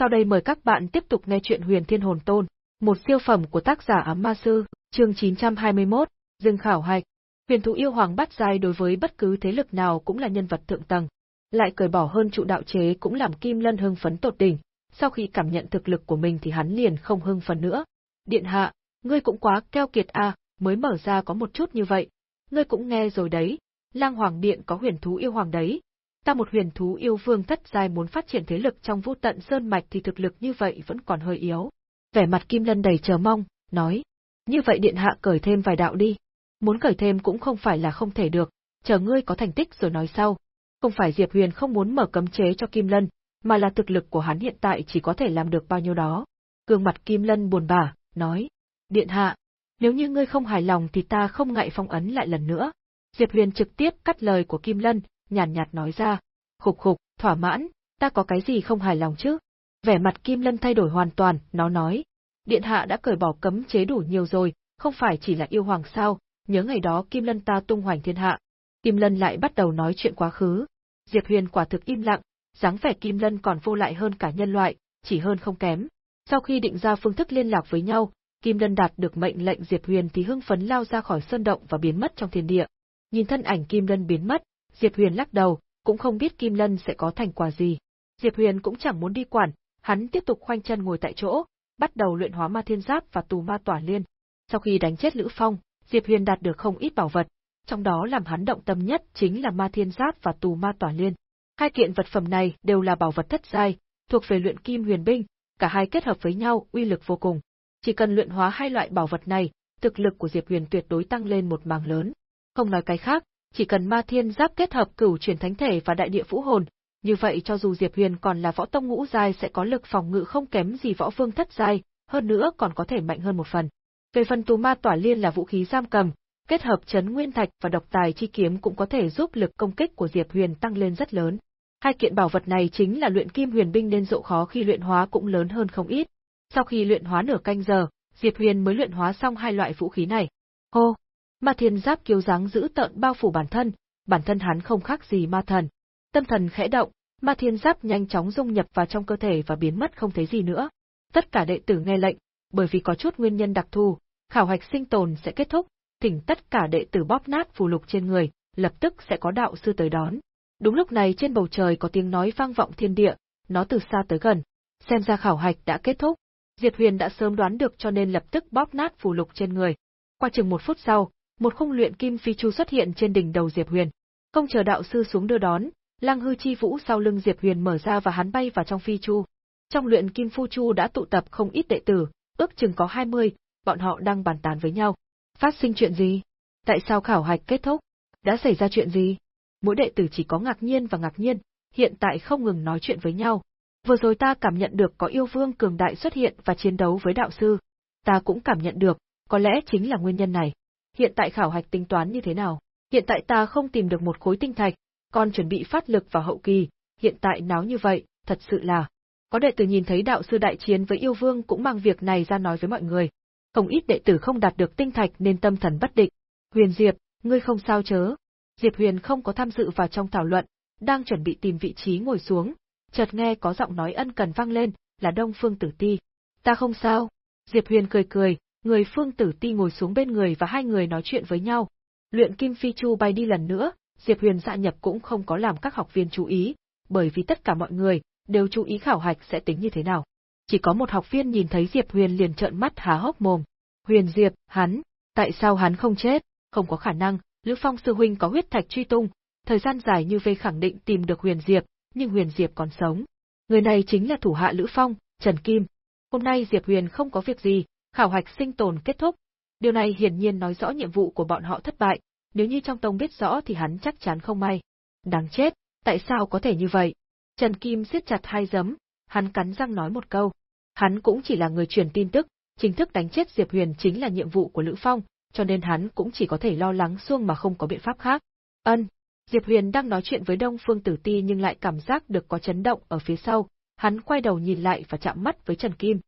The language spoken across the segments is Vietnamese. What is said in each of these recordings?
Sau đây mời các bạn tiếp tục nghe chuyện Huyền Thiên Hồn Tôn, một siêu phẩm của tác giả Ám Ma Sư, chương 921, Dương Khảo Hạch. Huyền thú yêu hoàng bắt giai đối với bất cứ thế lực nào cũng là nhân vật thượng tầng, lại cởi bỏ hơn trụ đạo chế cũng làm Kim Lân hưng phấn tột đỉnh, sau khi cảm nhận thực lực của mình thì hắn liền không hưng phấn nữa. Điện hạ, ngươi cũng quá keo kiệt a, mới mở ra có một chút như vậy. Ngươi cũng nghe rồi đấy, Lang Hoàng Điện có huyền thú yêu hoàng đấy. Ta một huyền thú yêu vương thất giai muốn phát triển thế lực trong vũ tận sơn mạch thì thực lực như vậy vẫn còn hơi yếu. Vẻ mặt Kim Lân đầy chờ mong, nói. Như vậy điện hạ cởi thêm vài đạo đi. Muốn cởi thêm cũng không phải là không thể được, chờ ngươi có thành tích rồi nói sau. Không phải Diệp Huyền không muốn mở cấm chế cho Kim Lân, mà là thực lực của hắn hiện tại chỉ có thể làm được bao nhiêu đó. Cương mặt Kim Lân buồn bã, nói. Điện hạ, nếu như ngươi không hài lòng thì ta không ngại phong ấn lại lần nữa. Diệp Huyền trực tiếp cắt lời của Kim Lân, nhàn nhạt, nhạt nói ra. Khục khục, thỏa mãn, ta có cái gì không hài lòng chứ? Vẻ mặt Kim Lân thay đổi hoàn toàn, nó nói. Điện hạ đã cởi bỏ cấm chế đủ nhiều rồi, không phải chỉ là yêu hoàng sao, nhớ ngày đó Kim Lân ta tung hoành thiên hạ. Kim Lân lại bắt đầu nói chuyện quá khứ. Diệp Huyền quả thực im lặng, dáng vẻ Kim Lân còn vô lại hơn cả nhân loại, chỉ hơn không kém. Sau khi định ra phương thức liên lạc với nhau, Kim Lân đạt được mệnh lệnh Diệp Huyền thì hưng phấn lao ra khỏi sơn động và biến mất trong thiên địa. Nhìn thân ảnh Kim Lân biến mất, Diệp Huyền lắc đầu, cũng không biết Kim Lân sẽ có thành quả gì. Diệp Huyền cũng chẳng muốn đi quản, hắn tiếp tục khoanh chân ngồi tại chỗ, bắt đầu luyện hóa ma thiên giáp và tù ma tỏa liên. Sau khi đánh chết Lữ Phong, Diệp Huyền đạt được không ít bảo vật, trong đó làm hắn động tâm nhất chính là ma thiên giáp và tù ma tỏa liên. Hai kiện vật phẩm này đều là bảo vật thất giai, thuộc về luyện kim huyền binh, cả hai kết hợp với nhau uy lực vô cùng. Chỉ cần luyện hóa hai loại bảo vật này, thực lực của Diệp Huyền tuyệt đối tăng lên một mảng lớn. Không nói cái khác, chỉ cần ma thiên giáp kết hợp cửu chuyển thánh thể và đại địa vũ hồn, như vậy cho dù Diệp Huyền còn là võ tông ngũ giai sẽ có lực phòng ngự không kém gì võ vương thất giai, hơn nữa còn có thể mạnh hơn một phần. Về phần tù ma tỏa liên là vũ khí giam cầm, kết hợp chấn nguyên thạch và độc tài chi kiếm cũng có thể giúp lực công kích của Diệp Huyền tăng lên rất lớn. Hai kiện bảo vật này chính là luyện kim huyền binh nên độ khó khi luyện hóa cũng lớn hơn không ít. Sau khi luyện hóa nửa canh giờ, Diệp Huyền mới luyện hóa xong hai loại vũ khí này. Hô! Ma thiên giáp kiêu dáng giữ tợn bao phủ bản thân, bản thân hắn không khác gì ma thần. Tâm thần khẽ động, ma thiên giáp nhanh chóng dung nhập vào trong cơ thể và biến mất không thấy gì nữa. Tất cả đệ tử nghe lệnh, bởi vì có chút nguyên nhân đặc thù, khảo hạch sinh tồn sẽ kết thúc, thỉnh tất cả đệ tử bóp nát phù lục trên người, lập tức sẽ có đạo sư tới đón. Đúng lúc này trên bầu trời có tiếng nói vang vọng thiên địa, nó từ xa tới gần. Xem ra khảo hạch đã kết thúc. Diệp Huyền đã sớm đoán được cho nên lập tức bóp nát phù lục trên người. Qua chừng một phút sau, một khung luyện kim phi chu xuất hiện trên đỉnh đầu Diệp Huyền. Không chờ đạo sư xuống đưa đón, Lăng hư chi vũ sau lưng Diệp Huyền mở ra và hắn bay vào trong phi chu. Trong luyện kim phu chu đã tụ tập không ít đệ tử, ước chừng có 20, bọn họ đang bàn tán với nhau. Phát sinh chuyện gì? Tại sao khảo hạch kết thúc? Đã xảy ra chuyện gì? Mỗi đệ tử chỉ có ngạc nhiên và ngạc nhiên, hiện tại không ngừng nói chuyện với nhau. Vừa rồi ta cảm nhận được có yêu vương cường đại xuất hiện và chiến đấu với đạo sư. Ta cũng cảm nhận được, có lẽ chính là nguyên nhân này. Hiện tại khảo hạch tính toán như thế nào? Hiện tại ta không tìm được một khối tinh thạch, còn chuẩn bị phát lực vào hậu kỳ, hiện tại náo như vậy, thật sự là. Có đệ tử nhìn thấy đạo sư đại chiến với yêu vương cũng mang việc này ra nói với mọi người. Không ít đệ tử không đạt được tinh thạch nên tâm thần bất định. Huyền Diệp, ngươi không sao chớ. Diệp Huyền không có tham dự vào trong thảo luận, đang chuẩn bị tìm vị trí ngồi xuống, chợt nghe có giọng nói ân cần vang lên, là Đông Phương Tử Ti. Ta không sao. Diệp Huyền cười cười, người Phương Tử Ti ngồi xuống bên người và hai người nói chuyện với nhau. Luyện Kim Phi Chu bay đi lần nữa, Diệp Huyền dạ nhập cũng không có làm các học viên chú ý, bởi vì tất cả mọi người đều chú ý khảo hạch sẽ tính như thế nào. Chỉ có một học viên nhìn thấy Diệp Huyền liền trợn mắt há hốc mồm. Huyền Diệp, hắn, tại sao hắn không chết? Không có khả năng, Lữ Phong sư huynh có huyết thạch truy tung, thời gian dài như vây khẳng định tìm được Huyền Diệp, nhưng Huyền Diệp còn sống. Người này chính là thủ hạ Lữ Phong, Trần Kim. Hôm nay Diệp Huyền không có việc gì, khảo hạch sinh tồn kết thúc. Điều này hiển nhiên nói rõ nhiệm vụ của bọn họ thất bại, nếu như trong tông biết rõ thì hắn chắc chắn không may. Đáng chết, tại sao có thể như vậy? Trần Kim siết chặt hai giấm, hắn cắn răng nói một câu. Hắn cũng chỉ là người truyền tin tức, chính thức đánh chết Diệp Huyền chính là nhiệm vụ của Lữ Phong, cho nên hắn cũng chỉ có thể lo lắng xuông mà không có biện pháp khác. Ân, Diệp Huyền đang nói chuyện với Đông Phương Tử Ti nhưng lại cảm giác được có chấn động ở phía sau, hắn quay đầu nhìn lại và chạm mắt với Trần Kim.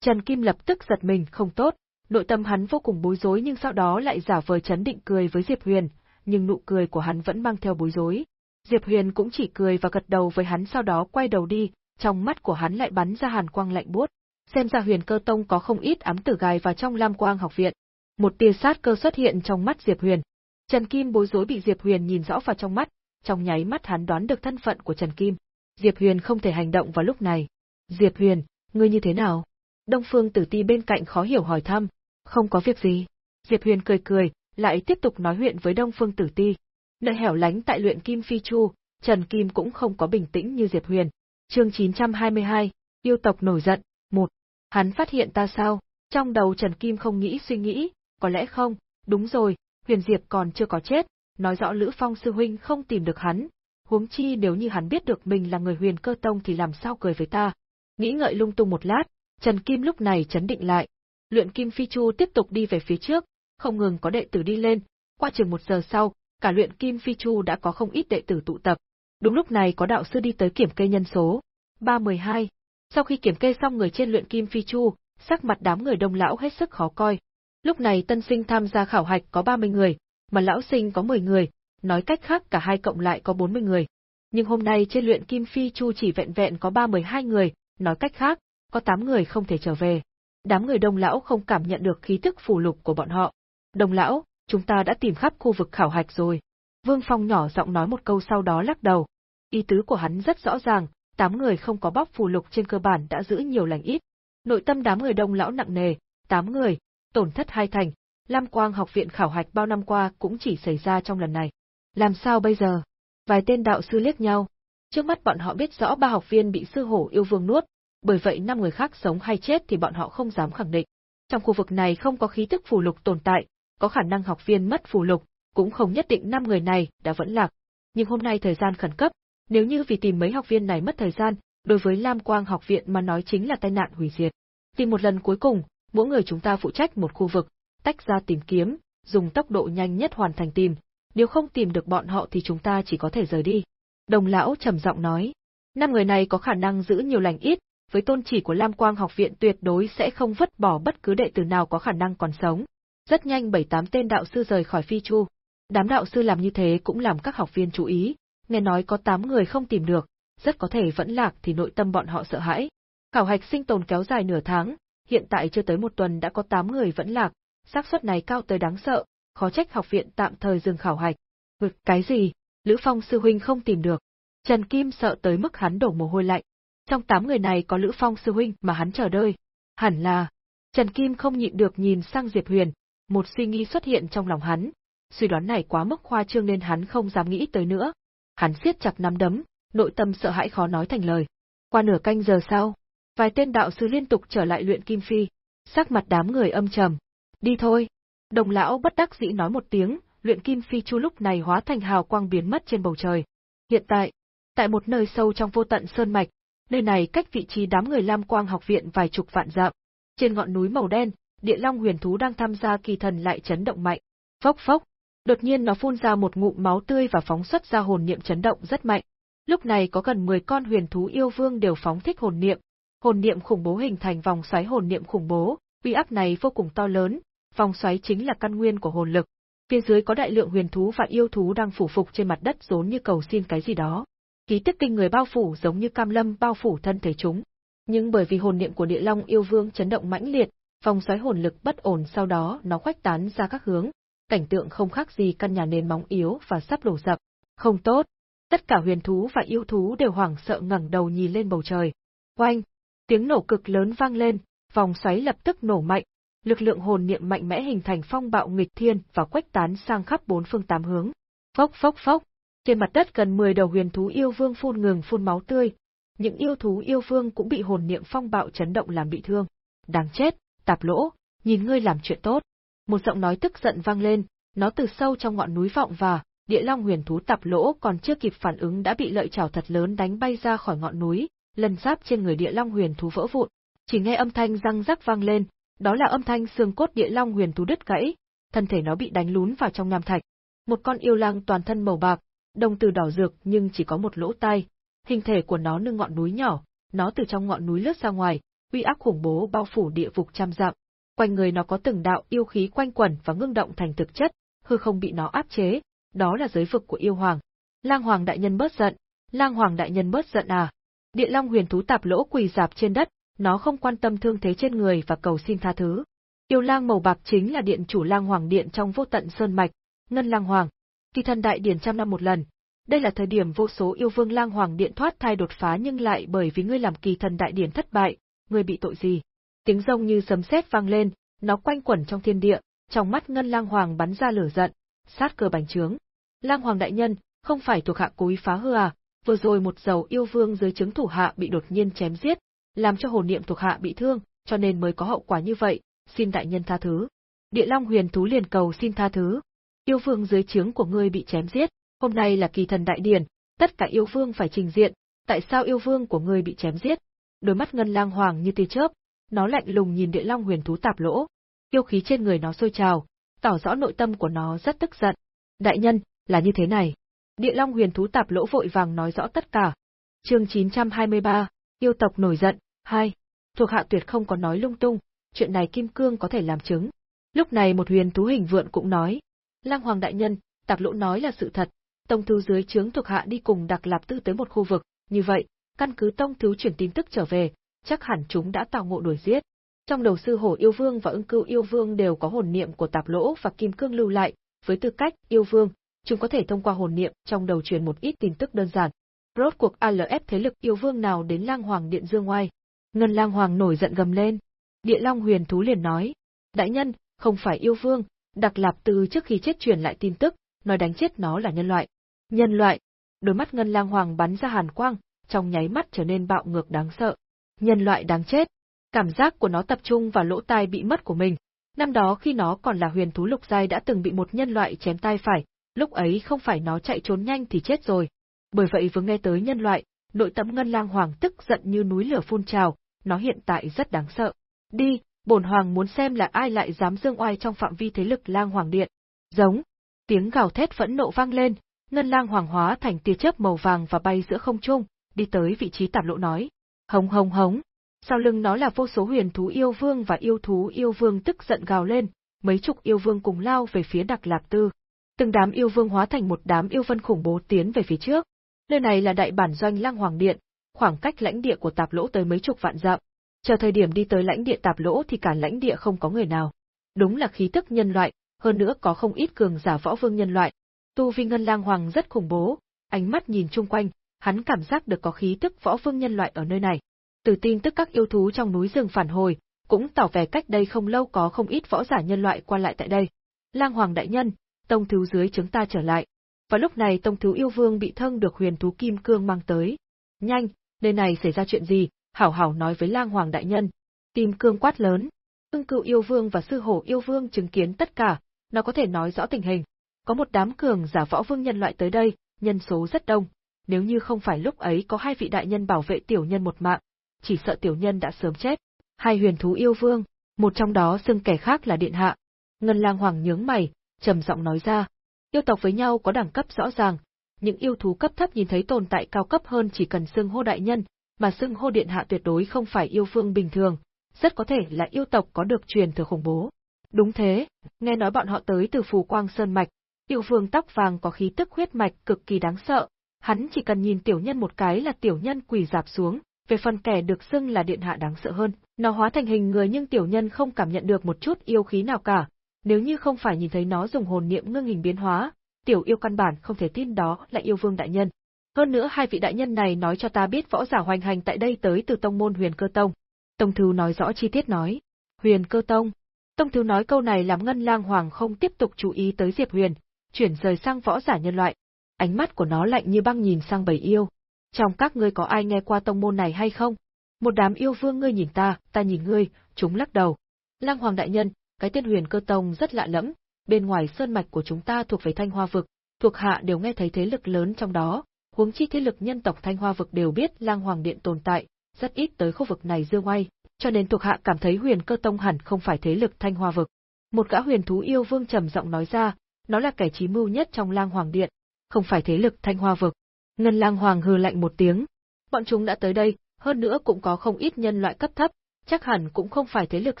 Trần Kim lập tức giật mình không tốt, Nội tâm hắn vô cùng bối rối nhưng sau đó lại giả vờ chấn định cười với Diệp Huyền, nhưng nụ cười của hắn vẫn mang theo bối rối. Diệp Huyền cũng chỉ cười và gật đầu với hắn sau đó quay đầu đi, trong mắt của hắn lại bắn ra hàn quang lạnh buốt. Xem ra Huyền Cơ Tông có không ít ám tử gài vào trong Lam Quang học viện. Một tia sát cơ xuất hiện trong mắt Diệp Huyền. Trần Kim bối rối bị Diệp Huyền nhìn rõ vào trong mắt, trong nháy mắt hắn đoán được thân phận của Trần Kim. Diệp Huyền không thể hành động vào lúc này. Diệp Huyền, ngươi như thế nào? Đông Phương Tử Ti bên cạnh khó hiểu hỏi thăm. Không có việc gì. Diệp Huyền cười cười, lại tiếp tục nói chuyện với Đông Phương Tử Ti. Nơi hẻo lánh tại luyện Kim Phi Chu, Trần Kim cũng không có bình tĩnh như Diệp Huyền. Chương 922, yêu tộc nổi giận, một. Hắn phát hiện ta sao? Trong đầu Trần Kim không nghĩ suy nghĩ, có lẽ không, đúng rồi, Huyền Diệp còn chưa có chết, nói rõ Lữ Phong sư huynh không tìm được hắn, huống chi nếu như hắn biết được mình là người Huyền Cơ Tông thì làm sao cười với ta. Nghĩ ngợi lung tung một lát, Trần Kim lúc này chấn định lại. Luyện Kim Phi Chu tiếp tục đi về phía trước, không ngừng có đệ tử đi lên, qua chừng một giờ sau, cả luyện Kim Phi Chu đã có không ít đệ tử tụ tập. Đúng lúc này có đạo sư đi tới kiểm kê nhân số. 312. Sau khi kiểm kê xong người trên luyện Kim Phi Chu, sắc mặt đám người đông lão hết sức khó coi. Lúc này tân sinh tham gia khảo hạch có 30 người, mà lão sinh có 10 người, nói cách khác cả hai cộng lại có 40 người. Nhưng hôm nay trên luyện Kim Phi Chu chỉ vẹn vẹn có 32 người, nói cách khác, có 8 người không thể trở về. Đám người đông lão không cảm nhận được khí tức phù lục của bọn họ. Đông lão, chúng ta đã tìm khắp khu vực khảo hạch rồi. Vương Phong nhỏ giọng nói một câu sau đó lắc đầu. Ý tứ của hắn rất rõ ràng, 8 người không có bóc phù lục trên cơ bản đã giữ nhiều lành ít. Nội tâm đám người đông lão nặng nề, 8 người, tổn thất hai thành, Lam Quang học viện khảo hạch bao năm qua cũng chỉ xảy ra trong lần này. Làm sao bây giờ? Vài tên đạo sư liếc nhau. Trước mắt bọn họ biết rõ ba học viên bị sư hổ yêu vương nuốt, bởi vậy năm người khác sống hay chết thì bọn họ không dám khẳng định. Trong khu vực này không có khí tức phù lục tồn tại, có khả năng học viên mất phù lục, cũng không nhất định năm người này đã vẫn lạc. Nhưng hôm nay thời gian khẩn cấp, nếu như vì tìm mấy học viên này mất thời gian, đối với Lam Quang học viện mà nói chính là tai nạn hủy diệt. Tìm một lần cuối cùng, mỗi người chúng ta phụ trách một khu vực, tách ra tìm kiếm, dùng tốc độ nhanh nhất hoàn thành tìm, nếu không tìm được bọn họ thì chúng ta chỉ có thể rời đi. Đồng lão trầm giọng nói, năm người này có khả năng giữ nhiều lành ít, với tôn chỉ của Lam Quang học viện tuyệt đối sẽ không vứt bỏ bất cứ đệ tử nào có khả năng còn sống. Rất nhanh bảy tám tên đạo sư rời khỏi phi chu. Đám đạo sư làm như thế cũng làm các học viên chú ý, nghe nói có tám người không tìm được, rất có thể vẫn lạc thì nội tâm bọn họ sợ hãi. Khảo hạch sinh tồn kéo dài nửa tháng, hiện tại chưa tới một tuần đã có tám người vẫn lạc, xác suất này cao tới đáng sợ, khó trách học viện tạm thời dừng khảo hạch. Vực cái gì? Lữ Phong sư huynh không tìm được. Trần Kim sợ tới mức hắn đổ mồ hôi lạnh. Trong tám người này có Lữ Phong sư huynh mà hắn chờ đợi. Hẳn là. Trần Kim không nhịn được nhìn sang Diệp Huyền, một suy nghĩ xuất hiện trong lòng hắn. Suy đoán này quá mức khoa trương nên hắn không dám nghĩ tới nữa. Hắn siết chặt nắm đấm, nội tâm sợ hãi khó nói thành lời. Qua nửa canh giờ sau, vài tên đạo sư liên tục trở lại luyện kim phi, sắc mặt đám người âm trầm. Đi thôi. Đồng lão bất đắc dĩ nói một tiếng, luyện kim phi chu lúc này hóa thành hào quang biến mất trên bầu trời. Hiện tại, tại một nơi sâu trong vô tận sơn mạch, nơi này cách vị trí đám người Lam Quang học viện vài chục vạn dặm. Trên ngọn núi màu đen, địa long huyền thú đang tham gia kỳ thần lại chấn động mạnh. Phốc phốc, đột nhiên nó phun ra một ngụm máu tươi và phóng xuất ra hồn niệm chấn động rất mạnh. Lúc này có gần 10 con huyền thú yêu vương đều phóng thích hồn niệm, hồn niệm khủng bố hình thành vòng xoáy hồn niệm khủng bố, uy áp này vô cùng to lớn, vòng xoáy chính là căn nguyên của hồn lực. Phía dưới có đại lượng huyền thú và yêu thú đang phủ phục trên mặt đất rốn như cầu xin cái gì đó. Khí tức kinh người bao phủ giống như cam lâm bao phủ thân thể chúng. Nhưng bởi vì hồn niệm của địa long yêu vương chấn động mãnh liệt, vòng xoáy hồn lực bất ổn sau đó nó khoách tán ra các hướng, cảnh tượng không khác gì căn nhà nền móng yếu và sắp đổ sập. Không tốt. Tất cả huyền thú và yêu thú đều hoảng sợ ngẩng đầu nhìn lên bầu trời. Oanh! Tiếng nổ cực lớn vang lên, vòng xoáy lập tức nổ mạnh, lực lượng hồn niệm mạnh mẽ hình thành phong bạo nghịch thiên và quách tán sang khắp bốn phương tám hướng. Phốc phốc phốc, trên mặt đất gần 10 đầu huyền thú yêu vương phun ngừng phun máu tươi, những yêu thú yêu vương cũng bị hồn niệm phong bạo chấn động làm bị thương. Đáng chết, tạp lỗ, nhìn ngươi làm chuyện tốt. Một giọng nói tức giận vang lên, nó từ sâu trong ngọn núi vọng và, địa long huyền thú tạp lỗ còn chưa kịp phản ứng đã bị lợi chảo thật lớn đánh bay ra khỏi ngọn núi, lần giáp trên người địa long huyền thú vỡ vụn. Chỉ nghe âm thanh răng rắc vang lên, đó là âm thanh xương cốt địa long huyền thú đứt gãy, thân thể nó bị đánh lún vào trong nham thạch. Một con yêu lang toàn thân màu bạc, đồng từ đỏ rực nhưng chỉ có một lỗ tai, hình thể của nó nâng ngọn núi nhỏ, nó từ trong ngọn núi lướt ra ngoài, uy áp khủng bố bao phủ địa vực trăm dặm. Quanh người nó có từng đạo yêu khí quanh quẩn và ngưng động thành thực chất, hư không bị nó áp chế, đó là giới vực của yêu hoàng. Lang hoàng đại nhân bớt giận, lang hoàng đại nhân bớt giận à. Địa Long huyền thú tạp lỗ quỳ dạp trên đất, nó không quan tâm thương thế trên người và cầu xin tha thứ. Yêu lang màu bạc chính là điện chủ lang hoàng điện trong vô tận sơn mạch, ngân lang hoàng. Kỳ thần đại điển trăm năm một lần. Đây là thời điểm vô số yêu vương lang hoàng điện thoát thai đột phá nhưng lại bởi vì ngươi làm kỳ thần đại điển thất bại, ngươi bị tội gì? Tiếng rông như sấm sét vang lên, nó quanh quẩn trong thiên địa, trong mắt ngân lang hoàng bắn ra lửa giận, sát cơ bành trướng. Lang hoàng đại nhân, không phải thuộc hạ cố ý phá hư à? Vừa rồi một dầu yêu vương dưới chứng thủ hạ bị đột nhiên chém giết, làm cho hồn niệm thuộc hạ bị thương, cho nên mới có hậu quả như vậy, xin đại nhân tha thứ. Địa Long huyền thú liền cầu xin tha thứ. Yêu vương dưới trướng của ngươi bị chém giết, hôm nay là kỳ thần đại điển, tất cả yêu vương phải trình diện, tại sao yêu vương của ngươi bị chém giết? Đôi mắt ngân lang hoàng như tia chớp, nó lạnh lùng nhìn địa long huyền thú tạp lỗ. Yêu khí trên người nó sôi trào, tỏ rõ nội tâm của nó rất tức giận. Đại nhân, là như thế này. Địa long huyền thú tạp lỗ vội vàng nói rõ tất cả. Chương 923, yêu tộc nổi giận, 2. Thuộc hạ tuyệt không có nói lung tung, chuyện này Kim Cương có thể làm chứng. Lúc này một huyền thú hình vượn cũng nói, Lang Hoàng đại nhân, Tạp Lỗ nói là sự thật, tông thứ dưới trướng thuộc hạ đi cùng Đặc Lạp Tư tới một khu vực, như vậy, căn cứ tông thiếu chuyển tin tức trở về, chắc hẳn chúng đã tào ngộ đuổi giết. Trong đầu sư hổ yêu vương và ưng cưu yêu vương đều có hồn niệm của Tạp Lỗ và Kim Cương lưu lại, với tư cách yêu vương, chúng có thể thông qua hồn niệm trong đầu truyền một ít tin tức đơn giản. Rốt cuộc ALF thế lực yêu vương nào đến Lang Hoàng điện dương ngoài? Ngân Lang Hoàng nổi giận gầm lên. Địa Long huyền thú liền nói, đại nhân, không phải yêu vương, Đặc Lạp từ trước khi chết truyền lại tin tức, nói đánh chết nó là nhân loại. Nhân loại. Đôi mắt Ngân Lang Hoàng bắn ra hàn quang, trong nháy mắt trở nên bạo ngược đáng sợ. Nhân loại đáng chết. Cảm giác của nó tập trung vào lỗ tai bị mất của mình. Năm đó khi nó còn là huyền thú lục giai đã từng bị một nhân loại chém tai phải, lúc ấy không phải nó chạy trốn nhanh thì chết rồi. Bởi vậy vừa nghe tới nhân loại, nội tâm Ngân Lang Hoàng tức giận như núi lửa phun trào, nó hiện tại rất đáng sợ. Đi, bổn hoàng muốn xem là ai lại dám dương oai trong phạm vi thế lực lang hoàng điện. Giống, tiếng gào thét phẫn nộ vang lên, ngân lang hoàng hóa thành tia chớp màu vàng và bay giữa không trung, đi tới vị trí tạp lộ nói. Hống hống hống. Sau lưng nó là vô số huyền thú yêu vương và yêu thú yêu vương tức giận gào lên, mấy chục yêu vương cùng lao về phía đặc lạc tư. Từng đám yêu vương hóa thành một đám yêu vân khủng bố tiến về phía trước. Nơi này là đại bản doanh lang hoàng điện, khoảng cách lãnh địa của tạp lỗ tới mấy chục vạn dặm. Chờ thời điểm đi tới lãnh địa tạp lỗ thì cả lãnh địa không có người nào. Đúng là khí tức nhân loại, hơn nữa có không ít cường giả võ vương nhân loại. Tu vi ngân lang hoàng rất khủng bố, ánh mắt nhìn chung quanh, hắn cảm giác được có khí tức võ vương nhân loại ở nơi này. Từ tin tức các yêu thú trong núi rừng phản hồi, cũng tỏ vẻ cách đây không lâu có không ít võ giả nhân loại qua lại tại đây. Lang hoàng đại nhân, tông thiếu dưới chúng ta trở lại. Và lúc này tông thiếu yêu vương bị thân được huyền thú kim cương mang tới. Nhanh, nơi này xảy ra chuyện gì, hảo hảo nói với lang hoàng đại nhân. Tim cương quát lớn. Ưng cựu yêu vương và sư hổ yêu vương chứng kiến tất cả, nó có thể nói rõ tình hình. Có một đám cường giả võ vương nhân loại tới đây, nhân số rất đông. Nếu như không phải lúc ấy có hai vị đại nhân bảo vệ tiểu nhân một mạng, chỉ sợ tiểu nhân đã sớm chết. Hai huyền thú yêu vương, một trong đó xưng kẻ khác là điện hạ. Ngân lang hoàng nhướng mày, trầm giọng nói ra. Yêu tộc với nhau có đẳng cấp rõ ràng, những yêu thú cấp thấp nhìn thấy tồn tại cao cấp hơn chỉ cần xưng hô đại nhân, mà xưng hô điện hạ tuyệt đối không phải yêu phương bình thường, rất có thể là yêu tộc có được truyền thừa khủng bố. Đúng thế, nghe nói bọn họ tới từ Phù Quang Sơn Mạch, yêu vương tóc vàng có khí tức huyết mạch cực kỳ đáng sợ, hắn chỉ cần nhìn tiểu nhân một cái là tiểu nhân quỳ dạp xuống, về phần kẻ được xưng là điện hạ đáng sợ hơn, nó hóa thành hình người nhưng tiểu nhân không cảm nhận được một chút yêu khí nào cả, nếu như không phải nhìn thấy nó dùng hồn niệm ngưng hình biến hóa, tiểu yêu căn bản không thể tin đó là yêu vương đại nhân. Hơn nữa hai vị đại nhân này nói cho ta biết võ giả hoành hành tại đây tới từ tông môn huyền cơ tông. Tông Thư nói rõ chi tiết nói. Huyền cơ tông. Tông Thư nói câu này làm ngân lang hoàng không tiếp tục chú ý tới Diệp Huyền, chuyển rời sang võ giả nhân loại. Ánh mắt của nó lạnh như băng nhìn sang bầy yêu. Trong các ngươi có ai nghe qua tông môn này hay không? Một đám yêu vương ngươi nhìn ta, ta nhìn ngươi, chúng lắc đầu. Lang hoàng đại nhân, cái tên huyền cơ tông rất lạ lẫm, bên ngoài sơn mạch của chúng ta thuộc về thanh hoa vực, thuộc hạ đều nghe thấy thế lực lớn trong đó, huống chi thế lực nhân tộc Thanh Hoa vực đều biết Lang Hoàng Điện tồn tại, rất ít tới khu vực này dương oai, cho nên thuộc hạ cảm thấy Huyền Cơ Tông hẳn không phải thế lực Thanh Hoa vực. Một gã huyền thú yêu vương trầm giọng nói ra, nó là kẻ trí mưu nhất trong Lang Hoàng Điện, không phải thế lực Thanh Hoa vực. Ngân Lang Hoàng hừ lạnh một tiếng, bọn chúng đã tới đây, hơn nữa cũng có không ít nhân loại cấp thấp, chắc hẳn cũng không phải thế lực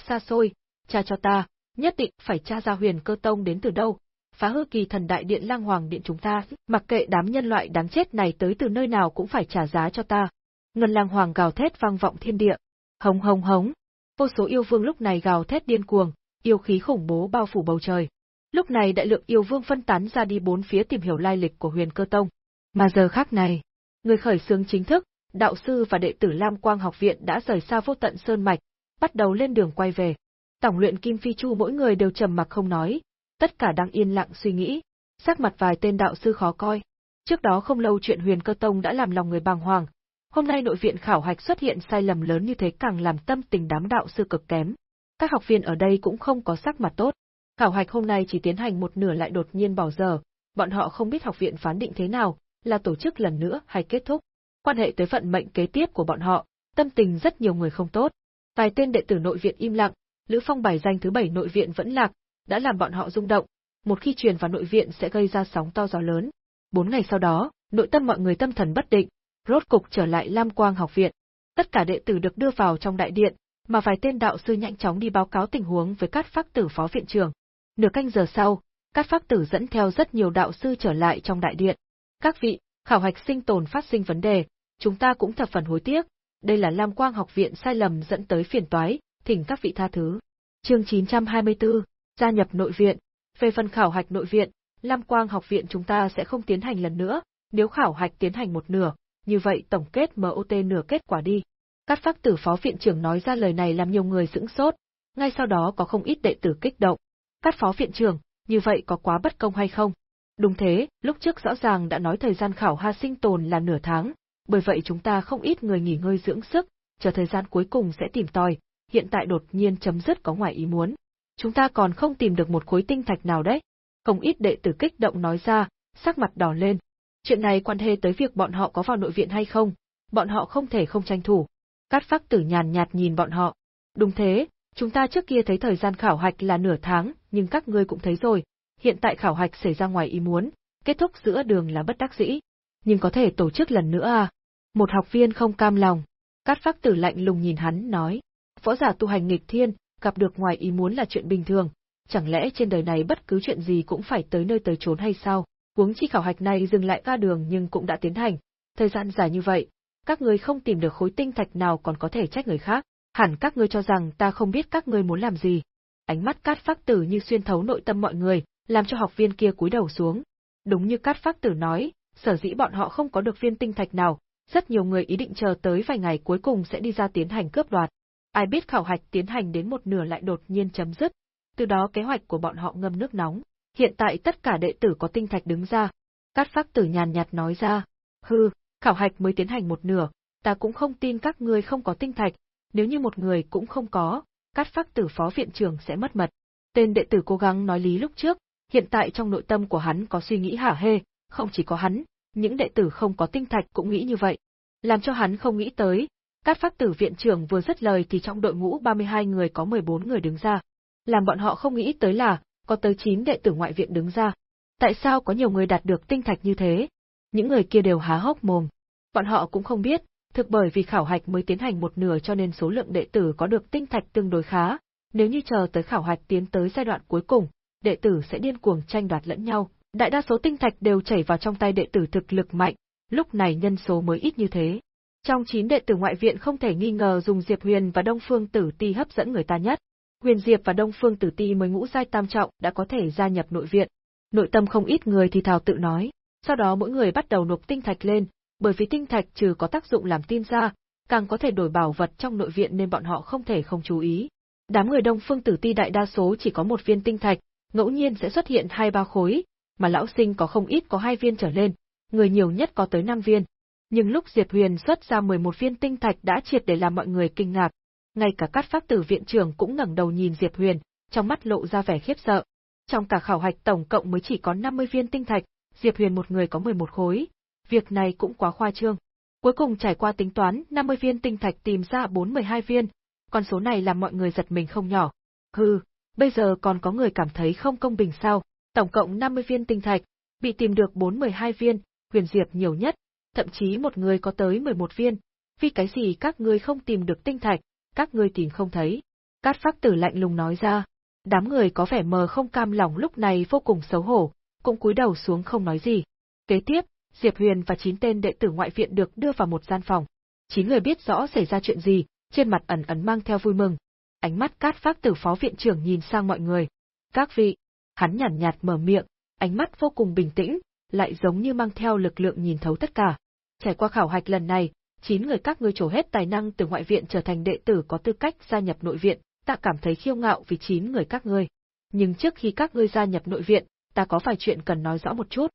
xa xôi, cha cho ta, nhất định phải tra ra Huyền Cơ Tông đến từ đâu, phá hư kỳ thần đại điện lang hoàng điện chúng ta, mặc kệ đám nhân loại đáng chết này tới từ nơi nào cũng phải trả giá cho ta. Ngân lang hoàng gào thét vang vọng thiên địa. Hống hống hống. Vô số yêu vương lúc này gào thét điên cuồng, yêu khí khủng bố bao phủ bầu trời. Lúc này đại lượng yêu vương phân tán ra đi bốn phía tìm hiểu lai lịch của huyền cơ tông. Mà giờ khác này, người khởi xướng chính thức, đạo sư và đệ tử Lam Quang học viện đã rời xa vô tận sơn mạch, bắt đầu lên đường quay về. Tổng luyện Kim Phi Chu mỗi người đều trầm mặc không nói, tất cả đang yên lặng suy nghĩ, sắc mặt vài tên đạo sư khó coi. Trước đó không lâu chuyện Huyền Cơ Tông đã làm lòng người bàng hoàng, hôm nay nội viện khảo hạch xuất hiện sai lầm lớn như thế càng làm tâm tình đám đạo sư cực kém. Các học viên ở đây cũng không có sắc mặt tốt. Khảo hạch hôm nay chỉ tiến hành một nửa lại đột nhiên bỏ giờ, bọn họ không biết học viện phán định thế nào, là tổ chức lần nữa hay kết thúc. Quan hệ tới vận mệnh kế tiếp của bọn họ, tâm tình rất nhiều người không tốt. Vài tên đệ tử nội viện im lặng, Lữ Phong bài danh thứ bảy nội viện vẫn lạc, đã làm bọn họ rung động, một khi truyền vào nội viện sẽ gây ra sóng to gió lớn. Bốn ngày sau đó, nội tâm mọi người tâm thần bất định, rốt cục trở lại Lam Quang học viện. Tất cả đệ tử được đưa vào trong đại điện, mà vài tên đạo sư nhanh chóng đi báo cáo tình huống với các phác tử phó viện trưởng. Nửa canh giờ sau, các phác tử dẫn theo rất nhiều đạo sư trở lại trong đại điện. Các vị, khảo hạch sinh tồn phát sinh vấn đề, chúng ta cũng thập phần hối tiếc, đây là Lam Quang học viện sai lầm dẫn tới phiền toái, thỉnh các vị tha thứ. Chương 924, gia nhập nội viện. Về phần khảo hạch nội viện, Lam Quang học viện chúng ta sẽ không tiến hành lần nữa, nếu khảo hạch tiến hành một nửa, như vậy tổng kết MOT nửa kết quả đi. Cát phác tử phó viện trưởng nói ra lời này làm nhiều người sững sốt, ngay sau đó có không ít đệ tử kích động. Cát phó viện trưởng, như vậy có quá bất công hay không? Đúng thế, lúc trước rõ ràng đã nói thời gian khảo ha sinh tồn là nửa tháng, bởi vậy chúng ta không ít người nghỉ ngơi dưỡng sức, chờ thời gian cuối cùng sẽ tìm tòi, hiện tại đột nhiên chấm dứt có ngoài ý muốn. Chúng ta còn không tìm được một khối tinh thạch nào đấy. Không ít đệ tử kích động nói ra, sắc mặt đỏ lên. Chuyện này quan hệ tới việc bọn họ có vào nội viện hay không, bọn họ không thể không tranh thủ. Cát phác tử nhàn nhạt nhìn bọn họ. Đúng thế, chúng ta trước kia thấy thời gian khảo hạch là nửa tháng, nhưng các ngươi cũng thấy rồi, hiện tại khảo hạch xảy ra ngoài ý muốn, kết thúc giữa đường là bất đắc dĩ. Nhưng có thể tổ chức lần nữa à? Một học viên không cam lòng. Cát phác tử lạnh lùng nhìn hắn, nói. Võ giả tu hành nghịch thiên, gặp được ngoài ý muốn là chuyện bình thường, chẳng lẽ trên đời này bất cứ chuyện gì cũng phải tới nơi tới chốn hay sao? Huống chi khảo hạch này dừng lại ca đường nhưng cũng đã tiến hành, thời gian dài như vậy, các ngươi không tìm được khối tinh thạch nào còn có thể trách người khác, hẳn các ngươi cho rằng ta không biết các ngươi muốn làm gì. Ánh mắt cát phác tử như xuyên thấu nội tâm mọi người, làm cho học viên kia cúi đầu xuống. Đúng như cát phác tử nói, sở dĩ bọn họ không có được viên tinh thạch nào, rất nhiều người ý định chờ tới vài ngày cuối cùng sẽ đi ra tiến hành cướp đoạt. Ai biết khảo hạch tiến hành đến một nửa lại đột nhiên chấm dứt, từ đó kế hoạch của bọn họ ngâm nước nóng. Hiện tại tất cả đệ tử có tinh thạch đứng ra. Cát phác tử nhàn nhạt nói ra, hư, khảo hạch mới tiến hành một nửa, ta cũng không tin các ngươi không có tinh thạch, nếu như một người cũng không có, cát phác tử phó viện trưởng sẽ mất mật. Tên đệ tử cố gắng nói lý lúc trước, hiện tại trong nội tâm của hắn có suy nghĩ hả hê, không chỉ có hắn, những đệ tử không có tinh thạch cũng nghĩ như vậy. Làm cho hắn không nghĩ tới, Cát Phác Tử viện trưởng vừa dứt lời thì trong đội ngũ 32 người có 14 người đứng ra. Làm bọn họ không nghĩ tới là, có tới 9 đệ tử ngoại viện đứng ra. Tại sao có nhiều người đạt được tinh thạch như thế? Những người kia đều há hốc mồm. Bọn họ cũng không biết, thực bởi vì khảo hạch mới tiến hành một nửa cho nên số lượng đệ tử có được tinh thạch tương đối khá. Nếu như chờ tới khảo hạch tiến tới giai đoạn cuối cùng, đệ tử sẽ điên cuồng tranh đoạt lẫn nhau. Đại đa số tinh thạch đều chảy vào trong tay đệ tử thực lực mạnh, lúc này nhân số mới ít như thế. Trong 9 đệ tử ngoại viện không thể nghi ngờ dùng Diệp Huyền và Đông Phương Tử Ti hấp dẫn người ta nhất. Huyền Diệp và Đông Phương Tử Ti mới ngũ giai tam trọng đã có thể gia nhập nội viện. Nội tâm không ít người thì thào tự nói, sau đó mỗi người bắt đầu nộp tinh thạch lên, bởi vì tinh thạch trừ có tác dụng làm tin ra, càng có thể đổi bảo vật trong nội viện nên bọn họ không thể không chú ý. Đám người Đông Phương Tử Ti đại đa số chỉ có một viên tinh thạch, ngẫu nhiên sẽ xuất hiện hai ba khối, mà lão sinh có không ít có hai viên trở lên, người nhiều nhất có tới năm viên. Nhưng lúc Diệp Huyền xuất ra 11 viên tinh thạch đã triệt để làm mọi người kinh ngạc. Ngay cả các pháp tử viện trưởng cũng ngẩng đầu nhìn Diệp Huyền, trong mắt lộ ra vẻ khiếp sợ. Trong cả khảo hạch tổng cộng mới chỉ có 50 viên tinh thạch, Diệp Huyền một người có 11 khối. Việc này cũng quá khoa trương. Cuối cùng trải qua tính toán, 50 viên tinh thạch tìm ra 412 viên, con số này làm mọi người giật mình không nhỏ. Hừ, bây giờ còn có người cảm thấy không công bình sao? Tổng cộng 50 viên tinh thạch, bị tìm được 412 viên, Huyền Diệp nhiều nhất, thậm chí một người có tới 11 viên, vì cái gì các ngươi không tìm được tinh thạch, các ngươi tìm không thấy. Cát phác tử lạnh lùng nói ra, đám người có vẻ mờ không cam lòng lúc này vô cùng xấu hổ, cũng cúi đầu xuống không nói gì. Kế tiếp, Diệp Huyền và chín tên đệ tử ngoại viện được đưa vào một gian phòng. Chín người biết rõ xảy ra chuyện gì, trên mặt ẩn ẩn mang theo vui mừng. Ánh mắt cát phác tử phó viện trưởng nhìn sang mọi người. Các vị, hắn nhàn nhạt, nhạt mở miệng, ánh mắt vô cùng bình tĩnh, lại giống như mang theo lực lượng nhìn thấu tất cả. Trải qua khảo hạch lần này, chín người các ngươi trổ hết tài năng từ ngoại viện trở thành đệ tử có tư cách gia nhập nội viện, ta cảm thấy khiêu ngạo vì chín người các ngươi. Nhưng trước khi các ngươi gia nhập nội viện, ta có vài chuyện cần nói rõ một chút.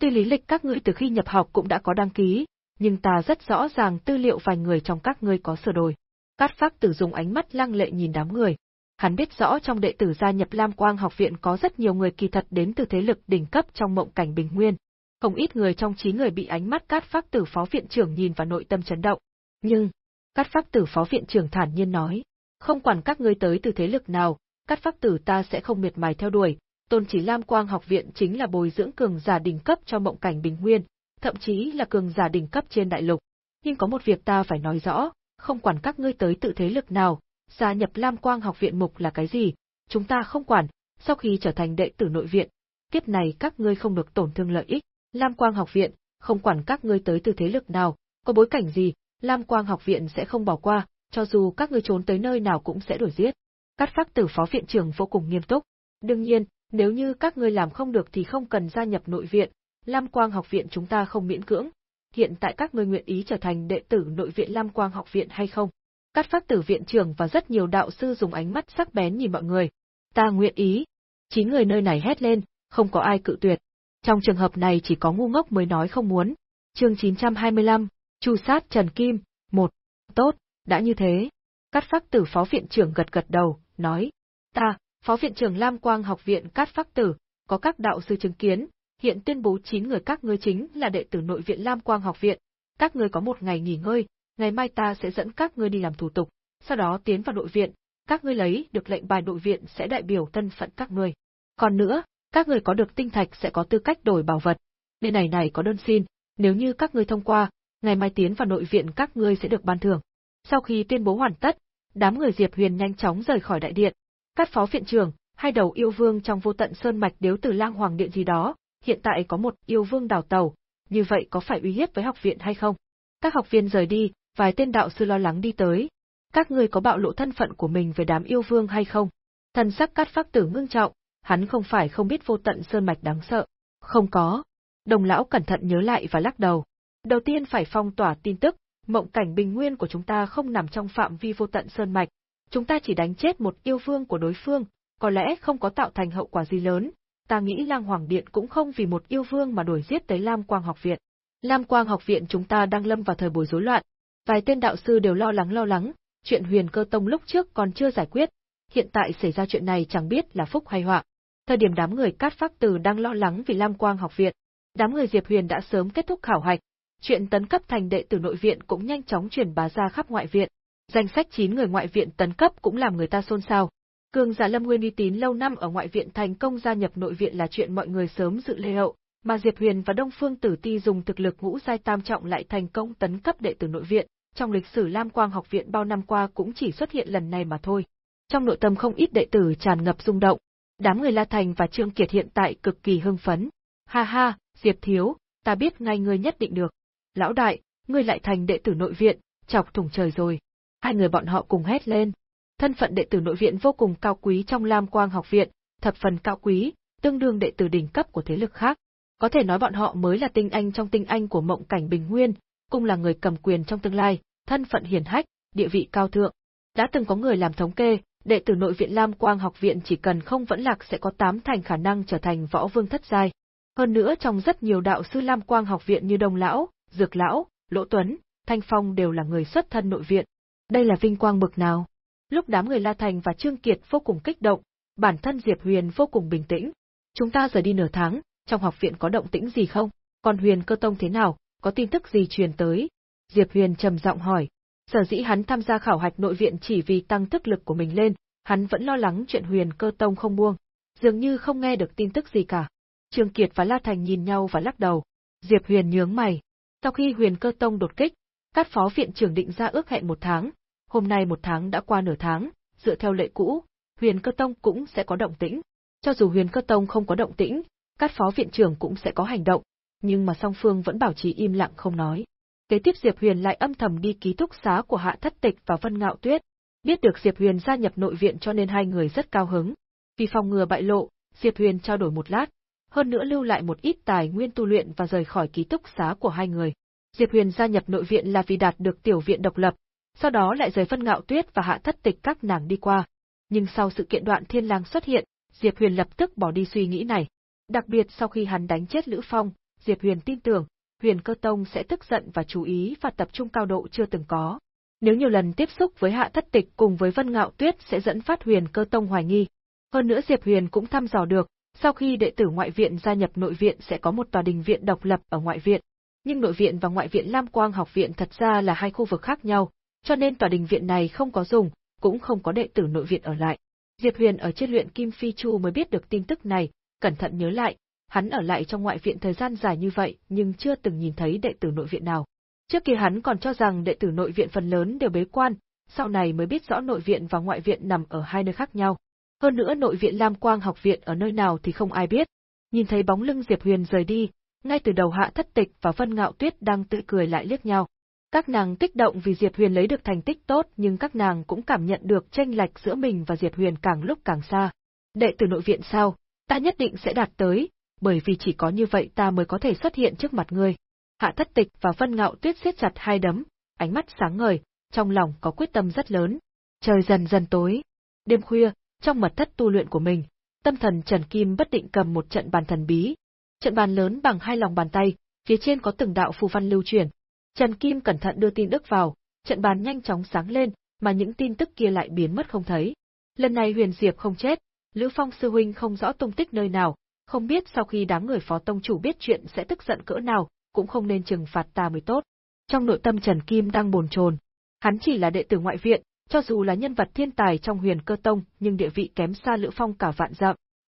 Tuy lý lịch các ngươi từ khi nhập học cũng đã có đăng ký, nhưng ta rất rõ ràng tư liệu vài người trong các ngươi có sửa đổi. Cát Phác Tử dùng ánh mắt lăng lệ nhìn đám người. Hắn biết rõ trong đệ tử gia nhập Lam Quang học viện có rất nhiều người kỳ thật đến từ thế lực đỉnh cấp trong mộng cảnh bình nguyên. Không ít người trong chín người bị ánh mắt Cát Phác Tử phó viện trưởng nhìn và nội tâm chấn động. Nhưng, Cát Phác Tử phó viện trưởng thản nhiên nói, không quản các ngươi tới từ thế lực nào, Cát Phác Tử ta sẽ không miệt mài theo đuổi, Tôn Chỉ Lam Quang học viện chính là bồi dưỡng cường giả đỉnh cấp cho mộng cảnh bình nguyên, thậm chí là cường giả đỉnh cấp trên đại lục. Nhưng có một việc ta phải nói rõ, không quản các ngươi tới tự thế lực nào, gia nhập Lam Quang học viện mục là cái gì, chúng ta không quản, sau khi trở thành đệ tử nội viện, kiếp này các ngươi không được tổn thương lợi ích. Lam Quang học viện, không quản các ngươi tới từ thế lực nào, có bối cảnh gì, Lam Quang học viện sẽ không bỏ qua, cho dù các ngươi trốn tới nơi nào cũng sẽ đuổi giết. Cát Phác Tử phó viện trưởng vô cùng nghiêm túc. Đương nhiên, nếu như các ngươi làm không được thì không cần gia nhập nội viện, Lam Quang học viện chúng ta không miễn cưỡng. Hiện tại các ngươi nguyện ý trở thành đệ tử nội viện Lam Quang học viện hay không? Cát Phác Tử viện trưởng và rất nhiều đạo sư dùng ánh mắt sắc bén nhìn mọi người. Ta nguyện ý. Chín người nơi này hét lên, không có ai cự tuyệt. Trong trường hợp này chỉ có ngu ngốc mới nói không muốn. Chương 925, Chu sát Trần Kim, một. Tốt, đã như thế. Cát Phác Tử phó viện trưởng gật gật đầu, nói: "Ta, phó viện trưởng Lam Quang học viện Cát Phác Tử, có các đạo sư chứng kiến, hiện tuyên bố 9 người các ngươi chính là đệ tử nội viện Lam Quang học viện, các ngươi có một ngày nghỉ ngơi, ngày mai ta sẽ dẫn các ngươi đi làm thủ tục, sau đó tiến vào nội viện, các ngươi lấy được lệnh bài nội viện sẽ đại biểu thân phận các ngươi. Còn nữa, các người có được tinh thạch sẽ có tư cách đổi bảo vật. Nơi này này có đơn xin, nếu như các ngươi thông qua, ngày mai tiến vào nội viện các ngươi sẽ được ban thưởng. Sau khi tuyên bố hoàn tất, đám người Diệp Huyền nhanh chóng rời khỏi đại điện. Các phó viện trưởng, hai đầu yêu vương trong vô tận sơn mạch điếu từ lang hoàng điện gì đó, hiện tại có một yêu vương đào tàu, như vậy có phải uy hiếp với học viện hay không? Các học viên rời đi, vài tên đạo sư lo lắng đi tới. Các ngươi có bạo lộ thân phận của mình với đám yêu vương hay không? Thần sắc cát phác tử ngưng trọng, hắn không phải không biết vô tận sơn mạch đáng sợ. Không có. Đồng lão cẩn thận nhớ lại và lắc đầu. Đầu tiên phải phong tỏa tin tức, mộng cảnh bình nguyên của chúng ta không nằm trong phạm vi vô tận sơn mạch. Chúng ta chỉ đánh chết một yêu vương của đối phương, có lẽ không có tạo thành hậu quả gì lớn, ta nghĩ Lang Hoàng Điện cũng không vì một yêu vương mà đuổi giết tới Lam Quang học viện. Lam Quang học viện chúng ta đang lâm vào thời buổi rối loạn, vài tên đạo sư đều lo lắng lo lắng, chuyện Huyền Cơ Tông lúc trước còn chưa giải quyết, hiện tại xảy ra chuyện này chẳng biết là phúc hay họa. Thời điểm đám người Cát Phác Từ đang lo lắng vì Lam Quang học viện, đám người Diệp Huyền đã sớm kết thúc khảo hạch, chuyện tấn cấp thành đệ tử nội viện cũng nhanh chóng truyền bá ra khắp ngoại viện. Danh sách 9 người ngoại viện tấn cấp cũng làm người ta xôn xao. Cường giả Lâm Nguyên uy tín lâu năm ở ngoại viện thành công gia nhập nội viện là chuyện mọi người sớm dự lê hậu, mà Diệp Huyền và Đông Phương Tử Ti dùng thực lực ngũ giai tam trọng lại thành công tấn cấp đệ tử nội viện, trong lịch sử Lam Quang học viện bao năm qua cũng chỉ xuất hiện lần này mà thôi. Trong nội tâm không ít đệ tử tràn ngập rung động, đám người La Thành và Trương Kiệt hiện tại cực kỳ hưng phấn. Ha ha, Diệp Thiếu, ta biết ngay ngươi nhất định được. Lão đại, ngươi lại thành đệ tử nội viện, chọc thủng trời rồi. Hai người bọn họ cùng hét lên. Thân phận đệ tử nội viện vô cùng cao quý trong Lam Quang học viện, thập phần cao quý, tương đương đệ tử đỉnh cấp của thế lực khác. Có thể nói bọn họ mới là tinh anh trong tinh anh của mộng cảnh bình nguyên, cũng là người cầm quyền trong tương lai, thân phận hiển hách, địa vị cao thượng. Đã từng có người làm thống kê, đệ tử nội viện Lam Quang học viện chỉ cần không vẫn lạc sẽ có tám thành khả năng trở thành võ vương thất giai. Hơn nữa trong rất nhiều đạo sư Lam Quang học viện như Đông Lão, Dược Lão, Lỗ Tuấn, Thanh Phong đều là người xuất thân nội viện. Đây là vinh quang bực nào? Lúc đám người La Thành và Trương Kiệt vô cùng kích động, bản thân Diệp Huyền vô cùng bình tĩnh. Chúng ta rời đi nửa tháng, trong học viện có động tĩnh gì không? Còn Huyền cơ tông thế nào, có tin tức gì truyền tới? Diệp Huyền trầm giọng hỏi. Sở dĩ hắn tham gia khảo hạch nội viện chỉ vì tăng thức lực của mình lên, hắn vẫn lo lắng chuyện Huyền cơ tông không buông. Dường như không nghe được tin tức gì cả. Trương Kiệt và La Thành nhìn nhau và lắc đầu. Diệp Huyền nhướng mày. Sau khi Huyền cơ tông đột kích, các phó viện trưởng định ra ước hẹn một tháng, hôm nay một tháng đã qua nửa tháng, dựa theo lệ cũ, Huyền Cơ Tông cũng sẽ có động tĩnh. Cho dù Huyền Cơ Tông không có động tĩnh, các phó viện trưởng cũng sẽ có hành động, nhưng mà song phương vẫn bảo trì im lặng không nói. Kế tiếp Diệp Huyền lại âm thầm đi ký túc xá của Hạ Thất Tịch và Vân Ngạo Tuyết. Biết được Diệp Huyền gia nhập nội viện cho nên hai người rất cao hứng. Vì phòng ngừa bại lộ, Diệp Huyền trao đổi một lát, hơn nữa lưu lại một ít tài nguyên tu luyện và rời khỏi ký túc xá của hai người. Diệp Huyền gia nhập nội viện là vì đạt được tiểu viện độc lập, sau đó lại rời Vân Ngạo Tuyết và Hạ Thất Tịch các nàng đi qua. Nhưng sau sự kiện đoạn Thiên Lang xuất hiện, Diệp Huyền lập tức bỏ đi suy nghĩ này. Đặc biệt sau khi hắn đánh chết Lữ Phong, Diệp Huyền tin tưởng, Huyền Cơ Tông sẽ tức giận và chú ý và tập trung cao độ chưa từng có. Nếu nhiều lần tiếp xúc với Hạ Thất Tịch cùng với Vân Ngạo Tuyết sẽ dẫn phát Huyền Cơ Tông hoài nghi. Hơn nữa Diệp Huyền cũng thăm dò được, sau khi đệ tử ngoại viện gia nhập nội viện sẽ có một tòa đình viện độc lập ở ngoại viện. Nhưng nội viện và ngoại viện Lam Quang học viện thật ra là hai khu vực khác nhau, cho nên tòa đình viện này không có dùng, cũng không có đệ tử nội viện ở lại. Diệp Huyền ở trên luyện Kim Phi Chu mới biết được tin tức này, cẩn thận nhớ lại, hắn ở lại trong ngoại viện thời gian dài như vậy nhưng chưa từng nhìn thấy đệ tử nội viện nào. Trước kia hắn còn cho rằng đệ tử nội viện phần lớn đều bế quan, sau này mới biết rõ nội viện và ngoại viện nằm ở hai nơi khác nhau. Hơn nữa nội viện Lam Quang học viện ở nơi nào thì không ai biết. Nhìn thấy bóng lưng Diệp Huyền rời đi, ngay từ đầu Hạ Thất Tịch và Vân Ngạo Tuyết đang tự cười lại liếc nhau. Các nàng kích động vì Diệp Huyền lấy được thành tích tốt nhưng các nàng cũng cảm nhận được tranh lệch giữa mình và Diệp Huyền càng lúc càng xa. Đệ tử nội viện sao, ta nhất định sẽ đạt tới, bởi vì chỉ có như vậy ta mới có thể xuất hiện trước mặt ngươi. Hạ Thất Tịch và Vân Ngạo Tuyết siết chặt hai đấm, ánh mắt sáng ngời, trong lòng có quyết tâm rất lớn. Trời dần dần tối. Đêm khuya, trong mật thất tu luyện của mình, tâm thần Trần Kim bất định cầm một trận bàn thần bí. Trận bàn lớn bằng hai lòng bàn tay, phía trên có từng đạo phù văn lưu chuyển Trần Kim cẩn thận đưa tin tức vào, trận bàn nhanh chóng sáng lên, mà những tin tức kia lại biến mất không thấy. Lần này Huyền Diệp không chết, Lữ Phong sư huynh không rõ tung tích nơi nào, không biết sau khi đám người phó tông chủ biết chuyện sẽ tức giận cỡ nào, cũng không nên trừng phạt ta mới tốt. Trong nội tâm Trần Kim đang bồn chồn, hắn chỉ là đệ tử ngoại viện, cho dù là nhân vật thiên tài trong huyền cơ tông, nhưng địa vị kém xa Lữ Phong cả vạn dặm.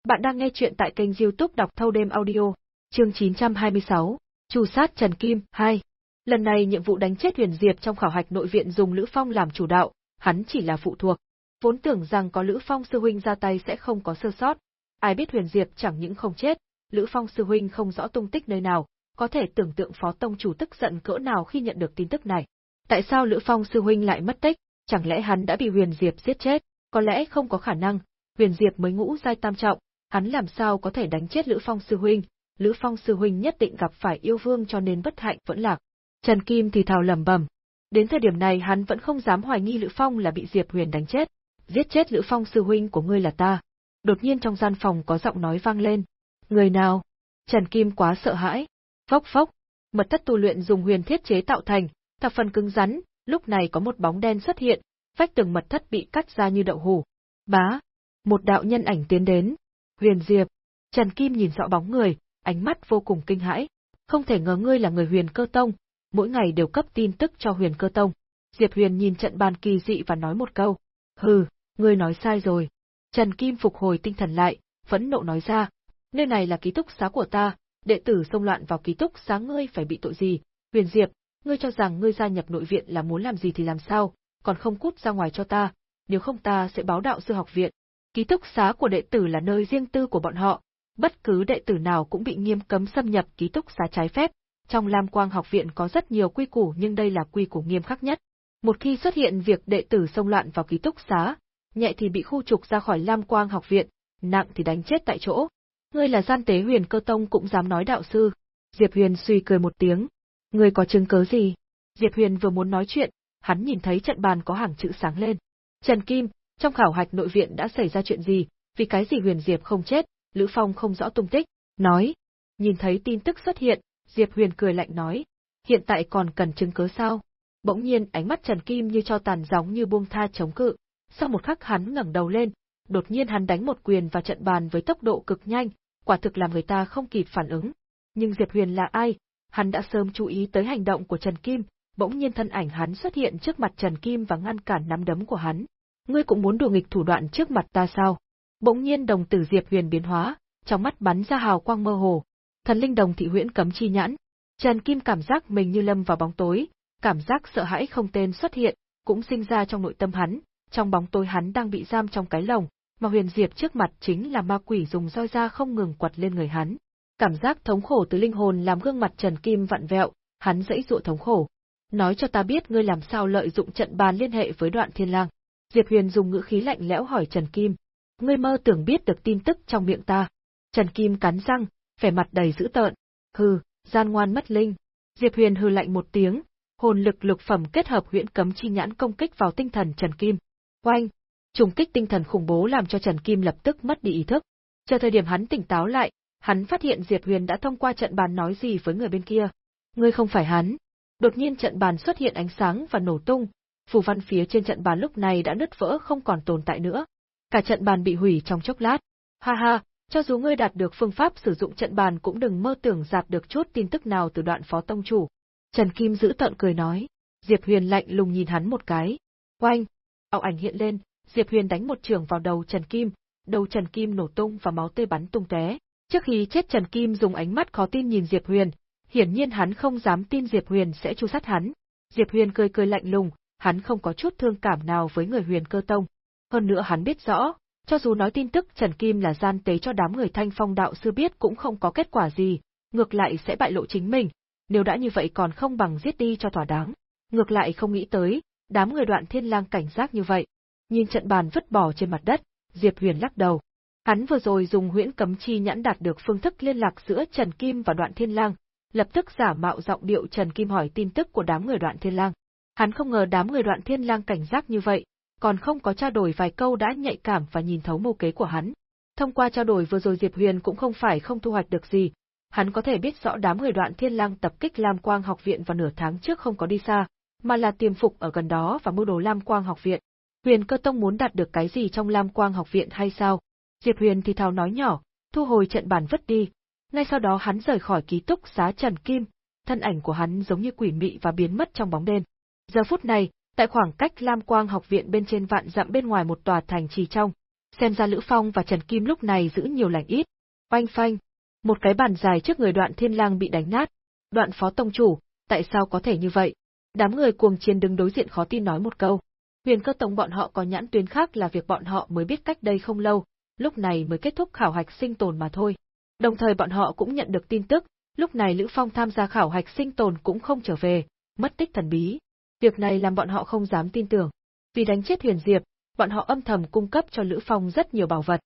Bạn đang nghe chuyện tại kênh youtube đọc thâu đêm audio, chương 926, Chu sát Trần Kim, 2. Lần này nhiệm vụ đánh chết Huyền Diệp trong khảo hạch nội viện dùng Lữ Phong làm chủ đạo, hắn chỉ là phụ thuộc. Vốn tưởng rằng có Lữ Phong sư huynh ra tay sẽ không có sơ sót, ai biết Huyền Diệp chẳng những không chết, Lữ Phong sư huynh không rõ tung tích nơi nào, có thể tưởng tượng Phó tông chủ tức giận cỡ nào khi nhận được tin tức này. Tại sao Lữ Phong sư huynh lại mất tích? chẳng lẽ hắn đã bị Huyền Diệp giết chết? Có lẽ không có khả năng, Huyền Diệp mới ngũ giai tam trọng, hắn làm sao có thể đánh chết Lữ Phong sư huynh? Lữ Phong sư huynh nhất định gặp phải yêu vương cho nên bất hạnh vẫn lạc. Trần Kim thì thào lẩm bẩm. Đến thời điểm này hắn vẫn không dám hoài nghi Lữ Phong là bị Diệp Huyền đánh chết. Giết chết Lữ Phong sư huynh của ngươi là ta. Đột nhiên trong gian phòng có giọng nói vang lên. Người nào? Trần Kim quá sợ hãi. Phốc phốc. Mật thất tu luyện dùng huyền thiết chế tạo thành, thập phần cứng rắn, lúc này có một bóng đen xuất hiện, vách tường mật thất bị cắt ra như đậu hủ. Bá! Một đạo nhân ảnh tiến đến. Huyền Diệp! Trần Kim nhìn rõ bóng người, ánh mắt vô cùng kinh hãi. Không thể ngờ ngươi là người huyền cơ tông, mỗi ngày đều cấp tin tức cho huyền cơ tông. Diệp Huyền nhìn trận bàn kỳ dị và nói một câu. Hừ, ngươi nói sai rồi. Trần Kim phục hồi tinh thần lại, phẫn nộ nói ra. Nơi này là ký túc xá của ta, đệ tử xông loạn vào ký túc xá ngươi phải bị tội gì? Huyền Diệp, ngươi cho rằng ngươi gia nhập nội viện là muốn làm gì thì làm sao, còn không cút ra ngoài cho ta, nếu không ta sẽ báo đạo sư học viện. Ký túc xá của đệ tử là nơi riêng tư của bọn họ, bất cứ đệ tử nào cũng bị nghiêm cấm xâm nhập ký túc xá trái phép. Trong Lam Quang học viện có rất nhiều quy củ nhưng đây là quy củ nghiêm khắc nhất. Một khi xuất hiện việc đệ tử xông loạn vào ký túc xá, nhẹ thì bị khu trục ra khỏi Lam Quang học viện, nặng thì đánh chết tại chỗ. Ngươi là gian tế huyền cơ tông cũng dám nói đạo sư. Diệp Huyền suy cười một tiếng, Ngươi có chứng cớ gì? Diệp Huyền vừa muốn nói chuyện, hắn nhìn thấy trận bàn có hàng chữ sáng lên. Trần Kim, trong khảo hạch nội viện đã xảy ra chuyện gì, vì cái gì Huyền Diệp không chết, Lữ Phong không rõ tung tích, nói. Nhìn thấy tin tức xuất hiện, Diệp Huyền cười lạnh nói, hiện tại còn cần chứng cớ sao? Bỗng nhiên ánh mắt Trần Kim như cho tàn giống như buông tha chống cự, sau một khắc hắn ngẩng đầu lên, đột nhiên hắn đánh một quyền vào trận bàn với tốc độ cực nhanh, quả thực làm người ta không kịp phản ứng. Nhưng Diệp Huyền là ai, hắn đã sớm chú ý tới hành động của Trần Kim, bỗng nhiên thân ảnh hắn xuất hiện trước mặt Trần Kim và ngăn cản nắm đấm của hắn. Ngươi cũng muốn đùa nghịch thủ đoạn trước mặt ta sao? Bỗng nhiên đồng tử Diệp Huyền biến hóa, trong mắt bắn ra hào quang mơ hồ. Thần linh đồng thị huyễn cấm chi nhãn. Trần Kim cảm giác mình như lâm vào bóng tối, cảm giác sợ hãi không tên xuất hiện, cũng sinh ra trong nội tâm hắn, trong bóng tối hắn đang bị giam trong cái lồng, mà Huyền Diệp trước mặt chính là ma quỷ dùng roi da không ngừng quật lên người hắn. Cảm giác thống khổ từ linh hồn làm gương mặt Trần Kim vặn vẹo, hắn dãy dụa thống khổ. nói cho ta biết ngươi làm sao lợi dụng trận bàn liên hệ với đoạn thiên lang. Diệp Huyền dùng ngữ khí lạnh lẽo hỏi Trần Kim. Ngươi mơ tưởng biết được tin tức trong miệng ta. Trần Kim cắn răng, vẻ mặt đầy dữ tợn. Hừ, gian ngoan mất linh. Diệp Huyền hừ lạnh một tiếng, hồn lực lục phẩm kết hợp huyễn cấm chi nhãn công kích vào tinh thần Trần Kim. Oanh! Trùng kích tinh thần khủng bố làm cho Trần Kim lập tức mất đi ý thức. Chờ thời điểm hắn tỉnh táo lại, hắn phát hiện Diệp Huyền đã thông qua trận bàn nói gì với người bên kia. Ngươi không phải hắn. Đột nhiên trận bàn xuất hiện ánh sáng và nổ tung, phù văn phía trên trận bàn lúc này đã nứt vỡ không còn tồn tại nữa. Cả trận bàn bị hủy trong chốc lát. Ha ha, cho dù ngươi đạt được phương pháp sử dụng trận bàn cũng đừng mơ tưởng giạt được chút tin tức nào từ đoạn phó tông chủ. Trần Kim giữ tận cười nói. Diệp Huyền lạnh lùng nhìn hắn một cái. Oanh! Ảo ảnh hiện lên, Diệp Huyền đánh một trường vào đầu Trần Kim, đầu Trần Kim nổ tung và máu tươi bắn tung tóe. Trước khi chết Trần Kim dùng ánh mắt khó tin nhìn Diệp Huyền, hiển nhiên hắn không dám tin Diệp Huyền sẽ chu sát hắn. Diệp Huyền cười cười lạnh lùng, hắn không có chút thương cảm nào với người Huyền Cơ Tông. Hơn nữa hắn biết rõ, cho dù nói tin tức Trần Kim là gian tế cho đám người Thanh Phong đạo sư biết cũng không có kết quả gì, ngược lại sẽ bại lộ chính mình, nếu đã như vậy còn không bằng giết đi cho thỏa đáng. Ngược lại không nghĩ tới, đám người đoạn thiên lang cảnh giác như vậy. Nhìn trận bàn vứt bỏ trên mặt đất, Diệp Huyền lắc đầu. Hắn vừa rồi dùng huyễn cấm chi nhãn đạt được phương thức liên lạc giữa Trần Kim và đoạn thiên lang, lập tức giả mạo giọng điệu Trần Kim hỏi tin tức của đám người đoạn thiên lang. Hắn không ngờ đám người đoạn thiên lang cảnh giác như vậy, còn không có trao đổi vài câu đã nhạy cảm và nhìn thấu mưu kế của hắn. Thông qua trao đổi vừa rồi Diệp Huyền cũng không phải không thu hoạch được gì, hắn có thể biết rõ đám người đoạn thiên lang tập kích Lam Quang học viện vào nửa tháng trước không có đi xa, mà là tiềm phục ở gần đó và mưu đồ Lam Quang học viện. Huyền cơ tông muốn đạt được cái gì trong Lam Quang học viện hay sao? Diệp Huyền thì thào nói nhỏ, thu hồi trận bản vứt đi. Ngay sau đó hắn rời khỏi ký túc xá Trần Kim, thân ảnh của hắn giống như quỷ mị và biến mất trong bóng đêm. Giờ phút này, tại khoảng cách Lam Quang học viện bên trên vạn dặm bên ngoài một tòa thành trì trong, xem ra Lữ Phong và Trần Kim lúc này giữ nhiều lành ít. Oanh phanh, một cái bàn dài trước người đoạn thiên lang bị đánh nát. Đoạn phó tông chủ, tại sao có thể như vậy? Đám người cuồng chiến đứng đối diện khó tin nói một câu. Huyền cơ tông bọn họ có nhãn tuyến khác là việc bọn họ mới biết cách đây không lâu, lúc này mới kết thúc khảo hạch sinh tồn mà thôi. Đồng thời bọn họ cũng nhận được tin tức, lúc này Lữ Phong tham gia khảo hạch sinh tồn cũng không trở về, mất tích thần bí. Việc này làm bọn họ không dám tin tưởng. Vì đánh chết Huyền Diệp, bọn họ âm thầm cung cấp cho Lữ Phong rất nhiều bảo vật.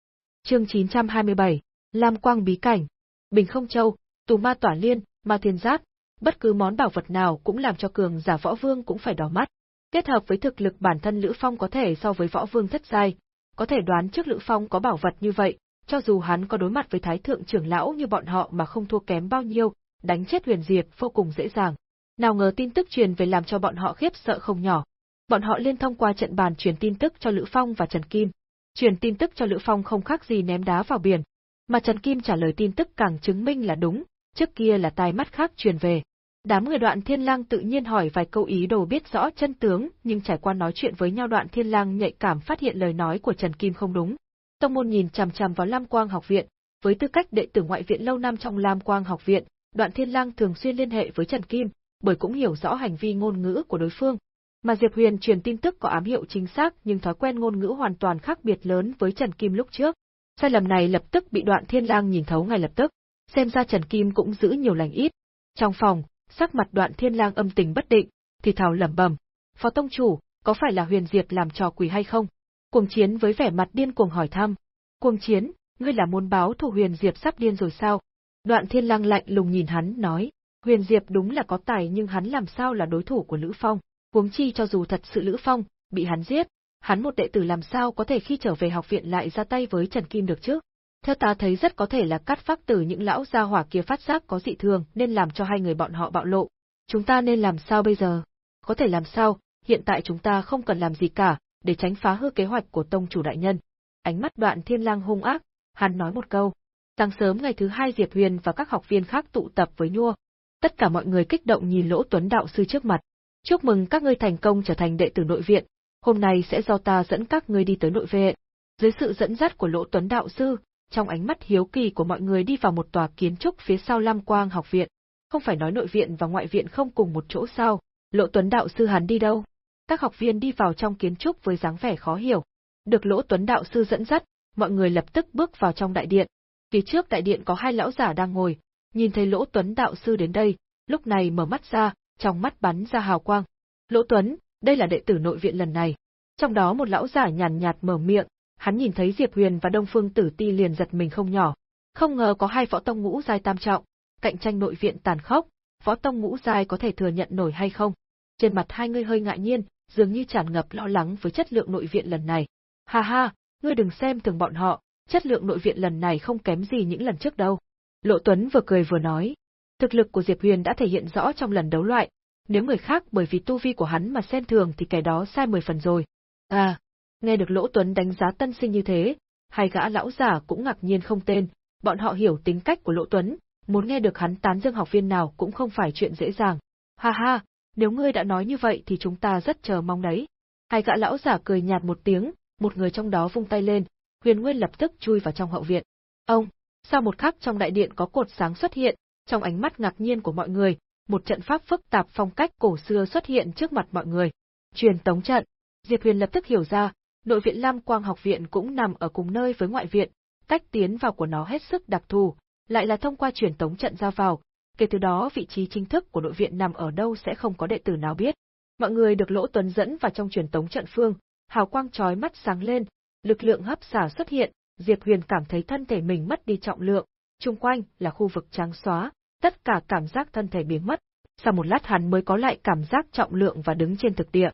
Chương 927, Lam Quang bí cảnh, Bình Không Châu, Tù Ma Tỏa Liên, Ma Thiên Giáp bất cứ món bảo vật nào cũng làm cho cường giả võ vương cũng phải đỏ mắt. Kết hợp với thực lực bản thân Lữ Phong có thể so với võ vương rất dai. có thể đoán trước Lữ Phong có bảo vật như vậy, cho dù hắn có đối mặt với thái thượng trưởng lão như bọn họ mà không thua kém bao nhiêu, đánh chết Huyền diệt vô cùng dễ dàng. Nào ngờ tin tức truyền về làm cho bọn họ khiếp sợ không nhỏ. Bọn họ liên thông qua trận bàn truyền tin tức cho Lữ Phong và Trần Kim. Truyền tin tức cho Lữ Phong không khác gì ném đá vào biển, mà Trần Kim trả lời tin tức càng chứng minh là đúng, trước kia là tai mắt khác truyền về. Đám người đoạn thiên lang tự nhiên hỏi vài câu ý đồ biết rõ chân tướng, nhưng trải qua nói chuyện với nhau đoạn thiên lang nhạy cảm phát hiện lời nói của Trần Kim không đúng. Tông môn nhìn chằm chằm vào Lam Quang học viện, với tư cách đệ tử ngoại viện lâu năm trong Lam Quang học viện, đoạn thiên lang thường xuyên liên hệ với Trần Kim, bởi cũng hiểu rõ hành vi ngôn ngữ của đối phương. Mà Diệp Huyền truyền tin tức có ám hiệu chính xác nhưng thói quen ngôn ngữ hoàn toàn khác biệt lớn với Trần Kim lúc trước. Sai lầm này lập tức bị đoạn thiên lang nhìn thấu ngay lập tức, xem ra Trần Kim cũng giữ nhiều lành ít. Trong phòng, sắc mặt đoạn thiên lang âm tình bất định, thì thào lẩm bẩm, phó tông chủ, có phải là huyền diệp làm trò quỷ hay không? Cuồng chiến với vẻ mặt điên cuồng hỏi thăm. Cuồng chiến, ngươi là muốn báo thù huyền diệp sắp điên rồi sao? Đoạn thiên lang lạnh lùng nhìn hắn, nói, huyền diệp đúng là có tài nhưng hắn làm sao là đối thủ của Lữ Phong, huống chi cho dù thật sự Lữ Phong, bị hắn giết, hắn một đệ tử làm sao có thể khi trở về học viện lại ra tay với Trần Kim được chứ? Theo ta thấy rất có thể là cắt pháp từ những lão gia hỏa kia phát giác có dị thường nên làm cho hai người bọn họ bạo lộ. Chúng ta nên làm sao bây giờ? Có thể làm sao, hiện tại chúng ta không cần làm gì cả, để tránh phá hư kế hoạch của tông chủ đại nhân. Ánh mắt đoạn thiên lang hung ác, hắn nói một câu. Sáng sớm ngày thứ hai Diệp Huyền và các học viên khác tụ tập với Nhua. Tất cả mọi người kích động nhìn lỗ tuấn đạo sư trước mặt. Chúc mừng các ngươi thành công trở thành đệ tử nội viện, hôm nay sẽ do ta dẫn các ngươi đi tới nội viện. Dưới sự dẫn dắt của Lỗ Tuấn đạo sư, trong ánh mắt hiếu kỳ của mọi người đi vào một tòa kiến trúc phía sau Lam Quang học viện. Không phải nói nội viện và ngoại viện không cùng một chỗ sao, Lỗ Tuấn đạo sư hắn đi đâu? Các học viên đi vào trong kiến trúc với dáng vẻ khó hiểu. Được Lỗ Tuấn đạo sư dẫn dắt, mọi người lập tức bước vào trong đại điện. Phía trước đại điện có hai lão giả đang ngồi, nhìn thấy Lỗ Tuấn đạo sư đến đây, lúc này mở mắt ra, trong mắt bắn ra hào quang. Lỗ Tuấn, đây là đệ tử nội viện lần này. Trong đó một lão giả nhàn nhạt mở miệng, hắn nhìn thấy Diệp Huyền và Đông Phương Tử Ti liền giật mình không nhỏ. Không ngờ có hai võ tông ngũ giai tam trọng, cạnh tranh nội viện tàn khốc, võ tông ngũ giai có thể thừa nhận nổi hay không? Trên mặt hai người hơi ngại nhiên, dường như tràn ngập lo lắng với chất lượng nội viện lần này. Ha ha, ngươi đừng xem thường bọn họ, chất lượng nội viện lần này không kém gì những lần trước đâu. Lộ Tuấn vừa cười vừa nói. Thực lực của Diệp Huyền đã thể hiện rõ trong lần đấu loại, nếu người khác bởi vì tu vi của hắn mà xem thường thì kẻ đó sai mười phần rồi. À, nghe được Lỗ Tuấn đánh giá tân sinh như thế, hai gã lão giả cũng ngạc nhiên không tên, bọn họ hiểu tính cách của Lỗ Tuấn, muốn nghe được hắn tán dương học viên nào cũng không phải chuyện dễ dàng. Ha ha, nếu ngươi đã nói như vậy thì chúng ta rất chờ mong đấy. Hai gã lão giả cười nhạt một tiếng, một người trong đó vung tay lên, Huyền Nguyên lập tức chui vào trong hậu viện. Ông, sau một khắc trong đại điện có cột sáng xuất hiện, trong ánh mắt ngạc nhiên của mọi người, một trận pháp phức tạp phong cách cổ xưa xuất hiện trước mặt mọi người. Truyền tống trận. Diệp Huyền lập tức hiểu ra, nội viện Lam Quang học viện cũng nằm ở cùng nơi với ngoại viện, cách tiến vào của nó hết sức đặc thù, lại là thông qua truyền tống trận ra vào, kể từ đó vị trí chính thức của nội viện nằm ở đâu sẽ không có đệ tử nào biết. Mọi người được Lỗ Tuấn dẫn vào trong truyền tống trận phương, hào quang chói mắt sáng lên, lực lượng hấp xả xuất hiện, Diệp Huyền cảm thấy thân thể mình mất đi trọng lượng, chung quanh là khu vực trắng xóa, tất cả cảm giác thân thể biến mất. Sau một lát hắn mới có lại cảm giác trọng lượng và đứng trên thực địa.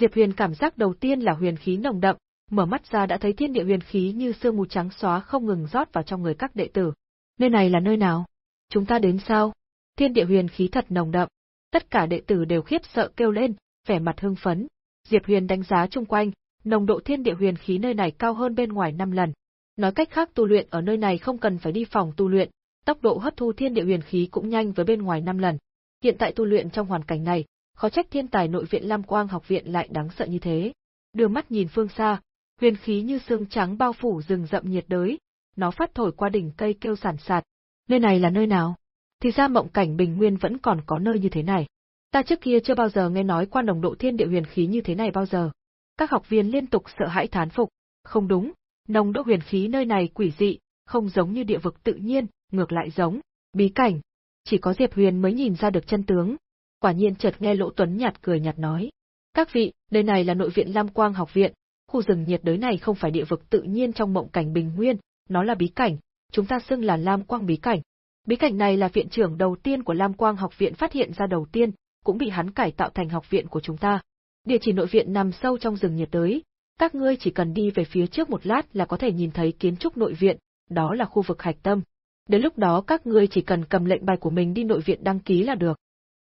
Diệp Huyền cảm giác đầu tiên là huyền khí nồng đậm, mở mắt ra đã thấy thiên địa huyền khí như sương mù trắng xóa không ngừng rót vào trong người các đệ tử. Nơi này là nơi nào? Chúng ta đến sao? Thiên địa huyền khí thật nồng đậm. Tất cả đệ tử đều khiếp sợ kêu lên, vẻ mặt hưng phấn. Diệp Huyền đánh giá chung quanh, nồng độ thiên địa huyền khí nơi này cao hơn bên ngoài 5 lần. Nói cách khác tu luyện ở nơi này không cần phải đi phòng tu luyện, tốc độ hấp thu thiên địa huyền khí cũng nhanh với bên ngoài 5 lần. Hiện tại tu luyện trong hoàn cảnh này, khó trách thiên tài nội viện Lam Quang học viện lại đáng sợ như thế. Đưa mắt nhìn phương xa, huyền khí như xương trắng bao phủ rừng rậm nhiệt đới, nó phát thổi qua đỉnh cây kêu sản sạt. Nơi này là nơi nào? Thì ra mộng cảnh bình nguyên vẫn còn có nơi như thế này. Ta trước kia chưa bao giờ nghe nói qua nồng độ thiên địa huyền khí như thế này bao giờ. Các học viên liên tục sợ hãi thán phục. Không đúng, nồng độ huyền khí nơi này quỷ dị, không giống như địa vực tự nhiên, ngược lại giống, bí cảnh. Chỉ có Diệp Huyền mới nhìn ra được chân tướng. Quả nhiên chợt nghe Lỗ Tuấn nhạt cười nhạt nói. Các vị, nơi này là nội viện Lam Quang học viện, khu rừng nhiệt đới này không phải địa vực tự nhiên trong mộng cảnh bình nguyên, nó là bí cảnh, chúng ta xưng là Lam Quang bí cảnh. Bí cảnh này là viện trưởng đầu tiên của Lam Quang học viện phát hiện ra đầu tiên, cũng bị hắn cải tạo thành học viện của chúng ta. Địa chỉ nội viện nằm sâu trong rừng nhiệt đới, các ngươi chỉ cần đi về phía trước một lát là có thể nhìn thấy kiến trúc nội viện, đó là khu vực hạch tâm. Đến lúc đó các ngươi chỉ cần cầm lệnh bài của mình đi nội viện đăng ký là được.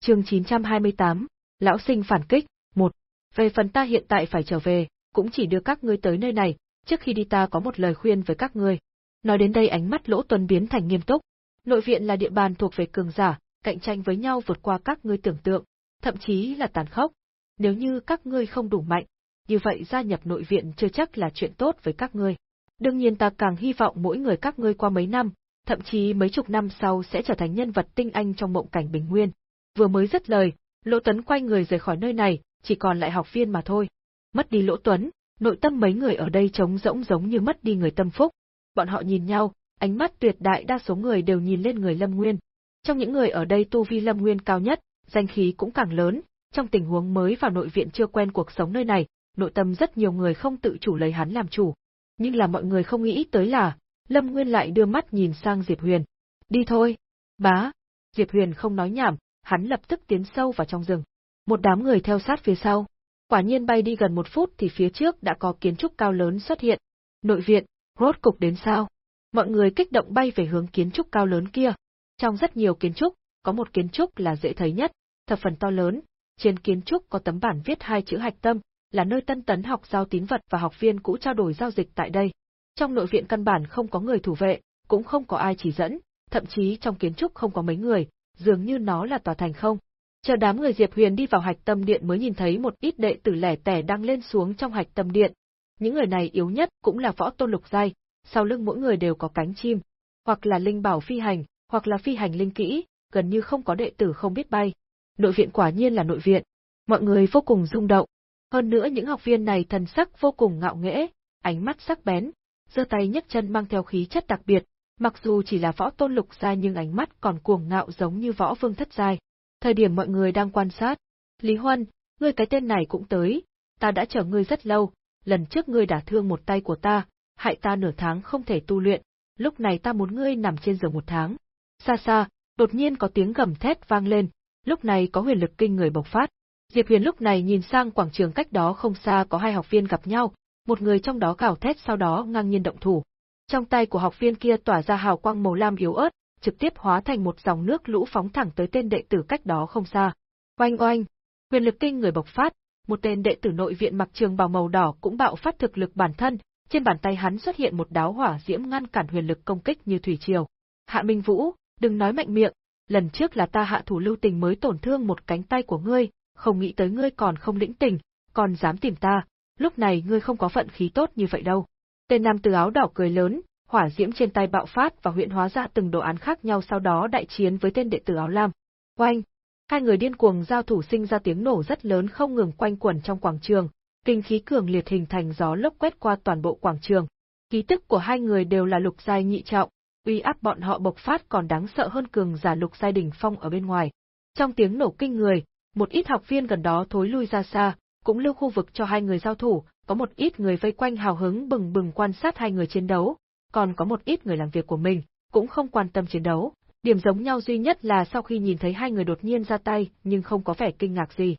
Chương 928, Lão sinh phản kích, 1. Về phần ta hiện tại phải trở về, cũng chỉ đưa các ngươi tới nơi này, trước khi đi ta có một lời khuyên với các ngươi. Nói đến đây ánh mắt Lỗ Tuấn biến thành nghiêm túc. Nội viện là địa bàn thuộc về cường giả, cạnh tranh với nhau vượt qua các ngươi tưởng tượng, thậm chí là tàn khốc. Nếu như các ngươi không đủ mạnh, như vậy gia nhập nội viện chưa chắc là chuyện tốt với các ngươi. Đương nhiên ta càng hy vọng mỗi người các ngươi qua mấy năm, thậm chí mấy chục năm sau sẽ trở thành nhân vật tinh anh trong mộng cảnh bình nguyên. Vừa mới dứt lời, Lỗ Tuấn quay người rời khỏi nơi này, chỉ còn lại học viên mà thôi. Mất đi Lỗ Tuấn, nội tâm mấy người ở đây trống rỗng giống như mất đi người tâm phúc. Bọn họ nhìn nhau, ánh mắt tuyệt đại đa số người đều nhìn lên người Lâm Nguyên. Trong những người ở đây tu vi Lâm Nguyên cao nhất, danh khí cũng càng lớn, trong tình huống mới vào nội viện chưa quen cuộc sống nơi này, nội tâm rất nhiều người không tự chủ lấy hắn làm chủ. Nhưng là mọi người không nghĩ tới là, Lâm Nguyên lại đưa mắt nhìn sang Diệp Huyền. Đi thôi. Bá. Diệp Huyền không nói nhảm, hắn lập tức tiến sâu vào trong rừng. Một đám người theo sát phía sau. Quả nhiên bay đi gần một phút thì phía trước đã có kiến trúc cao lớn xuất hiện. Nội viện, rốt cục đến sao? Mọi người kích động bay về hướng kiến trúc cao lớn kia. Trong rất nhiều kiến trúc, có một kiến trúc là dễ thấy nhất, thập phần to lớn. Trên kiến trúc có tấm bản viết hai chữ hạch tâm, là nơi tân tấn học giao tín vật và học viên cũ trao đổi giao dịch tại đây. Trong nội viện căn bản không có người thủ vệ, cũng không có ai chỉ dẫn, thậm chí trong kiến trúc không có mấy người, dường như nó là tòa thành không. Chờ đám người Diệp Huyền đi vào hạch tâm điện mới nhìn thấy một ít đệ tử lẻ tẻ đang lên xuống trong hạch tâm điện. Những người này yếu nhất cũng là võ tôn lục giai, sau lưng mỗi người đều có cánh chim, hoặc là linh bảo phi hành, hoặc là phi hành linh kỹ, gần như không có đệ tử không biết bay. Nội viện quả nhiên là nội viện. Mọi người vô cùng rung động. Hơn nữa những học viên này thần sắc vô cùng ngạo nghễ, ánh mắt sắc bén, giơ tay nhấc chân mang theo khí chất đặc biệt, mặc dù chỉ là võ tôn lục giai nhưng ánh mắt còn cuồng ngạo giống như võ vương thất giai. Thời điểm mọi người đang quan sát, Lý Huân, ngươi cái tên này cũng tới, ta đã chờ ngươi rất lâu, lần trước ngươi đả thương một tay của ta, hại ta nửa tháng không thể tu luyện, lúc này ta muốn ngươi nằm trên giường một tháng. Xa xa, đột nhiên có tiếng gầm thét vang lên, lúc này có huyền lực kinh người bộc phát. Diệp Huyền lúc này nhìn sang quảng trường cách đó không xa có hai học viên gặp nhau, một người trong đó gào thét sau đó ngang nhiên động thủ. Trong tay của học viên kia tỏa ra hào quang màu lam yếu ớt, trực tiếp hóa thành một dòng nước lũ phóng thẳng tới tên đệ tử cách đó không xa. Oanh oanh, huyền lực kinh người bộc phát, một tên đệ tử nội viện mặc trường bào màu đỏ cũng bạo phát thực lực bản thân, trên bàn tay hắn xuất hiện một đáo hỏa diễm ngăn cản huyền lực công kích như thủy triều. Hạ Minh Vũ, đừng nói mạnh miệng, lần trước là ta hạ thủ lưu tình mới tổn thương một cánh tay của ngươi, không nghĩ tới ngươi còn không lĩnh tình, còn dám tìm ta, lúc này ngươi không có vận khí tốt như vậy đâu. Tên nam tử áo đỏ cười lớn, hỏa diễm trên tay bạo phát và huyện hóa ra từng đồ án khác nhau sau đó đại chiến với tên đệ tử áo lam. Oanh! Hai người điên cuồng giao thủ sinh ra tiếng nổ rất lớn không ngừng quanh quẩn trong quảng trường, kinh khí cường liệt hình thành gió lốc quét qua toàn bộ quảng trường. Ký tức của hai người đều là lục giai nhị trọng, uy áp bọn họ bộc phát còn đáng sợ hơn cường giả lục giai đỉnh phong ở bên ngoài. Trong tiếng nổ kinh người, một ít học viên gần đó thối lui ra xa, cũng lưu khu vực cho hai người giao thủ, có một ít người vây quanh hào hứng bừng bừng quan sát hai người chiến đấu, còn có một ít người làm việc của mình, cũng không quan tâm chiến đấu. Điểm giống nhau duy nhất là sau khi nhìn thấy hai người đột nhiên ra tay, nhưng không có vẻ kinh ngạc gì.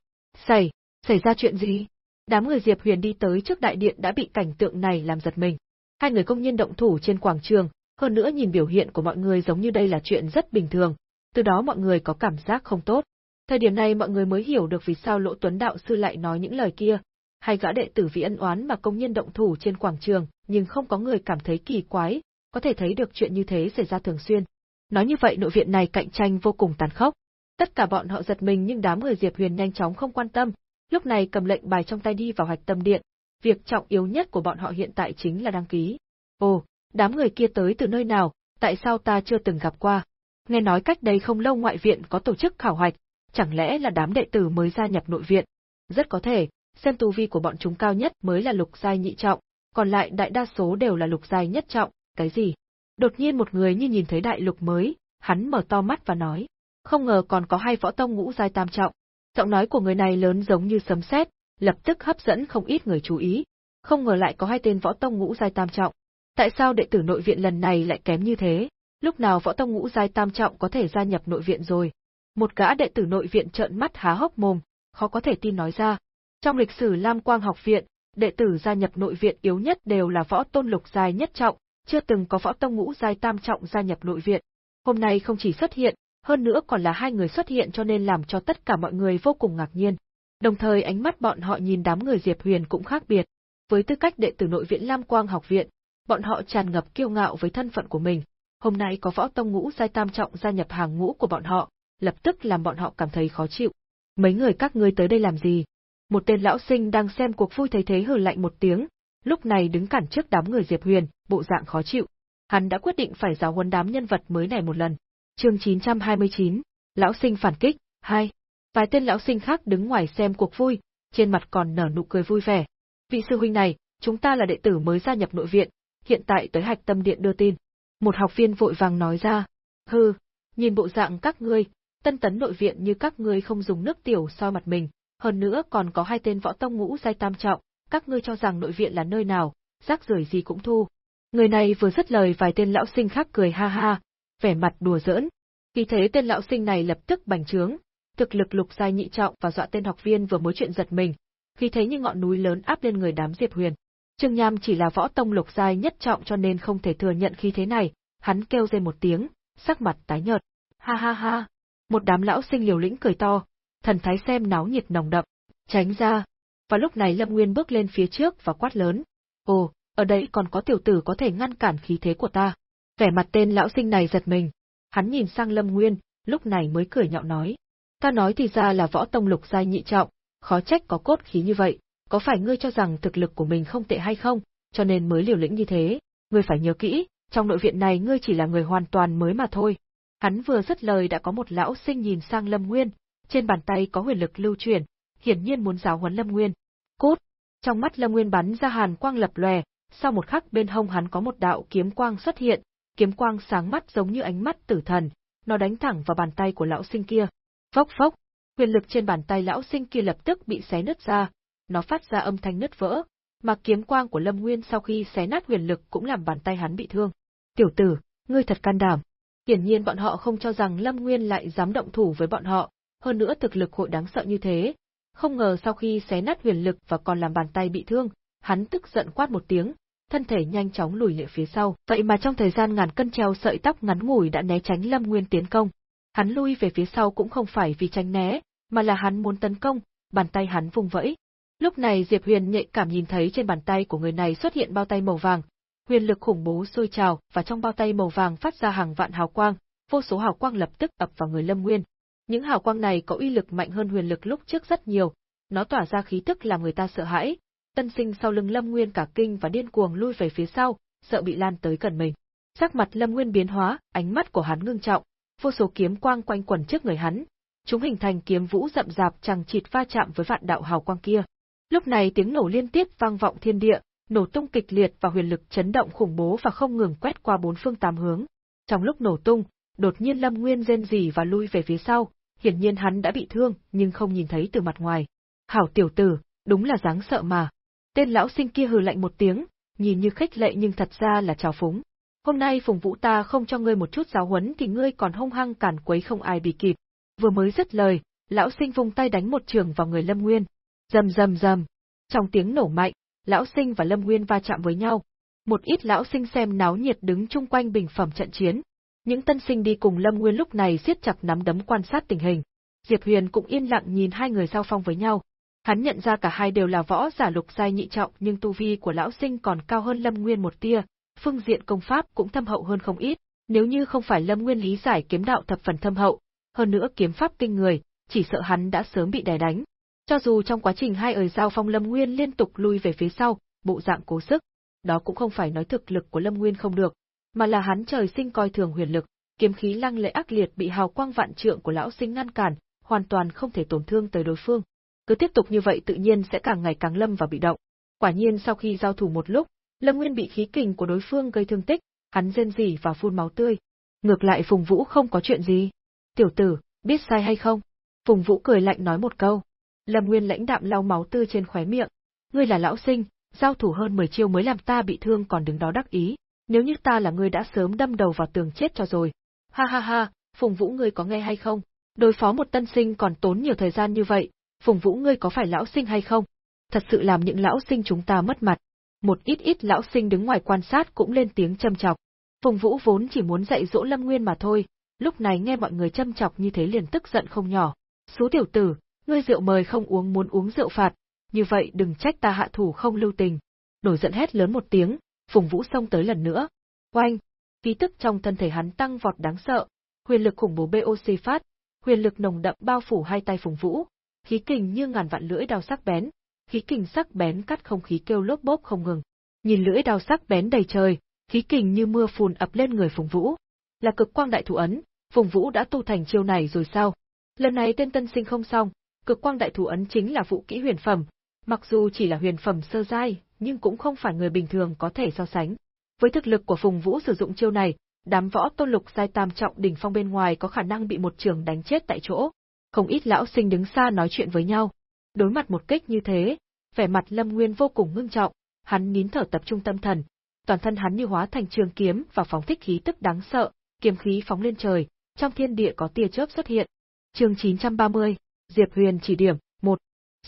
Xảy, xảy ra chuyện gì? Đám người Diệp Huyền đi tới trước đại điện đã bị cảnh tượng này làm giật mình. Hai người công nhân động thủ trên quảng trường, hơn nữa nhìn biểu hiện của mọi người giống như đây là chuyện rất bình thường, từ đó mọi người có cảm giác không tốt. Thời điểm này mọi người mới hiểu được vì sao Lỗ Tuấn đạo sư lại nói những lời kia. Hai gã đệ tử vì ân oán mà công nhân động thủ trên quảng trường, nhưng không có người cảm thấy kỳ quái, có thể thấy được chuyện như thế xảy ra thường xuyên. Nói như vậy nội viện này cạnh tranh vô cùng tàn khốc. Tất cả bọn họ giật mình nhưng đám người Diệp Huyền nhanh chóng không quan tâm, lúc này cầm lệnh bài trong tay đi vào hoạch tâm điện. Việc trọng yếu nhất của bọn họ hiện tại chính là đăng ký. Ồ, đám người kia tới từ nơi nào, tại sao ta chưa từng gặp qua? Nghe nói cách đây không lâu ngoại viện có tổ chức khảo hạch, chẳng lẽ là đám đệ tử mới gia nhập nội viện? Rất có thể, xem tu vi của bọn chúng cao nhất mới là lục giai nhị trọng, còn lại đại đa số đều là lục giai nhất trọng, cái gì? Đột nhiên một người như nhìn thấy đại lục mới, hắn mở to mắt và nói, không ngờ còn có hai võ tông ngũ giai tam trọng. Giọng nói của người này lớn giống như sấm sét, lập tức hấp dẫn không ít người chú ý. Không ngờ lại có hai tên võ tông ngũ giai tam trọng. Tại sao đệ tử nội viện lần này lại kém như thế? Lúc nào võ tông ngũ giai tam trọng có thể gia nhập nội viện rồi? Một gã đệ tử nội viện trợn mắt há hốc mồm, khó có thể tin nói ra. Trong lịch sử Lam Quang học viện, đệ tử gia nhập nội viện yếu nhất đều là võ tôn lục giai nhất trọng, chưa từng có võ tông ngũ giai tam trọng gia nhập nội viện. Hôm nay không chỉ xuất hiện, hơn nữa còn là hai người xuất hiện cho nên làm cho tất cả mọi người vô cùng ngạc nhiên. Đồng thời ánh mắt bọn họ nhìn đám người Diệp Huyền cũng khác biệt. Với tư cách đệ tử nội viện Lam Quang học viện, bọn họ tràn ngập kiêu ngạo với thân phận của mình. Hôm nay có võ tông ngũ giai tam trọng gia nhập hàng ngũ của bọn họ, lập tức làm bọn họ cảm thấy khó chịu. Mấy người các ngươi tới đây làm gì? Một tên lão sinh đang xem cuộc vui thấy thế hừ lạnh một tiếng, lúc này đứng cản trước đám người Diệp Huyền, bộ dạng khó chịu. Hắn đã quyết định phải giáo huấn đám nhân vật mới này một lần. Chương 929, lão sinh phản kích, 2. Vài tên lão sinh khác đứng ngoài xem cuộc vui, trên mặt còn nở nụ cười vui vẻ. Vị sư huynh này, chúng ta là đệ tử mới gia nhập nội viện, hiện tại tới hạch tâm điện đưa tin. Một học viên vội vàng nói ra. Hừ, nhìn bộ dạng các ngươi, tân tấn nội viện như các ngươi không dùng nước tiểu soi mặt mình, hơn nữa còn có hai tên võ tông ngũ giai tam trọng, các ngươi cho rằng nội viện là nơi nào, rác rưởi gì cũng thu. Người này vừa dứt lời vài tên lão sinh khác cười ha ha, vẻ mặt đùa giỡn. Khi thế tên lão sinh này lập tức bành trướng, thực lực lục giai nhị trọng và dọa tên học viên vừa mới chuyện giật mình, khi thấy như ngọn núi lớn áp lên người đám Diệp Huyền. Trương Nham chỉ là võ tông lục giai nhất trọng cho nên không thể thừa nhận khi thế này, hắn kêu lên một tiếng, sắc mặt tái nhợt. Ha ha ha, một đám lão sinh liều lĩnh cười to, thần thái xem náo nhiệt nồng đậm, tránh ra. Và lúc này Lâm Nguyên bước lên phía trước và quát lớn. Ồ, ở đây còn có tiểu tử có thể ngăn cản khí thế của ta. Vẻ mặt tên lão sinh này giật mình. Hắn nhìn sang Lâm Nguyên, lúc này mới cười nhạo nói. Ta nói thì ra là võ tông lục giai nhị trọng, khó trách có cốt khí như vậy, có phải ngươi cho rằng thực lực của mình không tệ hay không, cho nên mới liều lĩnh như thế, ngươi phải nhớ kỹ, trong nội viện này ngươi chỉ là người hoàn toàn mới mà thôi. Hắn vừa dứt lời đã có một lão sinh nhìn sang Lâm Nguyên, trên bàn tay có huyền lực lưu chuyển, hiển nhiên muốn giáo huấn Lâm Nguyên. Cút! Trong mắt Lâm Nguyên bắn ra hàn quang lập lòe, sau một khắc bên hông hắn có một đạo kiếm quang xuất hiện, kiếm quang sáng mắt giống như ánh mắt tử thần, nó đánh thẳng vào bàn tay của lão sinh kia. Phốc phốc, huyền lực trên bàn tay lão sinh kia lập tức bị xé nứt ra, nó phát ra âm thanh nứt vỡ, mà kiếm quang của Lâm Nguyên sau khi xé nát huyền lực cũng làm bàn tay hắn bị thương. Tiểu tử, ngươi thật can đảm. Hiển nhiên bọn họ không cho rằng Lâm Nguyên lại dám động thủ với bọn họ, hơn nữa thực lực hội đáng sợ như thế. Không ngờ sau khi xé nát huyền lực và còn làm bàn tay bị thương, hắn tức giận quát một tiếng, thân thể nhanh chóng lùi lại phía sau. Vậy mà trong thời gian ngàn cân treo sợi tóc ngắn ngủi đã né tránh Lâm Nguyên tiến công. Hắn lui về phía sau cũng không phải vì tránh né, mà là hắn muốn tấn công, bàn tay hắn vùng vẫy. Lúc này Diệp Huyền nhạy cảm nhìn thấy trên bàn tay của người này xuất hiện bao tay màu vàng, huyền lực khủng bố sôi trào và trong bao tay màu vàng phát ra hàng vạn hào quang, vô số hào quang lập tức ập vào người Lâm Nguyên. Những hào quang này có uy lực mạnh hơn huyền lực lúc trước rất nhiều, nó tỏa ra khí tức làm người ta sợ hãi. Tân sinh sau lưng Lâm Nguyên cả kinh và điên cuồng lui về phía sau, sợ bị lan tới gần mình. Sắc mặt Lâm Nguyên biến hóa, ánh mắt của hắn ngưng trọng, vô số kiếm quang quanh quẩn trước người hắn, chúng hình thành kiếm vũ rậm rạp chẳng chịt va chạm với vạn đạo hào quang kia. Lúc này tiếng nổ liên tiếp vang vọng thiên địa, nổ tung kịch liệt và huyền lực chấn động khủng bố và không ngừng quét qua bốn phương tám hướng. Trong lúc nổ tung, đột nhiên Lâm Nguyên rên rỉ và lui về phía sau, hiển nhiên hắn đã bị thương, nhưng không nhìn thấy từ mặt ngoài. Hảo tiểu tử, đúng là dáng sợ mà. Tên lão sinh kia hừ lạnh một tiếng, nhìn như khích lệ nhưng thật ra là trào phúng. Hôm nay Phùng Vũ ta không cho ngươi một chút giáo huấn thì ngươi còn hung hăng cản quấy không ai bị kịp. Vừa mới dứt lời, lão sinh vung tay đánh một trường vào người Lâm Nguyên. Rầm rầm rầm. Trong tiếng nổ mạnh, lão sinh và Lâm Nguyên va chạm với nhau. Một ít lão sinh xem náo nhiệt đứng chung quanh bình phẩm trận chiến. Những tân sinh đi cùng Lâm Nguyên lúc này siết chặt nắm đấm quan sát tình hình. Diệp Huyền cũng yên lặng nhìn hai người giao phong với nhau. Hắn nhận ra cả hai đều là võ giả lục giai nhị trọng nhưng tu vi của lão sinh còn cao hơn Lâm Nguyên một tia, phương diện công pháp cũng thâm hậu hơn không ít, nếu như không phải Lâm Nguyên lý giải kiếm đạo thập phần thâm hậu, hơn nữa kiếm pháp kinh người, chỉ sợ hắn đã sớm bị đè đánh. Cho dù trong quá trình hai ời giao phong Lâm Nguyên liên tục lui về phía sau, bộ dạng cố sức, đó cũng không phải nói thực lực của Lâm Nguyên không được, mà là hắn trời sinh coi thường huyền lực, kiếm khí lăng lệ ác liệt bị hào quang vạn trượng của lão sinh ngăn cản, hoàn toàn không thể tổn thương tới đối phương. Cứ tiếp tục như vậy tự nhiên sẽ càng ngày càng lâm vào bị động. Quả nhiên sau khi giao thủ một lúc, Lâm Nguyên bị khí kình của đối phương gây thương tích, hắn rên rỉ và phun máu tươi. Ngược lại Phùng Vũ không có chuyện gì. Tiểu tử, biết sai hay không? Phùng Vũ cười lạnh nói một câu. Lâm Nguyên lãnh đạm lau máu tươi trên khóe miệng. Ngươi là lão sinh, giao thủ hơn 10 chiêu mới làm ta bị thương còn đứng đó đắc ý. Nếu như ta là ngươi đã sớm đâm đầu vào tường chết cho rồi. Ha ha ha, Phùng Vũ ngươi có nghe hay không? Đối phó một tân sinh còn tốn nhiều thời gian như vậy, Phùng Vũ ngươi có phải lão sinh hay không? Thật sự làm những lão sinh chúng ta mất mặt một ít ít lão sinh đứng ngoài quan sát cũng lên tiếng châm chọc. Phùng Vũ vốn chỉ muốn dạy dỗ Lâm Nguyên mà thôi, lúc này nghe mọi người châm chọc như thế liền tức giận không nhỏ. Số tiểu tử, ngươi rượu mời không uống muốn uống rượu phạt, như vậy đừng trách ta hạ thủ không lưu tình. Nổi giận hét lớn một tiếng, Phùng Vũ xông tới lần nữa. Oanh! Khí tức trong thân thể hắn tăng vọt đáng sợ, huyền lực khủng bố BOC phát, huyền lực nồng đậm bao phủ hai tay Phùng Vũ, khí kình như ngàn vạn lưỡi đao sắc bén, khí kình sắc bén cắt không khí kêu lốp bốp không ngừng. Nhìn lưỡi đao sắc bén đầy trời, khí kình như mưa phùn ập lên người Phùng Vũ. Là cực quang đại thủ ấn, Phùng Vũ đã tu thành chiêu này rồi sao? Lần này tên tân sinh không xong, cực quang đại thủ ấn chính là vũ kỹ huyền phẩm, mặc dù chỉ là huyền phẩm sơ giai, nhưng cũng không phải người bình thường có thể so sánh. Với thực lực của Phùng Vũ sử dụng chiêu này, đám võ tôn lục giai tam trọng đỉnh phong bên ngoài có khả năng bị một trường đánh chết tại chỗ. Không ít lão sinh đứng xa nói chuyện với nhau. Đối mặt một kích như thế, vẻ mặt Lâm Nguyên vô cùng ngưng trọng, hắn nín thở tập trung tâm thần, toàn thân hắn như hóa thành trường kiếm và phóng thích khí tức đáng sợ, kiếm khí phóng lên trời, trong thiên địa có tia chớp xuất hiện. Chương 930, Diệp Huyền chỉ điểm, một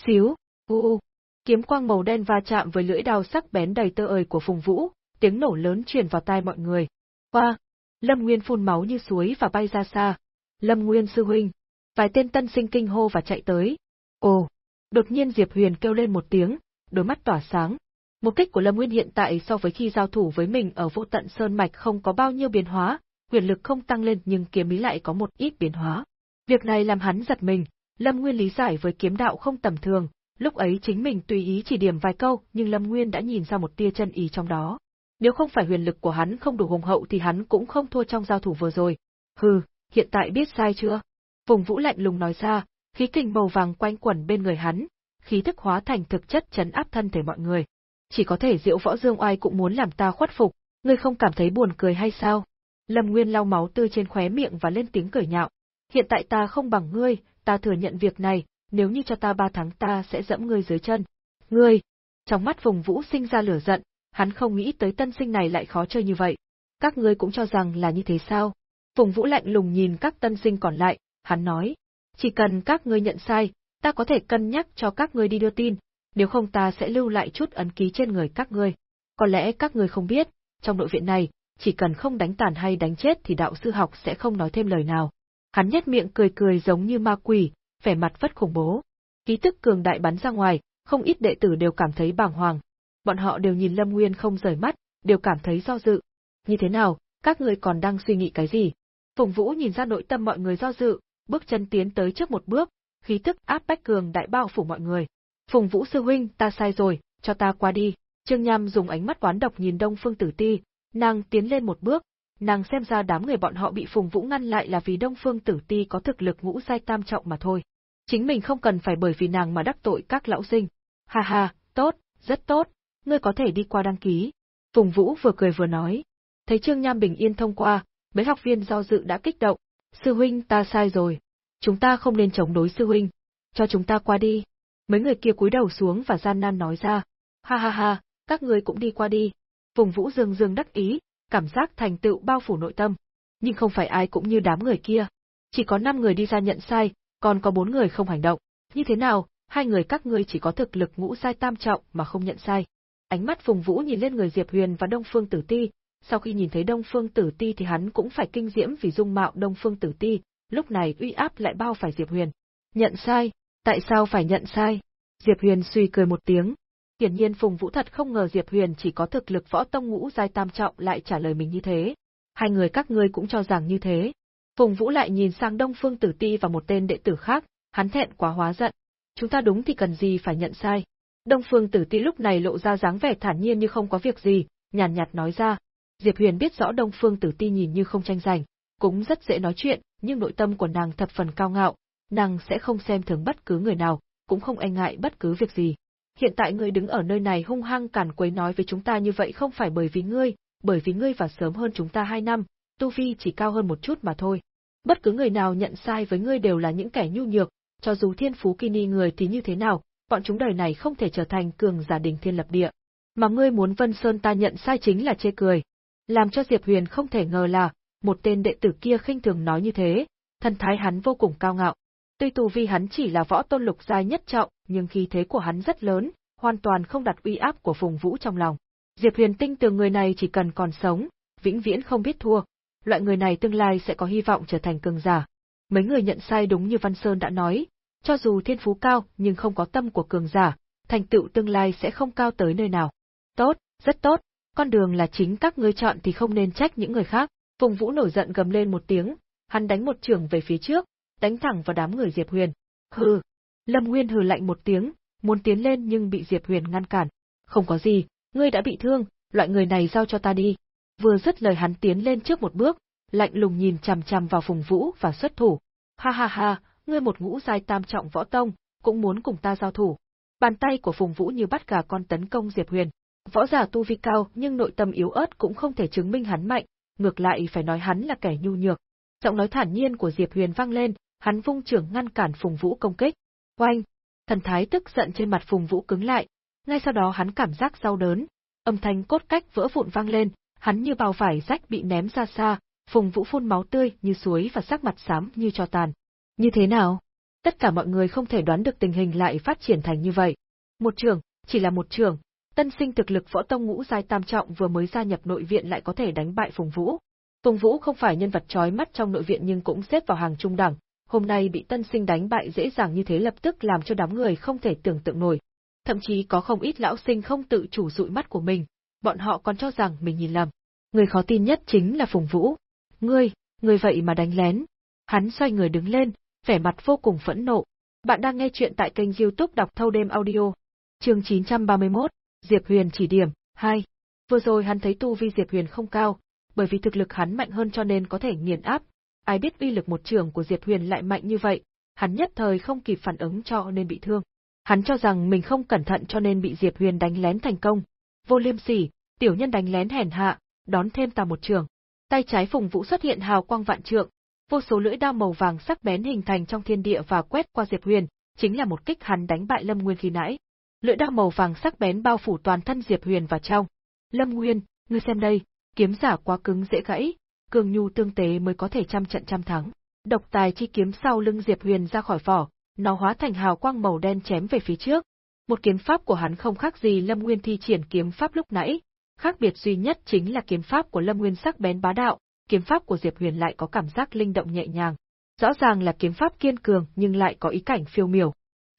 Xíu, u u. Kiếm quang màu đen va chạm với lưỡi đao sắc bén đầy tơ ơi của Phùng Vũ, tiếng nổ lớn truyền vào tai mọi người. Qua, Lâm Nguyên phun máu như suối và bay ra xa. Lâm Nguyên sư huynh, vài tên tân sinh kinh hô và chạy tới. Ồ, Đột nhiên Diệp Huyền kêu lên một tiếng, đôi mắt tỏa sáng. Một kích của Lâm Nguyên hiện tại so với khi giao thủ với mình ở Vũ tận sơn mạch không có bao nhiêu biến hóa, quyền lực không tăng lên nhưng kiếm ý lại có một ít biến hóa. Việc này làm hắn giật mình, Lâm Nguyên lý giải với kiếm đạo không tầm thường, lúc ấy chính mình tùy ý chỉ điểm vài câu nhưng Lâm Nguyên đã nhìn ra một tia chân ý trong đó. Nếu không phải huyền lực của hắn không đủ hùng hậu thì hắn cũng không thua trong giao thủ vừa rồi. Hừ, hiện tại biết sai chưa? Vùng Vũ lạnh lùng nói ra, khí kình màu vàng quanh quẩn bên người hắn, khí thức hóa thành thực chất chấn áp thân thể mọi người. Chỉ có thể Diệu Võ Dương Oai cũng muốn làm ta khuất phục, ngươi không cảm thấy buồn cười hay sao? Lâm Nguyên lau máu tươi trên khóe miệng và lên tiếng cười nhạo. Hiện tại ta không bằng ngươi, ta thừa nhận việc này, nếu như cho ta ba tháng ta sẽ dẫm ngươi dưới chân. Ngươi! Trong mắt Phùng Vũ sinh ra lửa giận, hắn không nghĩ tới tân sinh này lại khó chơi như vậy. Các ngươi cũng cho rằng là như thế sao? Phùng Vũ lạnh lùng nhìn các tân sinh còn lại, hắn nói, chỉ cần các ngươi nhận sai, ta có thể cân nhắc cho các ngươi đi đưa tin, nếu không ta sẽ lưu lại chút ấn ký trên người các ngươi. Có lẽ các ngươi không biết, trong nội viện này, chỉ cần không đánh tàn hay đánh chết thì đạo sư học sẽ không nói thêm lời nào. Hắn nhếch miệng cười cười giống như ma quỷ, vẻ mặt vất khủng bố. Ký tức cường đại bắn ra ngoài, không ít đệ tử đều cảm thấy bàng hoàng. Bọn họ đều nhìn Lâm Nguyên không rời mắt, đều cảm thấy do dự. Như thế nào, các người còn đang suy nghĩ cái gì? Phùng Vũ nhìn ra nội tâm mọi người do dự, bước chân tiến tới trước một bước, khí tức áp bách cường đại bao phủ mọi người. Phùng Vũ sư huynh, ta sai rồi, cho ta qua đi. Trương Nham dùng ánh mắt oán độc nhìn Đông Phương Tử Ti, nàng tiến lên một bước, nàng xem ra đám người bọn họ bị Phùng Vũ ngăn lại là vì Đông Phương Tử Ti có thực lực ngũ giai tam trọng mà thôi. Chính mình không cần phải bởi vì nàng mà đắc tội các lão sinh. Ha ha, tốt, rất tốt, ngươi có thể đi qua đăng ký. Phùng Vũ vừa cười vừa nói. Thấy Trương Nham bình yên thông qua, mấy học viên do dự đã kích động. Sư huynh ta sai rồi. Chúng ta không nên chống đối sư huynh. Cho chúng ta qua đi. Mấy người kia cúi đầu xuống và gian nan nói ra. Ha ha ha, các ngươi cũng đi qua đi. Phùng Vũ dương dương đắc ý, cảm giác thành tựu bao phủ nội tâm. Nhưng không phải ai cũng như đám người kia. Chỉ có 5 người đi ra nhận sai, còn có 4 người không hành động. Như thế nào, hai người các ngươi chỉ có thực lực ngũ sai tam trọng mà không nhận sai. Ánh mắt Phùng Vũ nhìn lên người Diệp Huyền và Đông Phương Tử Ti, sau khi nhìn thấy Đông Phương Tử Ti thì hắn cũng phải kinh diễm vì dung mạo Đông Phương Tử Ti, lúc này uy áp lại bao phải Diệp Huyền. Nhận sai, tại sao phải nhận sai? Diệp Huyền suy cười một tiếng. Hiển nhiên Phùng Vũ thật không ngờ Diệp Huyền chỉ có thực lực võ tông ngũ giai tam trọng lại trả lời mình như thế. Hai người các ngươi cũng cho rằng như thế. Phùng Vũ lại nhìn sang Đông Phương Tử Ti và một tên đệ tử khác, hắn thẹn quá hóa giận. Chúng ta đúng thì cần gì phải nhận sai. Đông Phương Tử Ti lúc này lộ ra dáng vẻ thản nhiên như không có việc gì, nhàn nhạt, nhạt nói ra. Diệp Huyền biết rõ Đông Phương Tử Ti nhìn như không tranh giành, cũng rất dễ nói chuyện, nhưng nội tâm của nàng thập phần cao ngạo, nàng sẽ không xem thường bất cứ người nào, cũng không e ngại bất cứ việc gì. Hiện tại ngươi đứng ở nơi này hung hăng cản quấy nói với chúng ta như vậy không phải bởi vì ngươi, bởi vì ngươi và sớm hơn chúng ta hai năm, tu vi chỉ cao hơn một chút mà thôi. Bất cứ người nào nhận sai với ngươi đều là những kẻ nhu nhược, cho dù thiên phú kini người thì như thế nào, bọn chúng đời này không thể trở thành cường giả đình thiên lập địa. Mà ngươi muốn Vân Sơn ta nhận sai chính là chê cười. Làm cho Diệp Huyền không thể ngờ là, một tên đệ tử kia khinh thường nói như thế, thần thái hắn vô cùng cao ngạo. Tuy tu vi hắn chỉ là võ tôn lục giai nhất trọng, nhưng khí thế của hắn rất lớn, hoàn toàn không đặt uy áp của Phùng Vũ trong lòng. Diệp Huyền tinh tưởng người này chỉ cần còn sống, vĩnh viễn không biết thua, loại người này tương lai sẽ có hy vọng trở thành cường giả. Mấy người nhận sai đúng như Văn Sơn đã nói, cho dù thiên phú cao nhưng không có tâm của cường giả, thành tựu tương lai sẽ không cao tới nơi nào. Tốt, rất tốt, con đường là chính các ngươi chọn thì không nên trách những người khác. Phùng Vũ nổi giận gầm lên một tiếng, hắn đánh một trường về phía trước, đánh thẳng vào đám người Diệp Huyền. Hừ. Lâm Nguyên hừ lạnh một tiếng, muốn tiến lên nhưng bị Diệp Huyền ngăn cản. Không có gì, ngươi đã bị thương, loại người này giao cho ta đi. Vừa dứt lời hắn tiến lên trước một bước, lạnh lùng nhìn chằm chằm vào Phùng Vũ và xuất thủ. Ha ha ha, ngươi một ngũ giai tam trọng võ tông, cũng muốn cùng ta giao thủ. Bàn tay của Phùng Vũ như bắt gà con tấn công Diệp Huyền. Võ giả tu vi cao nhưng nội tâm yếu ớt cũng không thể chứng minh hắn mạnh, ngược lại phải nói hắn là kẻ nhu nhược. Giọng nói thản nhiên của Diệp Huyền vang lên, hắn vung trưởng ngăn cản Phùng Vũ công kích. Oanh! Thần thái tức giận trên mặt Phùng Vũ cứng lại, ngay sau đó hắn cảm giác đau đớn, âm thanh cốt cách vỡ vụn vang lên, hắn như bao vải rách bị ném ra xa, Phùng Vũ phun máu tươi như suối và sắc mặt xám như cho tàn. Như thế nào? Tất cả mọi người không thể đoán được tình hình lại phát triển thành như vậy. Một trường, chỉ là một trường, tân sinh thực lực võ tông ngũ giai tam trọng vừa mới gia nhập nội viện lại có thể đánh bại Phùng Vũ. Phùng Vũ không phải nhân vật chói mắt trong nội viện nhưng cũng xếp vào hàng trung đẳng, hôm nay bị tân sinh đánh bại dễ dàng như thế lập tức làm cho đám người không thể tưởng tượng nổi. Thậm chí có không ít lão sinh không tự chủ dụi mắt của mình, bọn họ còn cho rằng mình nhìn lầm. Người khó tin nhất chính là Phùng Vũ. Ngươi, ngươi vậy mà đánh lén. Hắn xoay người đứng lên, vẻ mặt vô cùng phẫn nộ. Bạn đang nghe chuyện tại kênh youtube đọc thâu đêm audio. Chương 931, Diệp Huyền chỉ điểm, 2. Vừa rồi hắn thấy tu vi Diệp Huyền không cao, bởi vì thực lực hắn mạnh hơn cho nên có thể nghiền áp. Ai biết uy lực một trường của Diệp Huyền lại mạnh như vậy, hắn nhất thời không kịp phản ứng cho nên bị thương. Hắn cho rằng mình không cẩn thận cho nên bị Diệp Huyền đánh lén thành công. Vô liêm sỉ, tiểu nhân đánh lén hèn hạ, đón thêm ta một trường. Tay trái Phùng Vũ xuất hiện hào quang vạn trượng, Vô số lưỡi đao màu vàng sắc bén hình thành trong thiên địa và quét qua Diệp Huyền, chính là một kích hắn đánh bại Lâm Nguyên khi nãy. Lưỡi đao màu vàng sắc bén bao phủ toàn thân Diệp Huyền vào trong. Lâm Nguyên, ngươi xem đây, kiếm giả quá cứng dễ gãy, cường nhu tương tế mới có thể trăm trận trăm thắng. Độc tài chi kiếm sau lưng Diệp Huyền ra khỏi vỏ, nó hóa thành hào quang màu đen chém về phía trước. Một kiếm pháp của hắn không khác gì Lâm Nguyên thi triển kiếm pháp lúc nãy, khác biệt duy nhất chính là kiếm pháp của Lâm Nguyên sắc bén bá đạo, kiếm pháp của Diệp Huyền lại có cảm giác linh động nhẹ nhàng. Rõ ràng là kiếm pháp kiên cường nhưng lại có ý cảnh phiêu miểu.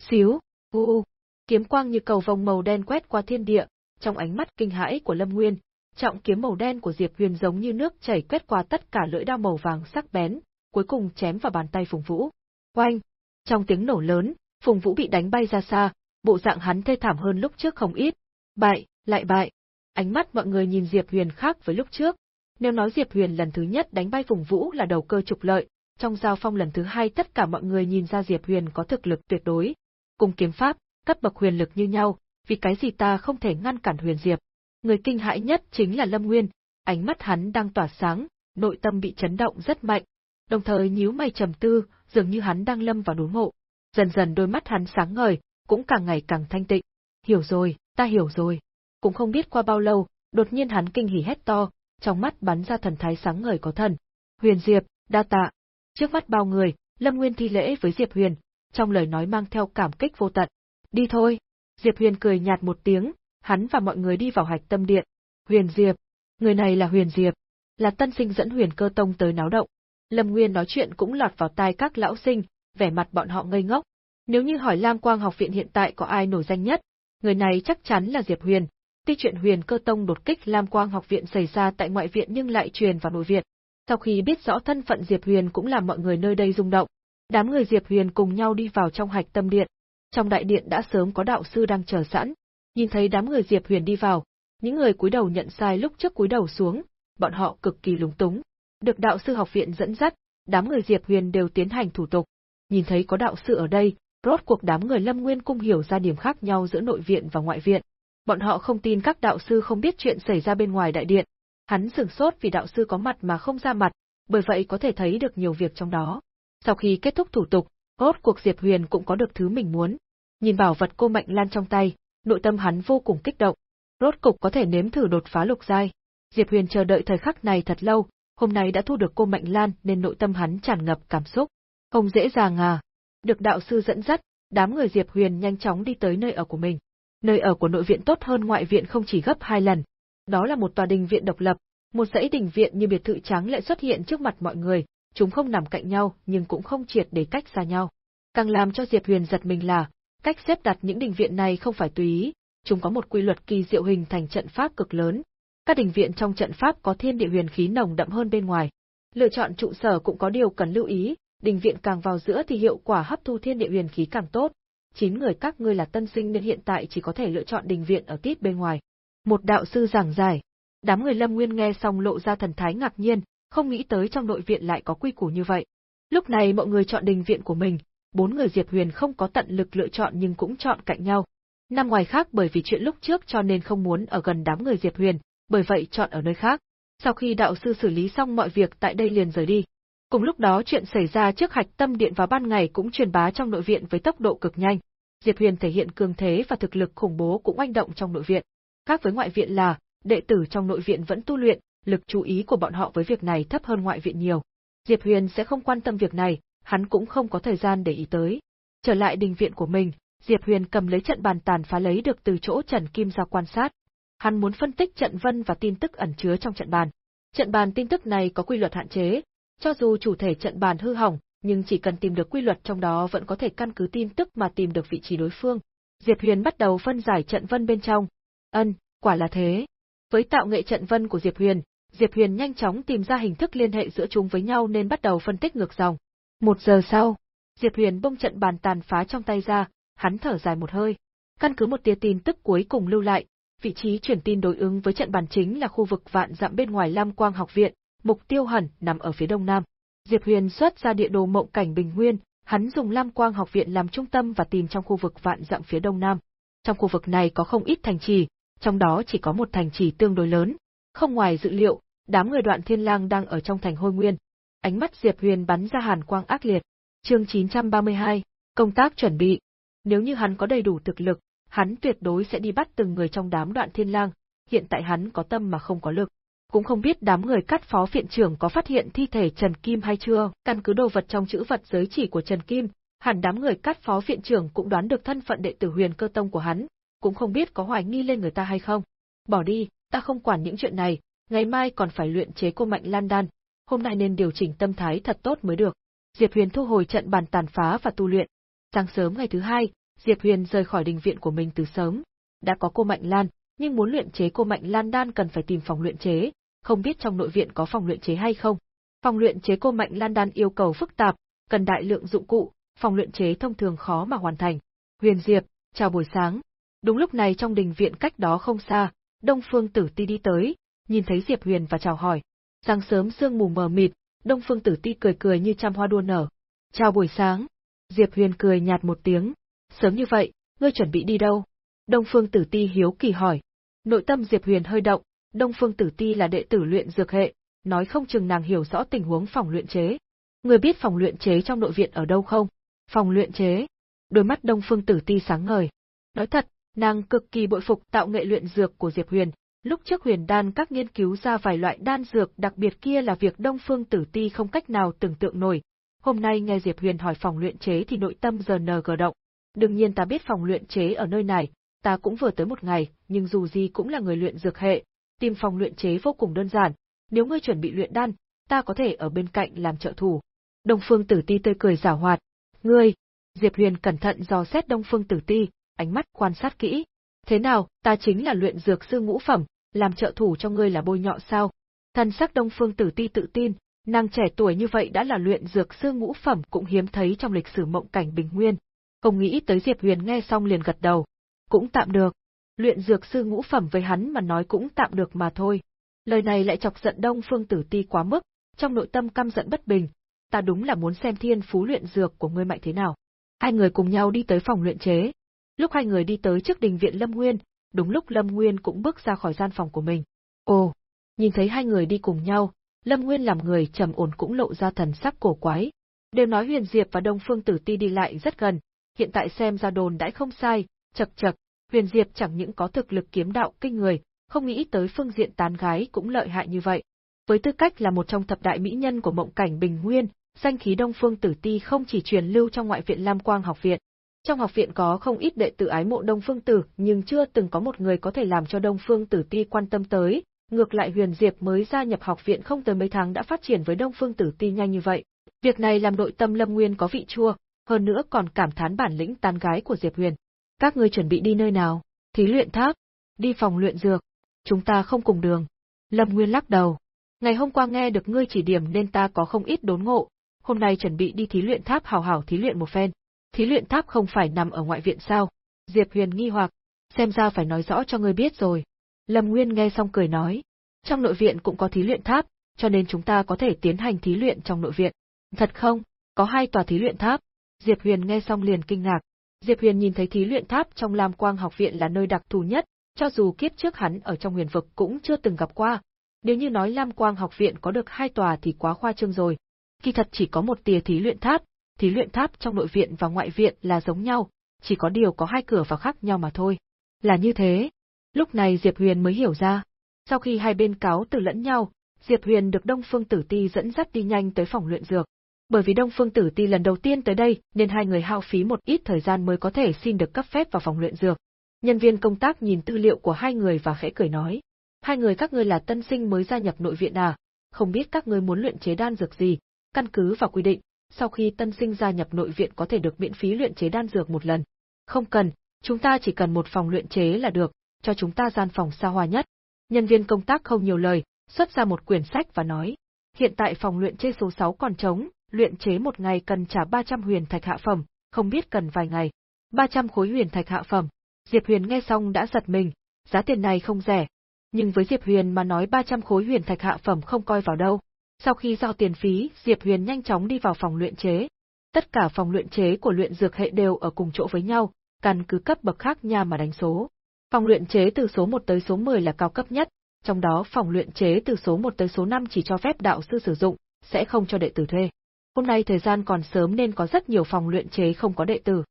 Xíu, u u, kiếm quang như cầu vòng màu đen quét qua thiên địa, trong ánh mắt kinh hãi của Lâm Nguyên, trọng kiếm màu đen của Diệp Huyền giống như nước chảy quét qua tất cả lưỡi đao màu vàng sắc bén, cuối cùng chém vào bàn tay Phùng Vũ. Oanh! Trong tiếng nổ lớn, Phùng Vũ bị đánh bay ra xa, bộ dạng hắn thê thảm hơn lúc trước không ít. Bại, lại bại. Ánh mắt mọi người nhìn Diệp Huyền khác với lúc trước. Nếu nói Diệp Huyền lần thứ nhất đánh bay Phùng Vũ là đầu cơ trục lợi, trong giao phong lần thứ hai tất cả mọi người nhìn ra Diệp Huyền có thực lực tuyệt đối. Cùng kiếm pháp, cấp bậc huyền lực như nhau, vì cái gì ta không thể ngăn cản Huyền Diệp. Người kinh hãi nhất chính là Lâm Nguyên, ánh mắt hắn đang tỏa sáng, nội tâm bị chấn động rất mạnh, đồng thời nhíu mày trầm tư, dường như hắn đang lâm vào đốn ngộ. Dần dần đôi mắt hắn sáng ngời, cũng càng ngày càng thanh tịnh. Hiểu rồi, ta hiểu rồi. Cũng không biết qua bao lâu, đột nhiên hắn kinh hỉ hét to, trong mắt bắn ra thần thái sáng ngời có thần. Huyền Diệp, đa tạ. Trước mắt bao người, Lâm Nguyên thi lễ với Diệp Huyền, trong lời nói mang theo cảm kích vô tận. Đi thôi. Diệp Huyền cười nhạt một tiếng, hắn và mọi người đi vào hạch tâm điện. Huyền Diệp. Người này là Huyền Diệp. Là tân sinh dẫn Huyền cơ tông tới náo động. Lâm Nguyên nói chuyện cũng lọt vào tai các lão sinh, vẻ mặt bọn họ ngây ngốc. Nếu như hỏi Lam Quang học viện hiện tại có ai nổi danh nhất, người này chắc chắn là Diệp Huyền. Tuy chuyện Huyền Cơ Tông đột kích Lam Quang học viện xảy ra tại ngoại viện nhưng lại truyền vào nội viện. Sau khi biết rõ thân phận Diệp Huyền cũng làm mọi người nơi đây rung động. Đám người Diệp Huyền cùng nhau đi vào trong hạch tâm điện. Trong đại điện đã sớm có đạo sư đang chờ sẵn. Nhìn thấy đám người Diệp Huyền đi vào, những người cúi đầu nhận sai lúc trước cúi đầu xuống, bọn họ cực kỳ lúng túng. Được đạo sư học viện dẫn dắt, đám người Diệp Huyền đều tiến hành thủ tục. Nhìn thấy có đạo sư ở đây, rốt cuộc đám người Lâm Nguyên cung hiểu ra điểm khác nhau giữa nội viện và ngoại viện. Bọn họ không tin các đạo sư không biết chuyện xảy ra bên ngoài đại điện. Hắn sửng sốt vì đạo sư có mặt mà không ra mặt, bởi vậy có thể thấy được nhiều việc trong đó. Sau khi kết thúc thủ tục, rốt cuộc Diệp Huyền cũng có được thứ mình muốn. Nhìn bảo vật cô Mạnh Lan trong tay, nội tâm hắn vô cùng kích động. Rốt cục có thể nếm thử đột phá lục giai. Diệp Huyền chờ đợi thời khắc này thật lâu, hôm nay đã thu được cô Mạnh Lan nên nội tâm hắn tràn ngập cảm xúc. Không dễ dàng à. Được đạo sư dẫn dắt, đám người Diệp Huyền nhanh chóng đi tới nơi ở của mình. Nơi ở của nội viện tốt hơn ngoại viện không chỉ gấp hai lần. Đó là một tòa đình viện độc lập, một dãy đình viện như biệt thự trắng lại xuất hiện trước mặt mọi người, chúng không nằm cạnh nhau nhưng cũng không triệt để cách xa nhau. Càng làm cho Diệp Huyền giật mình là, cách xếp đặt những đình viện này không phải tùy ý, chúng có một quy luật kỳ diệu hình thành trận pháp cực lớn, các đình viện trong trận pháp có thiên địa huyền khí nồng đậm hơn bên ngoài. Lựa chọn trụ sở cũng có điều cần lưu ý, đình viện càng vào giữa thì hiệu quả hấp thu thiên địa huyền khí càng tốt. Chín người các ngươi là tân sinh nên hiện tại chỉ có thể lựa chọn đình viện ở tít bên ngoài. Một đạo sư giảng giải. Đám người Lâm Nguyên nghe xong lộ ra thần thái ngạc nhiên, không nghĩ tới trong nội viện lại có quy củ như vậy. Lúc này mọi người chọn đình viện của mình, bốn người Diệp Huyền không có tận lực lựa chọn nhưng cũng chọn cạnh nhau. Năm ngoài khác bởi vì chuyện lúc trước cho nên không muốn ở gần đám người Diệp Huyền, bởi vậy chọn ở nơi khác. Sau khi đạo sư xử lý xong mọi việc tại đây liền rời đi. Cùng lúc đó chuyện xảy ra trước hạch tâm điện vào ban ngày cũng truyền bá trong nội viện với tốc độ cực nhanh. Diệp Huyền thể hiện cường thế và thực lực khủng bố cũng oanh động trong nội viện. Khác với ngoại viện là, đệ tử trong nội viện vẫn tu luyện, lực chú ý của bọn họ với việc này thấp hơn ngoại viện nhiều. Diệp Huyền sẽ không quan tâm việc này, hắn cũng không có thời gian để ý tới. Trở lại đình viện của mình, Diệp Huyền cầm lấy trận bàn tàn phá lấy được từ chỗ Trần Kim ra quan sát, Hắn muốn phân tích trận vân và tin tức ẩn chứa trong trận bàn. Trận bàn tin tức này có quy luật hạn chế, cho dù chủ thể trận bàn hư hỏng, nhưng chỉ cần tìm được quy luật trong đó vẫn có thể căn cứ tin tức mà tìm được vị trí đối phương. Diệp Huyền bắt đầu phân giải trận vân bên trong. Ân, quả là thế. Với tạo nghệ trận vân của Diệp Huyền, Diệp Huyền nhanh chóng tìm ra hình thức liên hệ giữa chúng với nhau nên bắt đầu phân tích ngược dòng. Một giờ sau, Diệp Huyền bông trận bàn tàn phá trong tay ra, hắn thở dài một hơi. Căn cứ một tia tin tức cuối cùng lưu lại, vị trí truyền tin đối ứng với trận bàn chính là khu vực vạn dặm bên ngoài Lam Quang học viện, mục tiêu hẳn nằm ở phía đông nam. Diệp Huyền xuất ra địa đồ mộng cảnh bình nguyên, hắn dùng Lam Quang học viện làm trung tâm và tìm trong khu vực vạn dặm phía đông nam. Trong khu vực này có không ít thành trì, trong đó chỉ có một thành trì tương đối lớn. Không ngoài dự liệu, đám người đoạn thiên lang đang ở trong thành hôi nguyên. Ánh mắt Diệp Huyền bắn ra hàn quang ác liệt. Chương 932, công tác chuẩn bị. Nếu như hắn có đầy đủ thực lực, hắn tuyệt đối sẽ đi bắt từng người trong đám đoạn thiên lang, hiện tại hắn có tâm mà không có lực. Cũng không biết đám người cắt phó viện trưởng có phát hiện thi thể Trần Kim hay chưa, căn cứ đồ vật trong chữ vật giới chỉ của Trần Kim, hẳn đám người cắt phó viện trưởng cũng đoán được thân phận đệ tử huyền cơ tông của hắn, cũng không biết có hoài nghi lên người ta hay không. Bỏ đi, ta không quản những chuyện này, ngày mai còn phải luyện chế cô mạnh lan đan, hôm nay nên điều chỉnh tâm thái thật tốt mới được. Diệp Huyền thu hồi trận bàn tàn phá và tu luyện. Sáng sớm ngày thứ hai, Diệp Huyền rời khỏi đình viện của mình từ sớm. Đã có cô Mạnh Lan, nhưng muốn luyện chế cô Mạnh Lan đan cần phải tìm phòng luyện chế, không biết trong nội viện có phòng luyện chế hay không. Phòng luyện chế cô Mạnh Lan đan yêu cầu phức tạp, cần đại lượng dụng cụ, phòng luyện chế thông thường khó mà hoàn thành. Huyền Diệp, chào buổi sáng. Đúng lúc này trong đình viện cách đó không xa, Đông Phương Tử Ti đi tới, nhìn thấy Diệp Huyền và chào hỏi. Sáng sớm sương mù mờ mịt, Đông Phương Tử Ti cười cười như trăm hoa đua nở. Chào buổi sáng. Diệp Huyền cười nhạt một tiếng. Sớm như vậy, ngươi chuẩn bị đi đâu? Đông Phương Tử Ti hiếu kỳ hỏi. Nội tâm Diệp Huyền hơi động, Đông Phương Tử Ti là đệ tử luyện dược hệ, nói không chừng nàng hiểu rõ tình huống phòng luyện chế. Người biết phòng luyện chế trong nội viện ở đâu không? Phòng luyện chế. Đôi mắt Đông Phương Tử Ti sáng ngời. Nói thật, nàng cực kỳ bội phục tạo nghệ luyện dược của Diệp Huyền, lúc trước Huyền đan các nghiên cứu ra vài loại đan dược đặc biệt kia là việc Đông Phương Tử Ti không cách nào tưởng tượng nổi. Hôm nay nghe Diệp Huyền hỏi phòng luyện chế thì nội tâm giờ nờ gờ động. Đương nhiên ta biết phòng luyện chế ở nơi này, ta cũng vừa tới một ngày, nhưng dù gì cũng là người luyện dược hệ, tìm phòng luyện chế vô cùng đơn giản, nếu ngươi chuẩn bị luyện đan, ta có thể ở bên cạnh làm trợ thủ. Đông Phương Tử Ti tươi cười giả hoạt, "Ngươi?" Diệp Huyền cẩn thận dò xét Đông Phương Tử Ti, ánh mắt quan sát kỹ. "Thế nào, ta chính là luyện dược sư ngũ phẩm, làm trợ thủ cho ngươi là bôi nhọ sao?" Thần sắc Đông Phương Tử Ti tự tin, nàng trẻ tuổi như vậy đã là luyện dược sư ngũ phẩm cũng hiếm thấy trong lịch sử mộng cảnh bình nguyên. Không nghĩ tới Diệp Huyền nghe xong liền gật đầu. Cũng tạm được. Luyện dược sư ngũ phẩm với hắn mà nói cũng tạm được mà thôi. Lời này lại chọc giận Đông Phương Tử Ti quá mức, trong nội tâm căm giận bất bình. Ta đúng là muốn xem thiên phú luyện dược của ngươi mạnh thế nào. Hai người cùng nhau đi tới phòng luyện chế. Lúc hai người đi tới trước đình viện Lâm Nguyên, đúng lúc Lâm Nguyên cũng bước ra khỏi gian phòng của mình. Ồ, nhìn thấy hai người đi cùng nhau, Lâm Nguyên làm người trầm ổn cũng lộ ra thần sắc cổ quái. Đều nói Huyền Diệp và Đông Phương Tử Ti đi lại rất gần, hiện tại xem ra đồn đãi không sai, chật chật, Huyền Diệp chẳng những có thực lực kiếm đạo kinh người, không nghĩ tới phương diện tán gái cũng lợi hại như vậy. Với tư cách là một trong thập đại mỹ nhân của mộng cảnh Bình Nguyên, danh khí Đông Phương Tử Ti không chỉ truyền lưu trong ngoại viện Lam Quang học viện. Trong học viện có không ít đệ tử ái mộ Đông Phương Tử, nhưng chưa từng có một người có thể làm cho Đông Phương Tử Ti quan tâm tới, ngược lại Huyền Diệp mới gia nhập học viện không tới mấy tháng đã phát triển với Đông Phương Tử Ti nhanh như vậy. Việc này làm đội tâm Lâm Nguyên có vị chua, hơn nữa còn cảm thán bản lĩnh tán gái của Diệp Huyền. Các ngươi chuẩn bị đi nơi nào? Thí luyện tháp? Đi phòng luyện dược? Chúng ta không cùng đường. Lâm Nguyên lắc đầu. Ngày hôm qua nghe được ngươi chỉ điểm nên ta có không ít đốn ngộ, hôm nay chuẩn bị đi thí luyện tháp hào hảo thí luyện một phen. Thí luyện tháp không phải nằm ở ngoại viện sao? Diệp Huyền nghi hoặc, xem ra phải nói rõ cho ngươi biết rồi. Lâm Nguyên nghe xong cười nói, trong nội viện cũng có thí luyện tháp, cho nên chúng ta có thể tiến hành thí luyện trong nội viện. Thật không? Có hai tòa thí luyện tháp, Diệp Huyền nghe xong liền kinh ngạc. Diệp Huyền nhìn thấy thí luyện tháp trong Lam Quang học viện là nơi đặc thù nhất, cho dù kiếp trước hắn ở trong huyền vực cũng chưa từng gặp qua. Nếu như nói Lam Quang học viện có được hai tòa thì quá khoa trương rồi. Kỳ thật chỉ có một tia thí luyện tháp, thí luyện tháp trong nội viện và ngoại viện là giống nhau, chỉ có điều có hai cửa vào khác nhau mà thôi. Là như thế. Lúc này Diệp Huyền mới hiểu ra. Sau khi hai bên cáo từ lẫn nhau, Diệp Huyền được Đông Phương Tử Ti dẫn dắt đi nhanh tới phòng luyện dược. Bởi vì Đông Phương Tử Ti lần đầu tiên tới đây, nên hai người hao phí một ít thời gian mới có thể xin được cấp phép vào phòng luyện dược. Nhân viên công tác nhìn tư liệu của hai người và khẽ cười nói: "Hai người các ngươi là tân sinh mới gia nhập nội viện à? Không biết các ngươi muốn luyện chế đan dược gì? Căn cứ vào quy định, sau khi tân sinh gia nhập nội viện có thể được miễn phí luyện chế đan dược một lần. Không cần, chúng ta chỉ cần một phòng luyện chế là được, cho chúng ta gian phòng xa hoa nhất." Nhân viên công tác không nhiều lời, xuất ra một quyển sách và nói: "Hiện tại phòng luyện chế số 6 còn trống, luyện chế một ngày cần trả 300 huyền thạch hạ phẩm, không biết cần vài ngày. 300 khối huyền thạch hạ phẩm. Diệp Huyền nghe xong đã giật mình, giá tiền này không rẻ. Nhưng với Diệp Huyền mà nói 300 khối huyền thạch hạ phẩm không coi vào đâu. Sau khi giao tiền phí, Diệp Huyền nhanh chóng đi vào phòng luyện chế. Tất cả phòng luyện chế của luyện dược hệ đều ở cùng chỗ với nhau, căn cứ cấp bậc khác nha mà đánh số. Phòng luyện chế từ số 1 tới số 10 là cao cấp nhất, trong đó phòng luyện chế từ số 1 tới số 5 chỉ cho phép đạo sư sử dụng, sẽ không cho đệ tử thuê. Hôm nay thời gian còn sớm nên có rất nhiều phòng luyện chế không có đệ tử.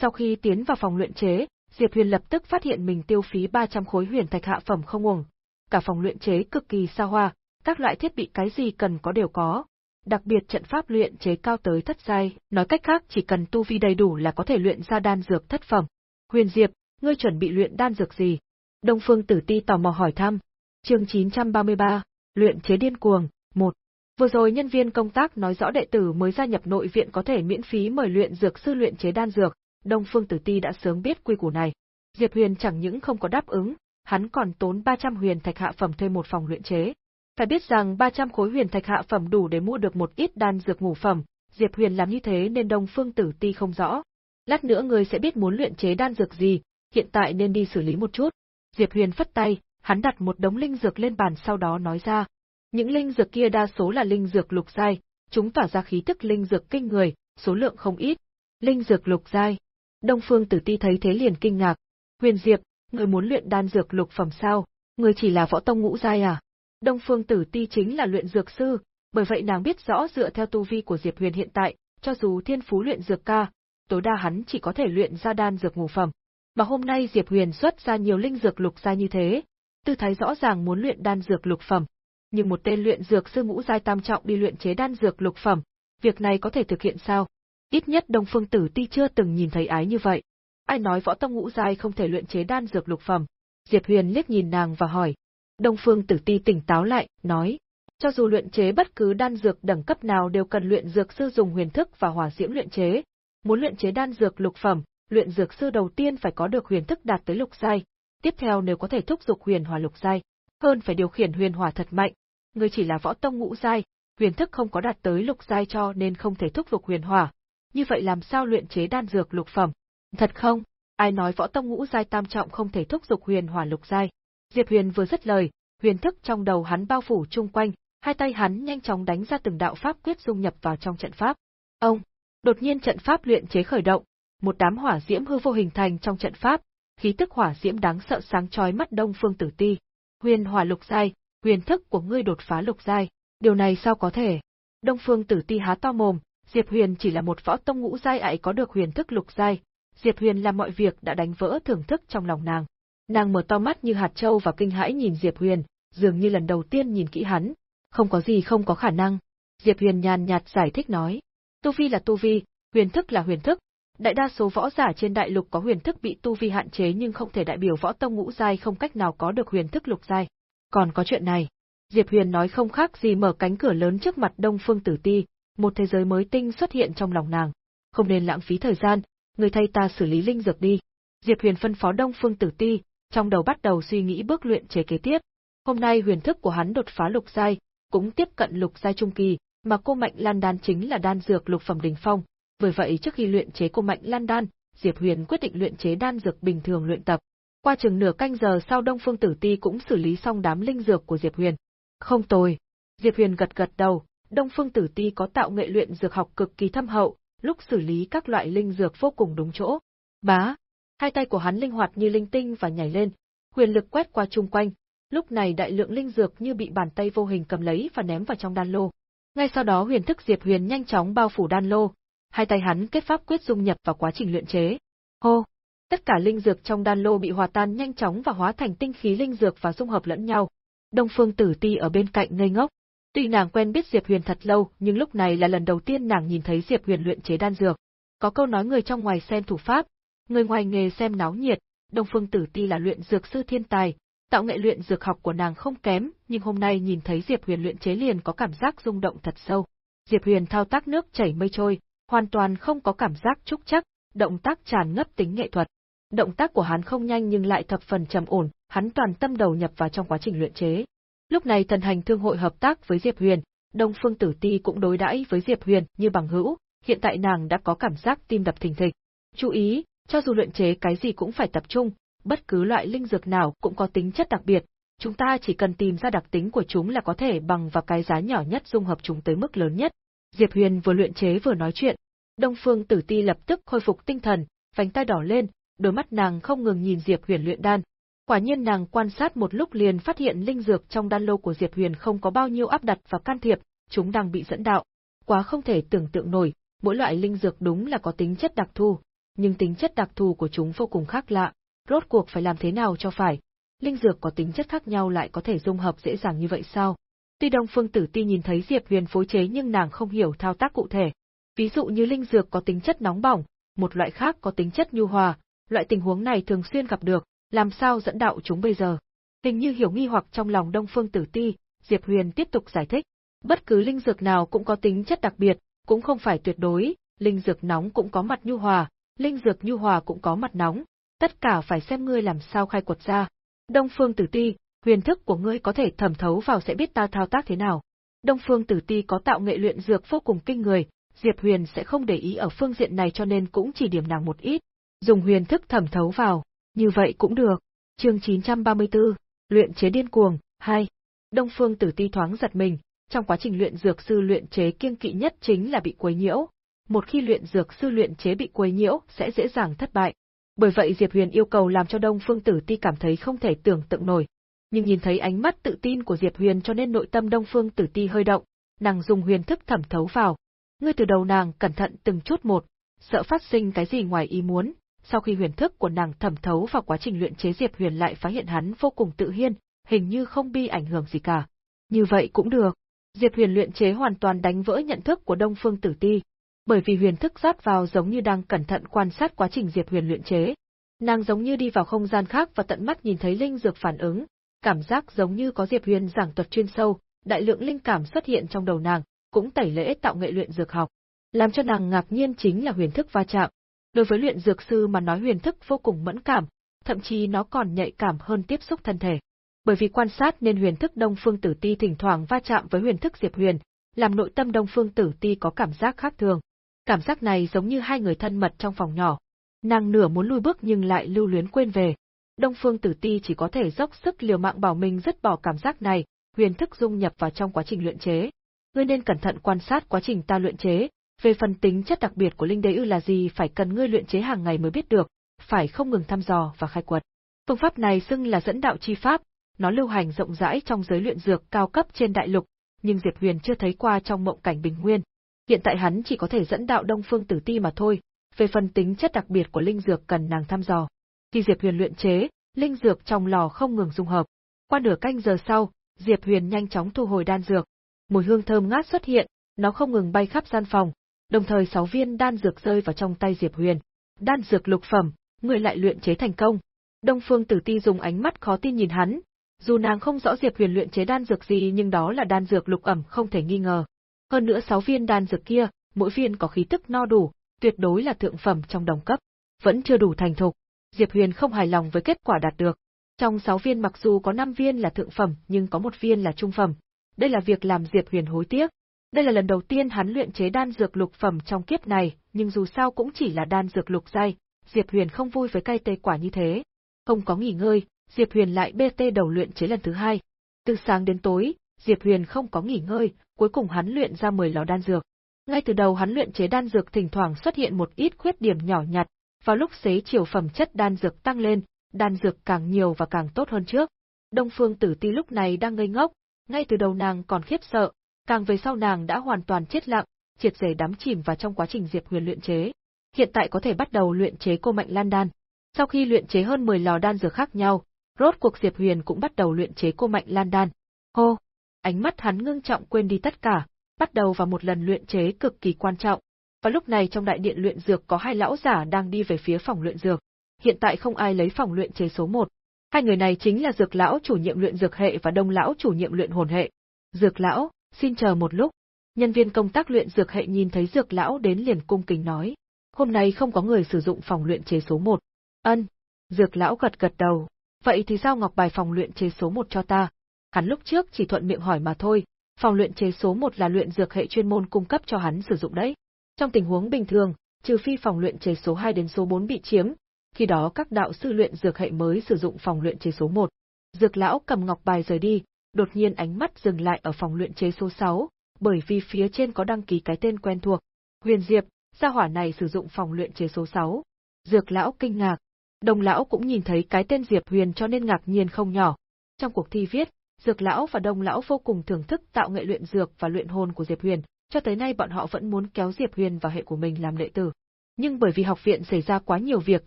Sau khi tiến vào phòng luyện chế, Diệp Huyền lập tức phát hiện mình tiêu phí 300 khối huyền thạch hạ phẩm không uổng. Cả phòng luyện chế cực kỳ xa hoa, các loại thiết bị cái gì cần có đều có. Đặc biệt trận pháp luyện chế cao tới thất giai, nói cách khác chỉ cần tu vi đầy đủ là có thể luyện ra đan dược thất phẩm. Huyền Diệp, ngươi chuẩn bị luyện đan dược gì? Đông Phương Tử Ti tò mò hỏi thăm. Chương 933, luyện chế điên cuồng, 1. Vừa rồi nhân viên công tác nói rõ đệ tử mới gia nhập nội viện có thể miễn phí mời luyện dược sư luyện chế đan dược, Đông Phương Tử Ti đã sớm biết quy củ này. Diệp Huyền chẳng những không có đáp ứng, hắn còn tốn 300 huyền thạch hạ phẩm thuê một phòng luyện chế. Phải biết rằng 300 khối huyền thạch hạ phẩm đủ để mua được một ít đan dược ngủ phẩm, Diệp Huyền làm như thế nên Đông Phương Tử Ti không rõ. Lát nữa người sẽ biết muốn luyện chế đan dược gì, hiện tại nên đi xử lý một chút. Diệp Huyền phất tay, hắn đặt một đống linh dược lên bàn sau đó nói ra. Những linh dược kia đa số là linh dược lục giai, chúng tỏa ra khí tức linh dược kinh người, số lượng không ít. Linh dược lục giai. Đông Phương Tử Ti thấy thế liền kinh ngạc. Huyền Diệp, người muốn luyện đan dược lục phẩm sao? Người chỉ là võ tông ngũ giai à? Đông Phương Tử Ti chính là luyện dược sư, bởi vậy nàng biết rõ dựa theo tu vi của Diệp Huyền hiện tại, cho dù thiên phú luyện dược ca, tối đa hắn chỉ có thể luyện ra đan dược ngũ phẩm. Mà hôm nay Diệp Huyền xuất ra nhiều linh dược lục giai như thế, tư thái rõ ràng muốn luyện đan dược lục phẩm. Nhưng một tên luyện dược sư ngũ giai tam trọng đi luyện chế đan dược lục phẩm, việc này có thể thực hiện sao? Ít nhất Đông Phương Tử Ti chưa từng nhìn thấy ái như vậy. Ai nói võ tông ngũ giai không thể luyện chế đan dược lục phẩm? Diệp Huyền liếc nhìn nàng và hỏi. Đông Phương Tử Ti tỉnh táo lại, nói: cho dù luyện chế bất cứ đan dược đẳng cấp nào đều cần luyện dược sư dùng huyền thức và hỏa diễm luyện chế. Muốn luyện chế đan dược lục phẩm, luyện dược sư đầu tiên phải có được huyền thức đạt tới lục giai, tiếp theo nếu có thể thúc dục huyền hỏa lục giai, hơn phải điều khiển huyền hỏa thật mạnh. Người chỉ là võ tông ngũ giai, huyền thức không có đạt tới lục giai cho nên không thể thúc dục huyền hỏa. Như vậy làm sao luyện chế đan dược lục phẩm? Thật không? Ai nói võ tông ngũ giai tam trọng không thể thúc dục huyền hỏa lục giai? Diệp Huyền vừa dứt lời, huyền thức trong đầu hắn bao phủ chung quanh, hai tay hắn nhanh chóng đánh ra từng đạo pháp quyết dung nhập vào trong trận pháp. Ông, đột nhiên trận pháp luyện chế khởi động, một đám hỏa diễm hư vô hình thành trong trận pháp, khí tức hỏa diễm đáng sợ sáng chói mắt Đông Phương Tử Ti. Huyền hỏa lục giai, huyền thức của ngươi đột phá lục giai, điều này sao có thể? Đông Phương Tử Ti há to mồm, Diệp Huyền chỉ là một võ tông ngũ giai ấy có được huyền thức lục giai, Diệp Huyền làm mọi việc đã đánh vỡ thưởng thức trong lòng nàng. Nàng mở to mắt như hạt châu và kinh hãi nhìn Diệp Huyền, dường như lần đầu tiên nhìn kỹ hắn, không có gì không có khả năng. Diệp Huyền nhàn nhạt giải thích nói, tu vi là tu vi, huyền thức là huyền thức. Đại đa số võ giả trên đại lục có huyền thức bị tu vi hạn chế nhưng không thể đại biểu võ tông ngũ giai không cách nào có được huyền thức lục giai. Còn có chuyện này, Diệp Huyền nói không khác gì mở cánh cửa lớn trước mặt Đông Phương Tử Ti, một thế giới mới tinh xuất hiện trong lòng nàng. Không nên lãng phí thời gian, người thay ta xử lý linh dược đi. Diệp Huyền phân phó Đông Phương Tử Ti, trong đầu bắt đầu suy nghĩ bước luyện chế kế tiếp. Hôm nay huyền thức của hắn đột phá lục giai, cũng tiếp cận lục giai trung kỳ, mà cô Mạnh Lan đan chính là đan dược lục phẩm đỉnh phong, bởi vậy trước khi luyện chế cô Mạnh Lan đan, Diệp Huyền quyết định luyện chế đan dược bình thường luyện tập. Qua chừng nửa canh giờ sau Đông Phương Tử Ti cũng xử lý xong đám linh dược của Diệp Huyền. Không tồi. Diệp Huyền gật gật đầu, Đông Phương Tử Ti có tạo nghệ luyện dược học cực kỳ thâm hậu, lúc xử lý các loại linh dược vô cùng đúng chỗ. Bá, hai tay của hắn linh hoạt như linh tinh và nhảy lên, huyền lực quét qua chung quanh, lúc này đại lượng linh dược như bị bàn tay vô hình cầm lấy và ném vào trong đan lô. Ngay sau đó huyền thức Diệp Huyền nhanh chóng bao phủ đan lô, hai tay hắn kết pháp quyết dung nhập vào quá trình luyện chế. Hô! Tất cả linh dược trong đan lô bị hòa tan nhanh chóng và hóa thành tinh khí linh dược và dung hợp lẫn nhau. Đông Phương Tử Ti ở bên cạnh ngây ngốc. Tuy nàng quen biết Diệp Huyền thật lâu, nhưng lúc này là lần đầu tiên nàng nhìn thấy Diệp Huyền luyện chế đan dược. Có câu nói người trong ngoài xem thủ pháp, người ngoài nghề xem náo nhiệt, Đông Phương Tử Ti là luyện dược sư thiên tài, tạo nghệ luyện dược học của nàng không kém, nhưng hôm nay nhìn thấy Diệp Huyền luyện chế liền có cảm giác rung động thật sâu. Diệp Huyền thao tác nước chảy mây trôi, hoàn toàn không có cảm giác trúc chắc, động tác tràn ngập tính nghệ thuật. Động tác của hắn không nhanh nhưng lại thập phần trầm ổn, hắn toàn tâm đầu nhập vào trong quá trình luyện chế. Lúc này thần hành thương hội hợp tác với Diệp Huyền, Đông Phương Tử Ti cũng đối đãi với Diệp Huyền như bằng hữu, hiện tại nàng đã có cảm giác tim đập thình thịch. Chú ý, cho dù luyện chế cái gì cũng phải tập trung, bất cứ loại linh dược nào cũng có tính chất đặc biệt, chúng ta chỉ cần tìm ra đặc tính của chúng là có thể bằng vào cái giá nhỏ nhất dung hợp chúng tới mức lớn nhất. Diệp Huyền vừa luyện chế vừa nói chuyện, Đông Phương Tử Ti lập tức khôi phục tinh thần, vành tay đỏ lên, đôi mắt nàng không ngừng nhìn Diệp Huyền luyện đan. Quả nhiên nàng quan sát một lúc liền phát hiện linh dược trong đan lô của Diệp Huyền không có bao nhiêu áp đặt và can thiệp, chúng đang bị dẫn đạo. Quá không thể tưởng tượng nổi, mỗi loại linh dược đúng là có tính chất đặc thù, nhưng tính chất đặc thù của chúng vô cùng khác lạ, rốt cuộc phải làm thế nào cho phải. Linh dược có tính chất khác nhau lại có thể dung hợp dễ dàng như vậy sao? Tuy Đông Phương Tử Ti nhìn thấy Diệp Huyền phối chế nhưng nàng không hiểu thao tác cụ thể. Ví dụ như linh dược có tính chất nóng bỏng, một loại khác có tính chất nhu hòa, loại tình huống này thường xuyên gặp được, làm sao dẫn đạo chúng bây giờ? Hình như hiểu nghi hoặc trong lòng Đông Phương Tử Ti, Diệp Huyền tiếp tục giải thích. Bất cứ linh dược nào cũng có tính chất đặc biệt, cũng không phải tuyệt đối, linh dược nóng cũng có mặt nhu hòa, linh dược nhu hòa cũng có mặt nóng, tất cả phải xem ngươi làm sao khai quật ra. Đông Phương Tử Ti, huyền thức của ngươi có thể thẩm thấu vào sẽ biết ta thao tác thế nào. Đông Phương Tử Ti có tạo nghệ luyện dược vô cùng kinh người, Diệp Huyền sẽ không để ý ở phương diện này cho nên cũng chỉ điểm nàng một ít, dùng huyền thức thẩm thấu vào, như vậy cũng được. Chương 934, luyện chế điên cuồng, 2. Đông Phương Tử Ti thoáng giật mình, trong quá trình luyện dược sư luyện chế kiêng kỵ nhất chính là bị quấy nhiễu. Một khi luyện dược sư luyện chế bị quấy nhiễu sẽ dễ dàng thất bại. Bởi vậy Diệp Huyền yêu cầu làm cho Đông Phương Tử Ti cảm thấy không thể tưởng tượng nổi. Nhưng nhìn thấy ánh mắt tự tin của Diệp Huyền cho nên nội tâm Đông Phương Tử Ti hơi động, nàng dùng huyền thức thẩm thấu vào. Ngươi từ đầu nàng cẩn thận từng chút một, sợ phát sinh cái gì ngoài ý muốn, sau khi huyền thức của nàng thẩm thấu vào quá trình luyện chế Diệp Huyền lại phát hiện hắn vô cùng tự nhiên, hình như không bị ảnh hưởng gì cả. Như vậy cũng được. Diệp Huyền luyện chế hoàn toàn đánh vỡ nhận thức của Đông Phương Tử Ti, bởi vì huyền thức rót vào giống như đang cẩn thận quan sát quá trình Diệp Huyền luyện chế. Nàng giống như đi vào không gian khác và tận mắt nhìn thấy linh dược phản ứng, cảm giác giống như có Diệp Huyền giảng thuật chuyên sâu, đại lượng linh cảm xuất hiện trong đầu nàng, cũng tẩy lễ tạo nghệ luyện dược học. Làm cho nàng ngạc nhiên chính là huyền thức va chạm. Đối với luyện dược sư mà nói huyền thức vô cùng mẫn cảm, thậm chí nó còn nhạy cảm hơn tiếp xúc thân thể bởi vì quan sát nên huyền thức Đông Phương Tử Ti thỉnh thoảng va chạm với huyền thức Diệp Huyền, làm nội tâm Đông Phương Tử Ti có cảm giác khác thường. Cảm giác này giống như hai người thân mật trong phòng nhỏ. Nàng nửa muốn lui bước nhưng lại lưu luyến quên về. Đông Phương Tử Ti chỉ có thể dốc sức liều mạng bảo mình dứt bỏ cảm giác này, huyền thức dung nhập vào trong quá trình luyện chế. Ngươi nên cẩn thận quan sát quá trình ta luyện chế, về phần tính chất đặc biệt của linh đế ư là gì phải cần ngươi luyện chế hàng ngày mới biết được, phải không ngừng thăm dò và khai quật. Phương pháp này xưng là dẫn đạo chi pháp, nó lưu hành rộng rãi trong giới luyện dược cao cấp trên đại lục, nhưng Diệp Huyền chưa thấy qua trong mộng cảnh bình nguyên. Hiện tại hắn chỉ có thể dẫn đạo Đông Phương Tử Ti mà thôi, về phần tính chất đặc biệt của linh dược cần nàng thăm dò. Khi Diệp Huyền luyện chế, linh dược trong lò không ngừng dung hợp. Qua nửa canh giờ sau, Diệp Huyền nhanh chóng thu hồi đan dược. Mùi hương thơm ngát xuất hiện, nó không ngừng bay khắp gian phòng, đồng thời sáu viên đan dược rơi vào trong tay Diệp Huyền. Đan dược lục phẩm, người lại luyện chế thành công. Đông Phương Tử Ti dùng ánh mắt khó tin nhìn hắn, dù nàng không rõ Diệp Huyền luyện chế đan dược gì nhưng đó là đan dược lục ẩm không thể nghi ngờ. Hơn nữa sáu viên đan dược kia, mỗi viên có khí tức no đủ, tuyệt đối là thượng phẩm trong đồng cấp, vẫn chưa đủ thành thục. Diệp Huyền không hài lòng với kết quả đạt được. Trong sáu viên mặc dù có năm viên là thượng phẩm nhưng có một viên là trung phẩm. Đây là việc làm Diệp Huyền hối tiếc. Đây là lần đầu tiên hắn luyện chế đan dược lục phẩm trong kiếp này, nhưng dù sao cũng chỉ là đan dược lục giai, Diệp Huyền không vui với cây tê quả như thế. Không có nghỉ ngơi, Diệp Huyền lại BT đầu luyện chế lần thứ hai. Từ sáng đến tối, Diệp Huyền không có nghỉ ngơi, cuối cùng hắn luyện ra 10 lò đan dược. Ngay từ đầu hắn luyện chế đan dược thỉnh thoảng xuất hiện một ít khuyết điểm nhỏ nhặt, vào lúc xế chiều phẩm chất đan dược tăng lên, đan dược càng nhiều và càng tốt hơn trước. Đông Phương Tử Ti lúc này đang ngây ngốc, ngay từ đầu nàng còn khiếp sợ, càng về sau nàng đã hoàn toàn chết lặng, triệt để đắm chìm vào trong quá trình Diệp Huyền luyện chế. Hiện tại có thể bắt đầu luyện chế cô mạnh lan đan. Sau khi luyện chế hơn 10 lò đan dược khác nhau, rốt cuộc Diệp Huyền cũng bắt đầu luyện chế cô mạnh lan đan. Hô! Ánh mắt hắn ngưng trọng quên đi tất cả, bắt đầu vào một lần luyện chế cực kỳ quan trọng. Và lúc này trong đại điện luyện dược có hai lão giả đang đi về phía phòng luyện dược. Hiện tại không ai lấy phòng luyện chế số 1. Hai người này chính là Dược lão chủ nhiệm luyện dược hệ và Đông lão chủ nhiệm luyện hồn hệ. Dược lão, xin chờ một lúc. Nhân viên công tác luyện dược hệ nhìn thấy Dược lão đến liền cung kính nói, hôm nay không có người sử dụng phòng luyện chế số 1. Ân. Dược lão gật gật đầu, Vậy thì giao ngọc bài phòng luyện chế số 1 cho ta. Hắn lúc trước chỉ thuận miệng hỏi mà thôi, phòng luyện chế số 1 là luyện dược hệ chuyên môn cung cấp cho hắn sử dụng đấy. Trong tình huống bình thường, trừ phi phòng luyện chế số 2 đến số 4 bị chiếm, khi đó các đạo sư luyện dược hệ mới sử dụng phòng luyện chế số 1. Dược lão cầm ngọc bài rời đi, đột nhiên ánh mắt dừng lại ở phòng luyện chế số 6, bởi vì phía trên có đăng ký cái tên quen thuộc. Huyền Diệp, gia hỏa này sử dụng phòng luyện chế số 6. Dược lão kinh ngạc, Đồng lão cũng nhìn thấy cái tên Diệp Huyền cho nên ngạc nhiên không nhỏ. Trong cuộc thi viết, Dược lão và Đông lão vô cùng thưởng thức tạo nghệ luyện dược và luyện hồn của Diệp Huyền, cho tới nay bọn họ vẫn muốn kéo Diệp Huyền vào hệ của mình làm đệ tử. Nhưng bởi vì học viện xảy ra quá nhiều việc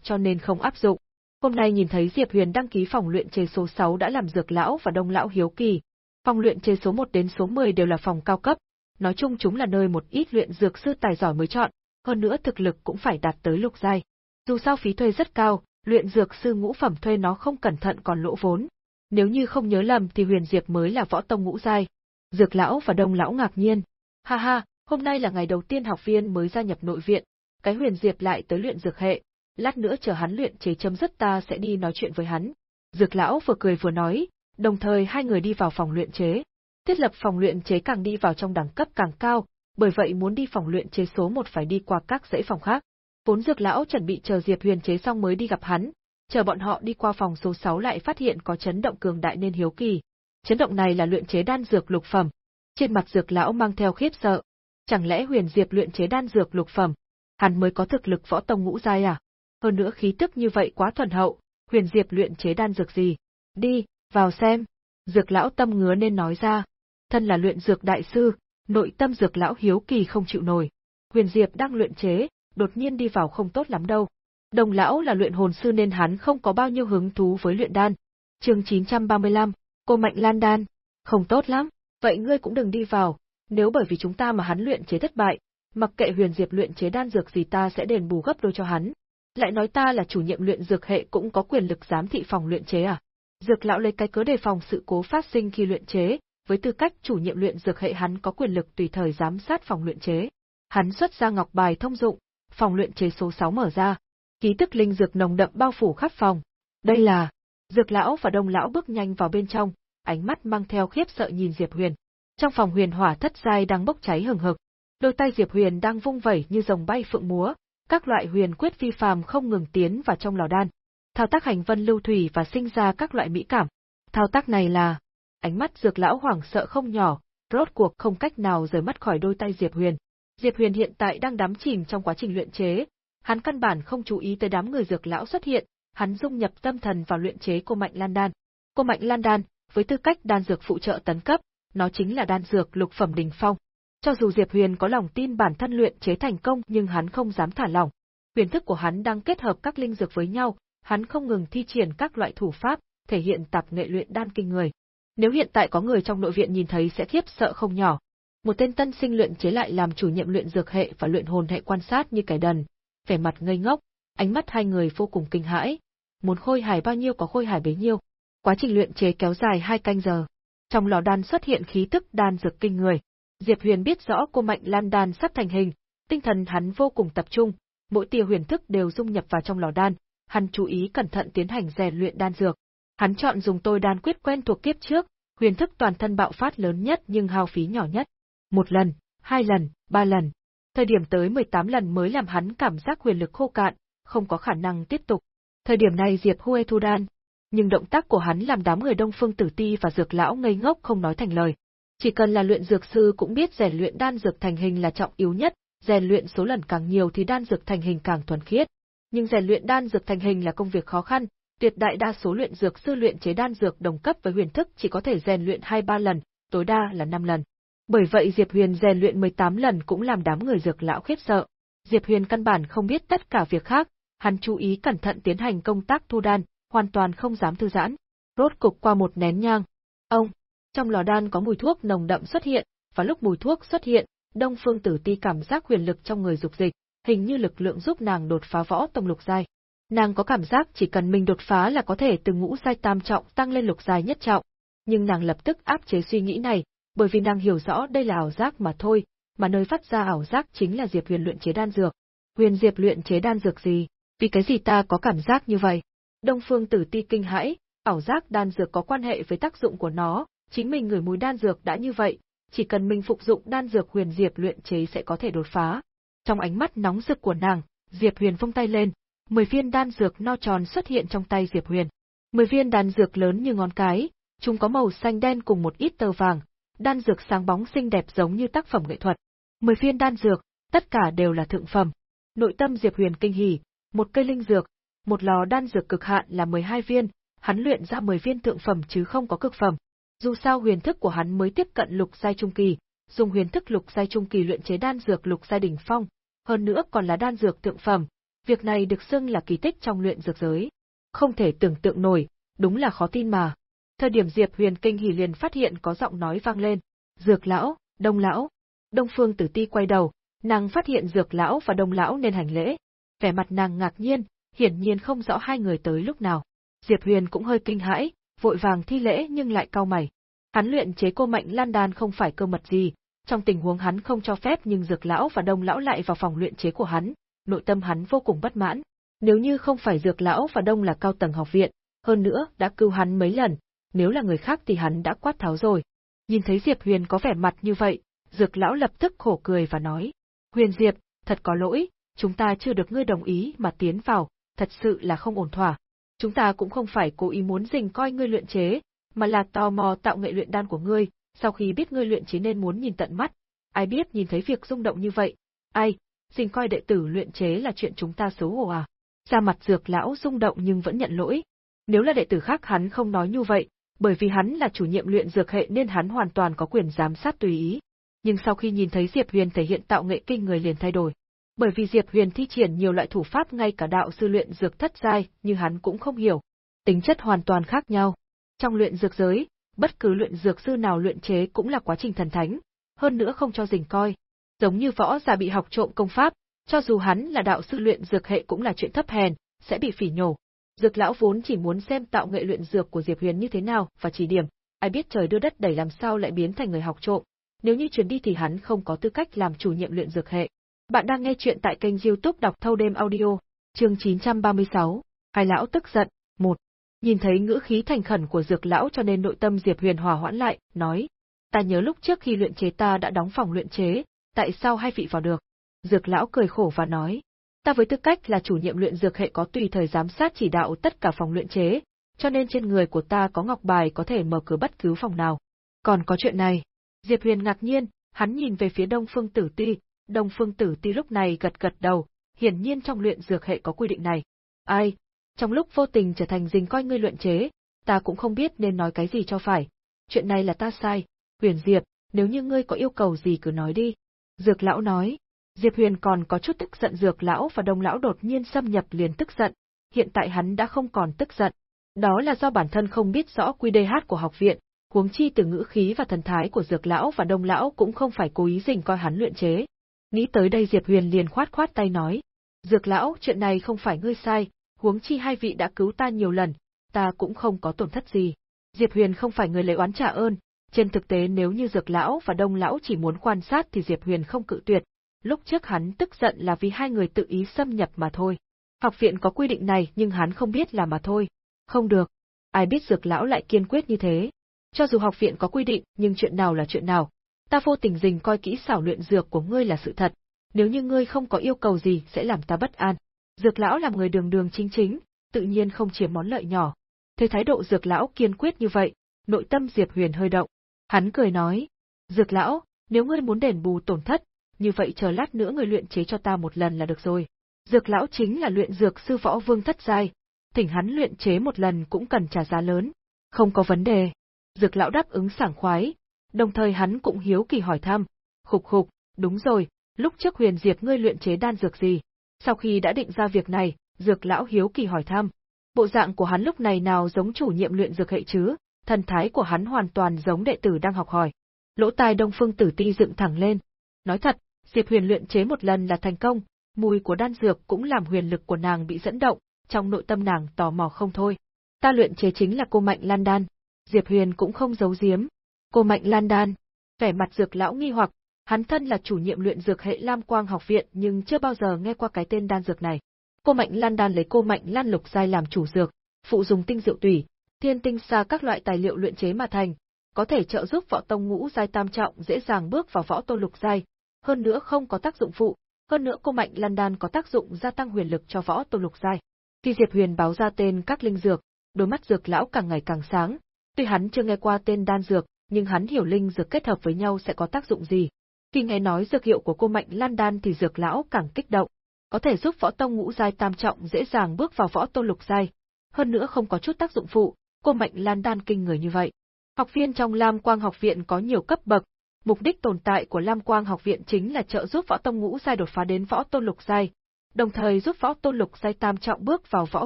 cho nên không áp dụng. Hôm nay nhìn thấy Diệp Huyền đăng ký phòng luyện chế số 6 đã làm dược lão và đông lão hiếu kỳ. Phòng luyện chế số 1 đến số 10 đều là phòng cao cấp, nói chung chúng là nơi một ít luyện dược sư tài giỏi mới chọn, hơn nữa thực lực cũng phải đạt tới lục giai. Dù sao phí thuê rất cao, luyện dược sư ngũ phẩm thuê nó không cẩn thận còn lỗ vốn. Nếu như không nhớ lầm thì Huyền Diệp mới là võ tông ngũ giai. Dược lão và đông lão ngạc nhiên. Ha ha, hôm nay là ngày đầu tiên học viên mới gia nhập nội viện, cái Huyền Diệp lại tới luyện dược hệ, lát nữa chờ hắn luyện chế chấm dứt ta sẽ đi nói chuyện với hắn. Dược lão vừa cười vừa nói, đồng thời hai người đi vào phòng luyện chế. Thiết lập phòng luyện chế càng đi vào trong đẳng cấp càng cao, bởi vậy muốn đi phòng luyện chế số một phải đi qua các dãy phòng khác. Vốn dược lão chuẩn bị chờ Diệp Huyền chế xong mới đi gặp hắn, chờ bọn họ đi qua phòng số 6 lại phát hiện có chấn động cường đại nên hiếu kỳ. Chấn động này là luyện chế đan dược lục phẩm. Trên mặt dược lão mang theo khiếp sợ. Chẳng lẽ Huyền Diệp luyện chế đan dược lục phẩm, hắn mới có thực lực võ tông ngũ giai à? Hơn nữa khí tức như vậy quá thuần hậu, Huyền Diệp luyện chế đan dược gì? Đi, vào xem. Dược lão tâm ngứa nên nói ra. Thân là luyện dược đại sư, nội tâm dược lão hiếu kỳ không chịu nổi. Huyền Diệp đang luyện chế, đột nhiên đi vào không tốt lắm đâu. Đồng lão là luyện hồn sư nên hắn không có bao nhiêu hứng thú với luyện đan. Chương 935, cô Mạnh Lan đan, không tốt lắm, vậy ngươi cũng đừng đi vào, nếu bởi vì chúng ta mà hắn luyện chế thất bại, mặc kệ Huyền Diệp luyện chế đan dược gì ta sẽ đền bù gấp đôi cho hắn. Lại nói ta là chủ nhiệm luyện dược hệ cũng có quyền lực giám thị phòng luyện chế à? Dược lão lấy cái cớ đề phòng sự cố phát sinh khi luyện chế, với tư cách chủ nhiệm luyện dược hệ hắn có quyền lực tùy thời giám sát phòng luyện chế. Hắn xuất ra ngọc bài thông dụng, phòng luyện chế số 6 mở ra. Ký tức linh dược nồng đậm bao phủ khắp phòng. Đây là Dược lão và Đông lão bước nhanh vào bên trong, ánh mắt mang theo khiếp sợ nhìn Diệp Huyền. Trong phòng huyền hỏa thất giai đang bốc cháy hừng hực, đôi tay Diệp Huyền đang vung vẩy như rồng bay phượng múa, các loại huyền quyết phi phàm không ngừng tiến vào trong lò đan. Thao tác hành vân lưu thủy và sinh ra các loại mỹ cảm. Thao tác này là ánh mắt dược lão hoảng sợ không nhỏ, rốt cuộc không cách nào rời mắt khỏi đôi tay Diệp Huyền. Diệp Huyền hiện tại đang đắm chìm trong quá trình luyện chế, hắn căn bản không chú ý tới đám người dược lão xuất hiện, hắn dung nhập tâm thần vào luyện chế cô Mạnh Lan Đan. Cô Mạnh Lan Đan, với tư cách đan dược phụ trợ tấn cấp, nó chính là đan dược lục phẩm đỉnh phong. Cho dù Diệp Huyền có lòng tin bản thân luyện chế thành công nhưng hắn không dám thả lỏng. Huyền thức của hắn đang kết hợp các linh dược với nhau, hắn không ngừng thi triển các loại thủ pháp, thể hiện tạp nghệ luyện đan kinh người. Nếu hiện tại có người trong nội viện nhìn thấy sẽ khiếp sợ không nhỏ. Một tên tân sinh luyện chế lại làm chủ nhiệm luyện dược hệ và luyện hồn hệ quan sát như cái đần, vẻ mặt ngây ngốc, ánh mắt hai người vô cùng kinh hãi. Muốn khôi hài bao nhiêu có khôi hài bấy nhiêu. Quá trình luyện chế kéo dài hai canh giờ. Trong lò đan xuất hiện khí tức đan dược kinh người. Diệp Huyền biết rõ cô Mạnh Lan đan sắp thành hình, tinh thần hắn vô cùng tập trung, mỗi tia huyền thức đều dung nhập vào trong lò đan, hắn chú ý cẩn thận tiến hành rèn luyện đan dược. Hắn chọn dùng tôi đan quyết quen thuộc kiếp trước, huyền thức toàn thân bạo phát lớn nhất nhưng hao phí nhỏ nhất. Một lần, hai lần, ba lần. Thời điểm tới 18 lần mới làm hắn cảm giác quyền lực khô cạn, không có khả năng tiếp tục. Thời điểm này Diệp Hue thu đan, nhưng động tác của hắn làm đám người Đông Phương Tử Ti và Dược lão ngây ngốc không nói thành lời. Chỉ cần là luyện dược sư cũng biết rèn luyện đan dược thành hình là trọng yếu nhất, rèn luyện số lần càng nhiều thì đan dược thành hình càng thuần khiết. Nhưng rèn luyện đan dược thành hình là công việc khó khăn, tuyệt đại đa số luyện dược sư luyện chế đan dược đồng cấp với huyền thức chỉ có thể rèn luyện 2-3 lần, tối đa là 5 lần. Bởi vậy Diệp Huyền rèn luyện 18 lần cũng làm đám người dược lão khiếp sợ. Diệp Huyền căn bản không biết tất cả việc khác, hắn chú ý cẩn thận tiến hành công tác thu đan, hoàn toàn không dám thư giãn. Rốt cục qua một nén nhang. Ông, trong lò đan có mùi thuốc nồng đậm xuất hiện, và lúc mùi thuốc xuất hiện, Đông Phương Tử Ti cảm giác huyền lực trong người dục dịch, hình như lực lượng giúp nàng đột phá võ tông lục giai. Nàng có cảm giác chỉ cần mình đột phá là có thể từ ngũ giai tam trọng tăng lên lục giai nhất trọng, nhưng nàng lập tức áp chế suy nghĩ này, bởi vì nàng hiểu rõ đây là ảo giác mà thôi, mà nơi phát ra ảo giác chính là Diệp Huyền luyện chế đan dược. Huyền Diệp luyện chế đan dược gì? Vì cái gì ta có cảm giác như vậy? Đông Phương Tử Ti kinh hãi, ảo giác đan dược có quan hệ với tác dụng của nó, chính mình người mùi đan dược đã như vậy, chỉ cần mình phục dụng đan dược Huyền Diệp luyện chế sẽ có thể đột phá. Trong ánh mắt nóng rực của nàng, Diệp Huyền vung tay lên, mười viên đan dược no tròn xuất hiện trong tay Diệp Huyền. Mười viên đan dược lớn như ngón cái, chúng có màu xanh đen cùng một ít tơ vàng, đan dược sáng bóng xinh đẹp giống như tác phẩm nghệ thuật. Mười viên đan dược, tất cả đều là thượng phẩm. Nội tâm Diệp Huyền kinh hỉ, một cây linh dược, một lò đan dược cực hạn là 12 viên, hắn luyện ra 10 viên thượng phẩm chứ không có cực phẩm. Dù sao huyền thức của hắn mới tiếp cận lục giai trung kỳ, dùng huyền thức lục giai trung kỳ luyện chế đan dược lục giai đỉnh phong, hơn nữa còn là đan dược thượng phẩm, việc này được xưng là kỳ tích trong luyện dược giới. Không thể tưởng tượng nổi, đúng là khó tin mà. Thời điểm Diệp Huyền kinh hỉ liền phát hiện có giọng nói vang lên, "Dược lão, Đông lão." Đông Phương Tử Ti quay đầu, nàng phát hiện Dược lão và Đông lão nên hành lễ. Vẻ mặt nàng ngạc nhiên, hiển nhiên không rõ hai người tới lúc nào. Diệp Huyền cũng hơi kinh hãi, vội vàng thi lễ nhưng lại cau mày. Hắn luyện chế cô mạnh lan đan không phải cơ mật gì, trong tình huống hắn không cho phép nhưng dược lão và đông lão lại vào phòng luyện chế của hắn, nội tâm hắn vô cùng bất mãn. Nếu như không phải dược lão và đông là cao tầng học viện, hơn nữa đã cứu hắn mấy lần, nếu là người khác thì hắn đã quát tháo rồi. Nhìn thấy Diệp Huyền có vẻ mặt như vậy, dược lão lập tức khổ cười và nói, Huyền Diệp, thật có lỗi, chúng ta chưa được ngươi đồng ý mà tiến vào, thật sự là không ổn thỏa. Chúng ta cũng không phải cố ý muốn dình coi ngươi luyện chế, mà là tò mò tạo nghệ luyện đan của ngươi, sau khi biết ngươi luyện chế nên muốn nhìn tận mắt. Ai biết nhìn thấy việc rung động như vậy, ai, dình coi đệ tử luyện chế là chuyện chúng ta xấu hổ à. Ra mặt dược lão rung động nhưng vẫn nhận lỗi. Nếu là đệ tử khác hắn không nói như vậy, bởi vì hắn là chủ nhiệm luyện dược hệ nên hắn hoàn toàn có quyền giám sát tùy ý. Nhưng sau khi nhìn thấy Diệp Huyền thể hiện tạo nghệ kinh người liền thay đổi. Bởi vì Diệp Huyền thi triển nhiều loại thủ pháp ngay cả đạo sư luyện dược thất giai, như hắn cũng không hiểu. Tính chất hoàn toàn khác nhau. Trong luyện dược giới, bất cứ luyện dược sư nào luyện chế cũng là quá trình thần thánh, hơn nữa không cho rình coi. Giống như võ giả bị học trộm công pháp, cho dù hắn là đạo sư luyện dược hệ cũng là chuyện thấp hèn, sẽ bị phỉ nhổ. Dược lão vốn chỉ muốn xem tạo nghệ luyện dược của Diệp Huyền như thế nào và chỉ điểm, ai biết trời đưa đất đẩy làm sao lại biến thành người học trộm. Nếu như chuyến đi thì hắn không có tư cách làm chủ nhiệm luyện dược hệ. Bạn đang nghe chuyện tại kênh youtube đọc thâu đêm audio, chương 936, Hai lão tức giận, một. Nhìn thấy ngữ khí thành khẩn của dược lão cho nên nội tâm Diệp Huyền hòa hoãn lại, nói. Ta nhớ lúc trước khi luyện chế ta đã đóng phòng luyện chế, tại sao hai vị vào được? Dược lão cười khổ và nói. Ta với tư cách là chủ nhiệm luyện dược hệ có tùy thời giám sát chỉ đạo tất cả phòng luyện chế, cho nên trên người của ta có ngọc bài có thể mở cửa bất cứ phòng nào. Còn có chuyện này. Diệp Huyền ngạc nhiên, hắn nhìn về phía Đông Phương Tử Ti, Đông Phương Tử Ti lúc này gật gật đầu, hiển nhiên trong luyện dược hệ có quy định này. Ai, trong lúc vô tình trở thành dình coi ngươi luyện chế, ta cũng không biết nên nói cái gì cho phải. Chuyện này là ta sai, Huyền Diệp, nếu như ngươi có yêu cầu gì cứ nói đi. Dược lão nói. Diệp Huyền còn có chút tức giận dược lão và đông lão đột nhiên xâm nhập liền tức giận, hiện tại hắn đã không còn tức giận. Đó là do bản thân không biết rõ quy đề hát của học viện, huống chi từ ngữ khí và thần thái của dược lão và đông lão cũng không phải cố ý dình coi hắn luyện chế. Nghĩ tới đây Diệp Huyền liền khoát khoát tay nói. Dược lão, chuyện này không phải ngươi sai, huống chi hai vị đã cứu ta nhiều lần, ta cũng không có tổn thất gì. Diệp Huyền không phải người lấy oán trả ơn, trên thực tế nếu như Dược lão và Đông lão chỉ muốn quan sát thì Diệp Huyền không cự tuyệt, lúc trước hắn tức giận là vì hai người tự ý xâm nhập mà thôi. Học viện có quy định này nhưng hắn không biết là mà thôi. Không được. Ai biết Dược lão lại kiên quyết như thế. Cho dù học viện có quy định nhưng chuyện nào là chuyện nào. Ta vô tình dình coi kỹ xảo luyện dược của ngươi là sự thật. Nếu như ngươi không có yêu cầu gì sẽ làm ta bất an. Dược lão làm người đường đường chính chính, tự nhiên không chiếm món lợi nhỏ. Thấy thái độ dược lão kiên quyết như vậy, nội tâm Diệp Huyền hơi động. Hắn cười nói, dược lão, nếu ngươi muốn đền bù tổn thất, như vậy chờ lát nữa người luyện chế cho ta một lần là được rồi. Dược lão chính là luyện dược sư võ vương thất giai, thỉnh hắn luyện chế một lần cũng cần trả giá lớn. Không có vấn đề. Dược lão đáp ứng sảng khoái, đồng thời hắn cũng hiếu kỳ hỏi thăm. Khục khục, đúng rồi, lúc trước huyền diệp ngươi luyện chế đan dược gì? Sau khi đã định ra việc này, dược lão hiếu kỳ hỏi thăm. Bộ dạng của hắn lúc này nào giống chủ nhiệm luyện dược hệ chứ, thần thái của hắn hoàn toàn giống đệ tử đang học hỏi. Lỗ tai Đông Phương Tử Ti dựng thẳng lên. Nói thật, Diệp Huyền luyện chế một lần là thành công, mùi của đan dược cũng làm huyền lực của nàng bị dẫn động, trong nội tâm nàng tò mò không thôi. Ta luyện chế chính là cô Mạnh Lan Đan. Diệp Huyền cũng không giấu giếm. Cô Mạnh Lan Đan. Vẻ mặt dược lão nghi hoặc, Hắn thân là chủ nhiệm luyện dược hệ Lam Quang học viện nhưng chưa bao giờ nghe qua cái tên đan dược này. Cô Mạnh Lan đan lấy cô Mạnh Lan lục giai làm chủ dược, phụ dùng tinh diệu tủy, thiên tinh xa các loại tài liệu luyện chế mà thành, có thể trợ giúp võ tông ngũ giai tam trọng dễ dàng bước vào võ tôn lục giai, hơn nữa không có tác dụng phụ, hơn nữa cô Mạnh Lan đan có tác dụng gia tăng huyền lực cho võ tôn lục giai. Khi Diệp Huyền báo ra tên các linh dược, đôi mắt dược lão càng ngày càng sáng, tuy hắn chưa nghe qua tên đan dược, nhưng hắn hiểu linh dược kết hợp với nhau sẽ có tác dụng gì, khi nghe nói dược hiệu của cô Mạnh Lan Đan thì dược lão càng kích động, có thể giúp võ tông ngũ giai tam trọng dễ dàng bước vào võ tôn lục giai, hơn nữa không có chút tác dụng phụ, cô Mạnh Lan Đan kinh người như vậy. Học viên trong Lam Quang học viện có nhiều cấp bậc, mục đích tồn tại của Lam Quang học viện chính là trợ giúp võ tông ngũ giai đột phá đến võ tôn lục giai, đồng thời giúp võ tôn lục giai tam trọng bước vào võ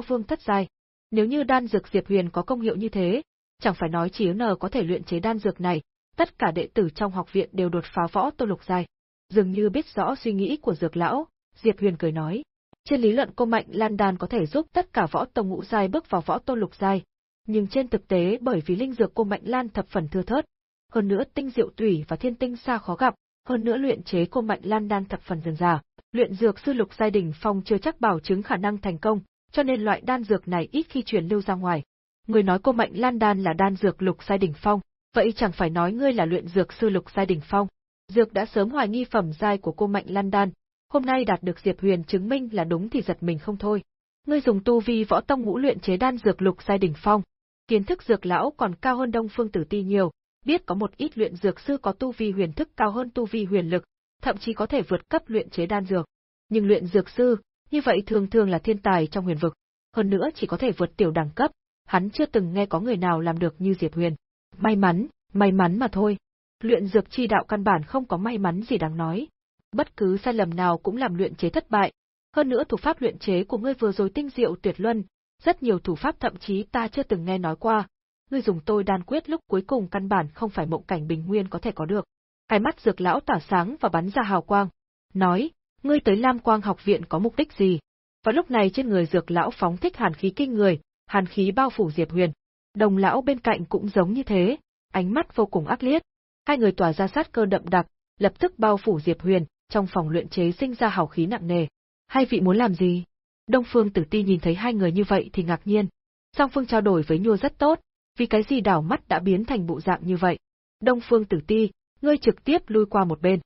vương thất giai. Nếu như đan dược Diệp Huyền có công hiệu như thế, chẳng phải nói chỉ N có thể luyện chế đan dược này, tất cả đệ tử trong học viện đều đột phá võ tôn lục giai. Dường như biết rõ suy nghĩ của Dược lão, Diệp Huyền cười nói: "Trên lý luận cô mạnh lan đan có thể giúp tất cả võ tông ngũ giai bước vào võ tôn lục giai, nhưng trên thực tế bởi vì linh dược cô mạnh lan thập phần thưa thớt, hơn nữa tinh diệu tủy và thiên tinh xa khó gặp, hơn nữa luyện chế cô mạnh lan đan thập phần dườm dà, luyện dược sư lục giai đỉnh phong chưa chắc bảo chứng khả năng thành công, cho nên loại đan dược này ít khi truyền lưu ra ngoài. Người nói cô mạnh lan đan là đan dược lục giai đỉnh phong, vậy chẳng phải nói ngươi là luyện dược sư lục giai đỉnh phong. Dược đã sớm hoài nghi phẩm giai của cô mạnh lan đan, hôm nay đạt được Diệp Huyền chứng minh là đúng thì giật mình không thôi. Ngươi dùng tu vi võ tông ngũ luyện chế đan dược lục giai đỉnh phong, kiến thức dược lão còn cao hơn Đông Phương Tử Ti nhiều, biết có một ít luyện dược sư có tu vi huyền thức cao hơn tu vi huyền lực, thậm chí có thể vượt cấp luyện chế đan dược. Nhưng luyện dược sư, như vậy thường thường là thiên tài trong huyền vực, hơn nữa chỉ có thể vượt tiểu đẳng cấp, hắn chưa từng nghe có người nào làm được như Diệp Huyền. May mắn, may mắn mà thôi. Luyện dược chi đạo căn bản không có may mắn gì đáng nói. Bất cứ sai lầm nào cũng làm luyện chế thất bại. Hơn nữa thủ pháp luyện chế của ngươi vừa rồi tinh diệu tuyệt luân, rất nhiều thủ pháp thậm chí ta chưa từng nghe nói qua. Ngươi dùng tôi đan quyết lúc cuối cùng căn bản không phải mộng cảnh bình nguyên có thể có được. Hai mắt dược lão tỏa sáng và bắn ra hào quang. Nói, ngươi tới Lam Quang học viện có mục đích gì? Và lúc này trên người dược lão phóng thích hàn khí kinh người, hàn khí bao phủ Diệp Huyền. Đồng lão bên cạnh cũng giống như thế, ánh mắt vô cùng ác liệt. Hai người tỏa ra sát cơ đậm đặc, lập tức bao phủ Diệp Huyền, trong phòng luyện chế sinh ra hào khí nặng nề. Hai vị muốn làm gì? Đông Phương Tử Ti nhìn thấy hai người như vậy thì ngạc nhiên. Song Phương trao đổi với Nhua rất tốt, vì cái gì đảo mắt đã biến thành bộ dạng như vậy. Đông Phương Tử Ti, ngươi trực tiếp lui qua một bên.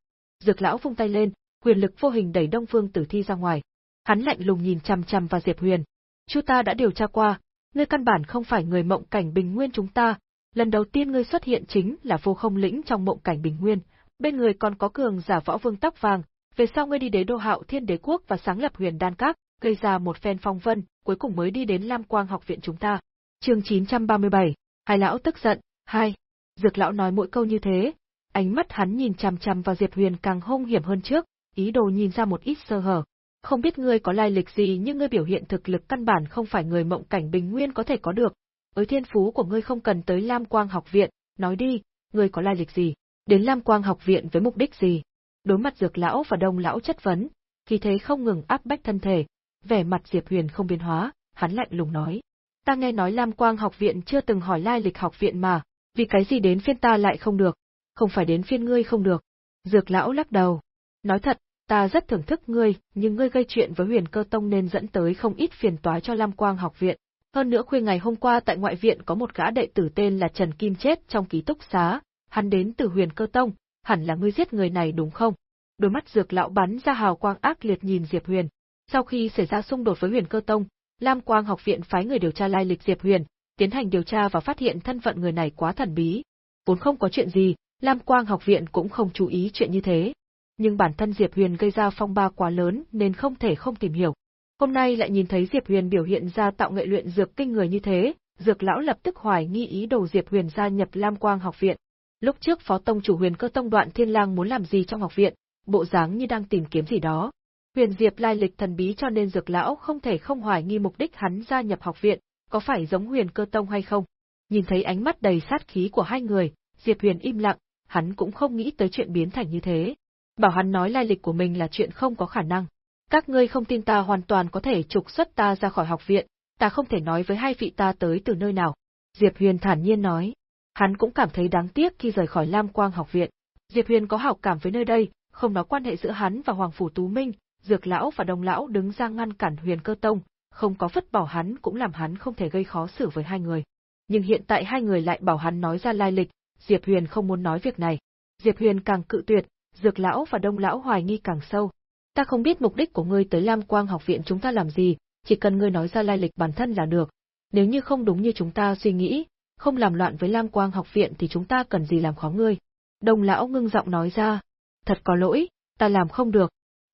Dược lão vung tay lên, quyền lực vô hình đẩy Đông Phương Tử Thi ra ngoài. Hắn lạnh lùng nhìn chằm chằm vào Diệp Huyền. Chu ta đã điều tra qua, ngươi căn bản không phải người mộng cảnh bình nguyên chúng ta, lần đầu tiên ngươi xuất hiện chính là vô không lĩnh trong mộng cảnh bình nguyên, bên người còn có cường giả võ vương tóc vàng, về sau ngươi đi đế đô hạo thiên đế quốc và sáng lập huyền đan các, gây ra một phen phong vân, cuối cùng mới đi đến Lam Quang học viện chúng ta. Chương 937, hai lão tức giận, hai. Dược lão nói mỗi câu như thế, ánh mắt hắn nhìn chằm chằm vào Diệp Huyền càng hung hiểm hơn trước, ý đồ nhìn ra một ít sơ hở. Không biết ngươi có lai lịch gì nhưng ngươi biểu hiện thực lực căn bản không phải người mộng cảnh bình nguyên có thể có được. Ới thiên phú của ngươi không cần tới Lam Quang học viện, nói đi, ngươi có lai lịch gì? Đến Lam Quang học viện với mục đích gì? Đối mặt dược lão và đông lão chất vấn, khi thế không ngừng áp bách thân thể, vẻ mặt Diệp Huyền không biến hóa, hắn lạnh lùng nói. Ta nghe nói Lam Quang học viện chưa từng hỏi lai lịch học viện mà, vì cái gì đến phiên ta lại không được, không phải đến phiên ngươi không được. Dược lão lắc đầu. Nói thật, ta rất thưởng thức ngươi, nhưng ngươi gây chuyện với huyền cơ tông nên dẫn tới không ít phiền toái cho Lam Quang học viện. Hơn nữa khuya ngày hôm qua tại ngoại viện có một gã đệ tử tên là Trần Kim chết trong ký túc xá, hắn đến từ huyền cơ tông, hẳn là ngươi giết người này đúng không? Đôi mắt dược lão bắn ra hào quang ác liệt nhìn Diệp Huyền. Sau khi xảy ra xung đột với huyền cơ tông, Lam Quang học viện phái người điều tra lai lịch Diệp Huyền, tiến hành điều tra và phát hiện thân phận người này quá thần bí. Vốn không có chuyện gì, Lam Quang học viện cũng không chú ý chuyện như thế. Nhưng bản thân Diệp Huyền gây ra phong ba quá lớn nên không thể không tìm hiểu. Hôm nay lại nhìn thấy Diệp Huyền biểu hiện ra tạo nghệ luyện dược kinh người như thế, dược lão lập tức hoài nghi ý đồ Diệp Huyền gia nhập Lam Quang học viện. Lúc trước Phó Tông chủ Huyền Cơ Tông Đoạn Thiên Lang muốn làm gì trong học viện, bộ dáng như đang tìm kiếm gì đó. Huyền Diệp lai lịch thần bí cho nên dược lão không thể không hoài nghi mục đích hắn gia nhập học viện, có phải giống Huyền Cơ Tông hay không. Nhìn thấy ánh mắt đầy sát khí của hai người, Diệp Huyền im lặng, hắn cũng không nghĩ tới chuyện biến thành như thế. Bảo hắn nói lai lịch của mình là chuyện không có khả năng. Các ngươi không tin ta hoàn toàn có thể trục xuất ta ra khỏi học viện, ta không thể nói với hai vị ta tới từ nơi nào. Diệp Huyền thản nhiên nói. Hắn cũng cảm thấy đáng tiếc khi rời khỏi Lam Quang học viện. Diệp Huyền có hảo cảm với nơi đây, không nói quan hệ giữa hắn và Hoàng Phủ Tú Minh, Dược Lão và Đông Lão đứng ra ngăn cản Huyền Cơ Tông, không có vứt bỏ hắn cũng làm hắn không thể gây khó xử với hai người. Nhưng hiện tại hai người lại bảo hắn nói ra lai lịch, Diệp Huyền không muốn nói việc này. Diệp Huyền càng cự tuyệt, Dược Lão và Đông Lão hoài nghi càng sâu. Ta không biết mục đích của ngươi tới Lam Quang học viện chúng ta làm gì, chỉ cần ngươi nói ra lai lịch bản thân là được. Nếu như không đúng như chúng ta suy nghĩ, không làm loạn với Lam Quang học viện thì chúng ta cần gì làm khó ngươi. Đông Lão ngưng giọng nói ra, thật có lỗi, ta làm không được.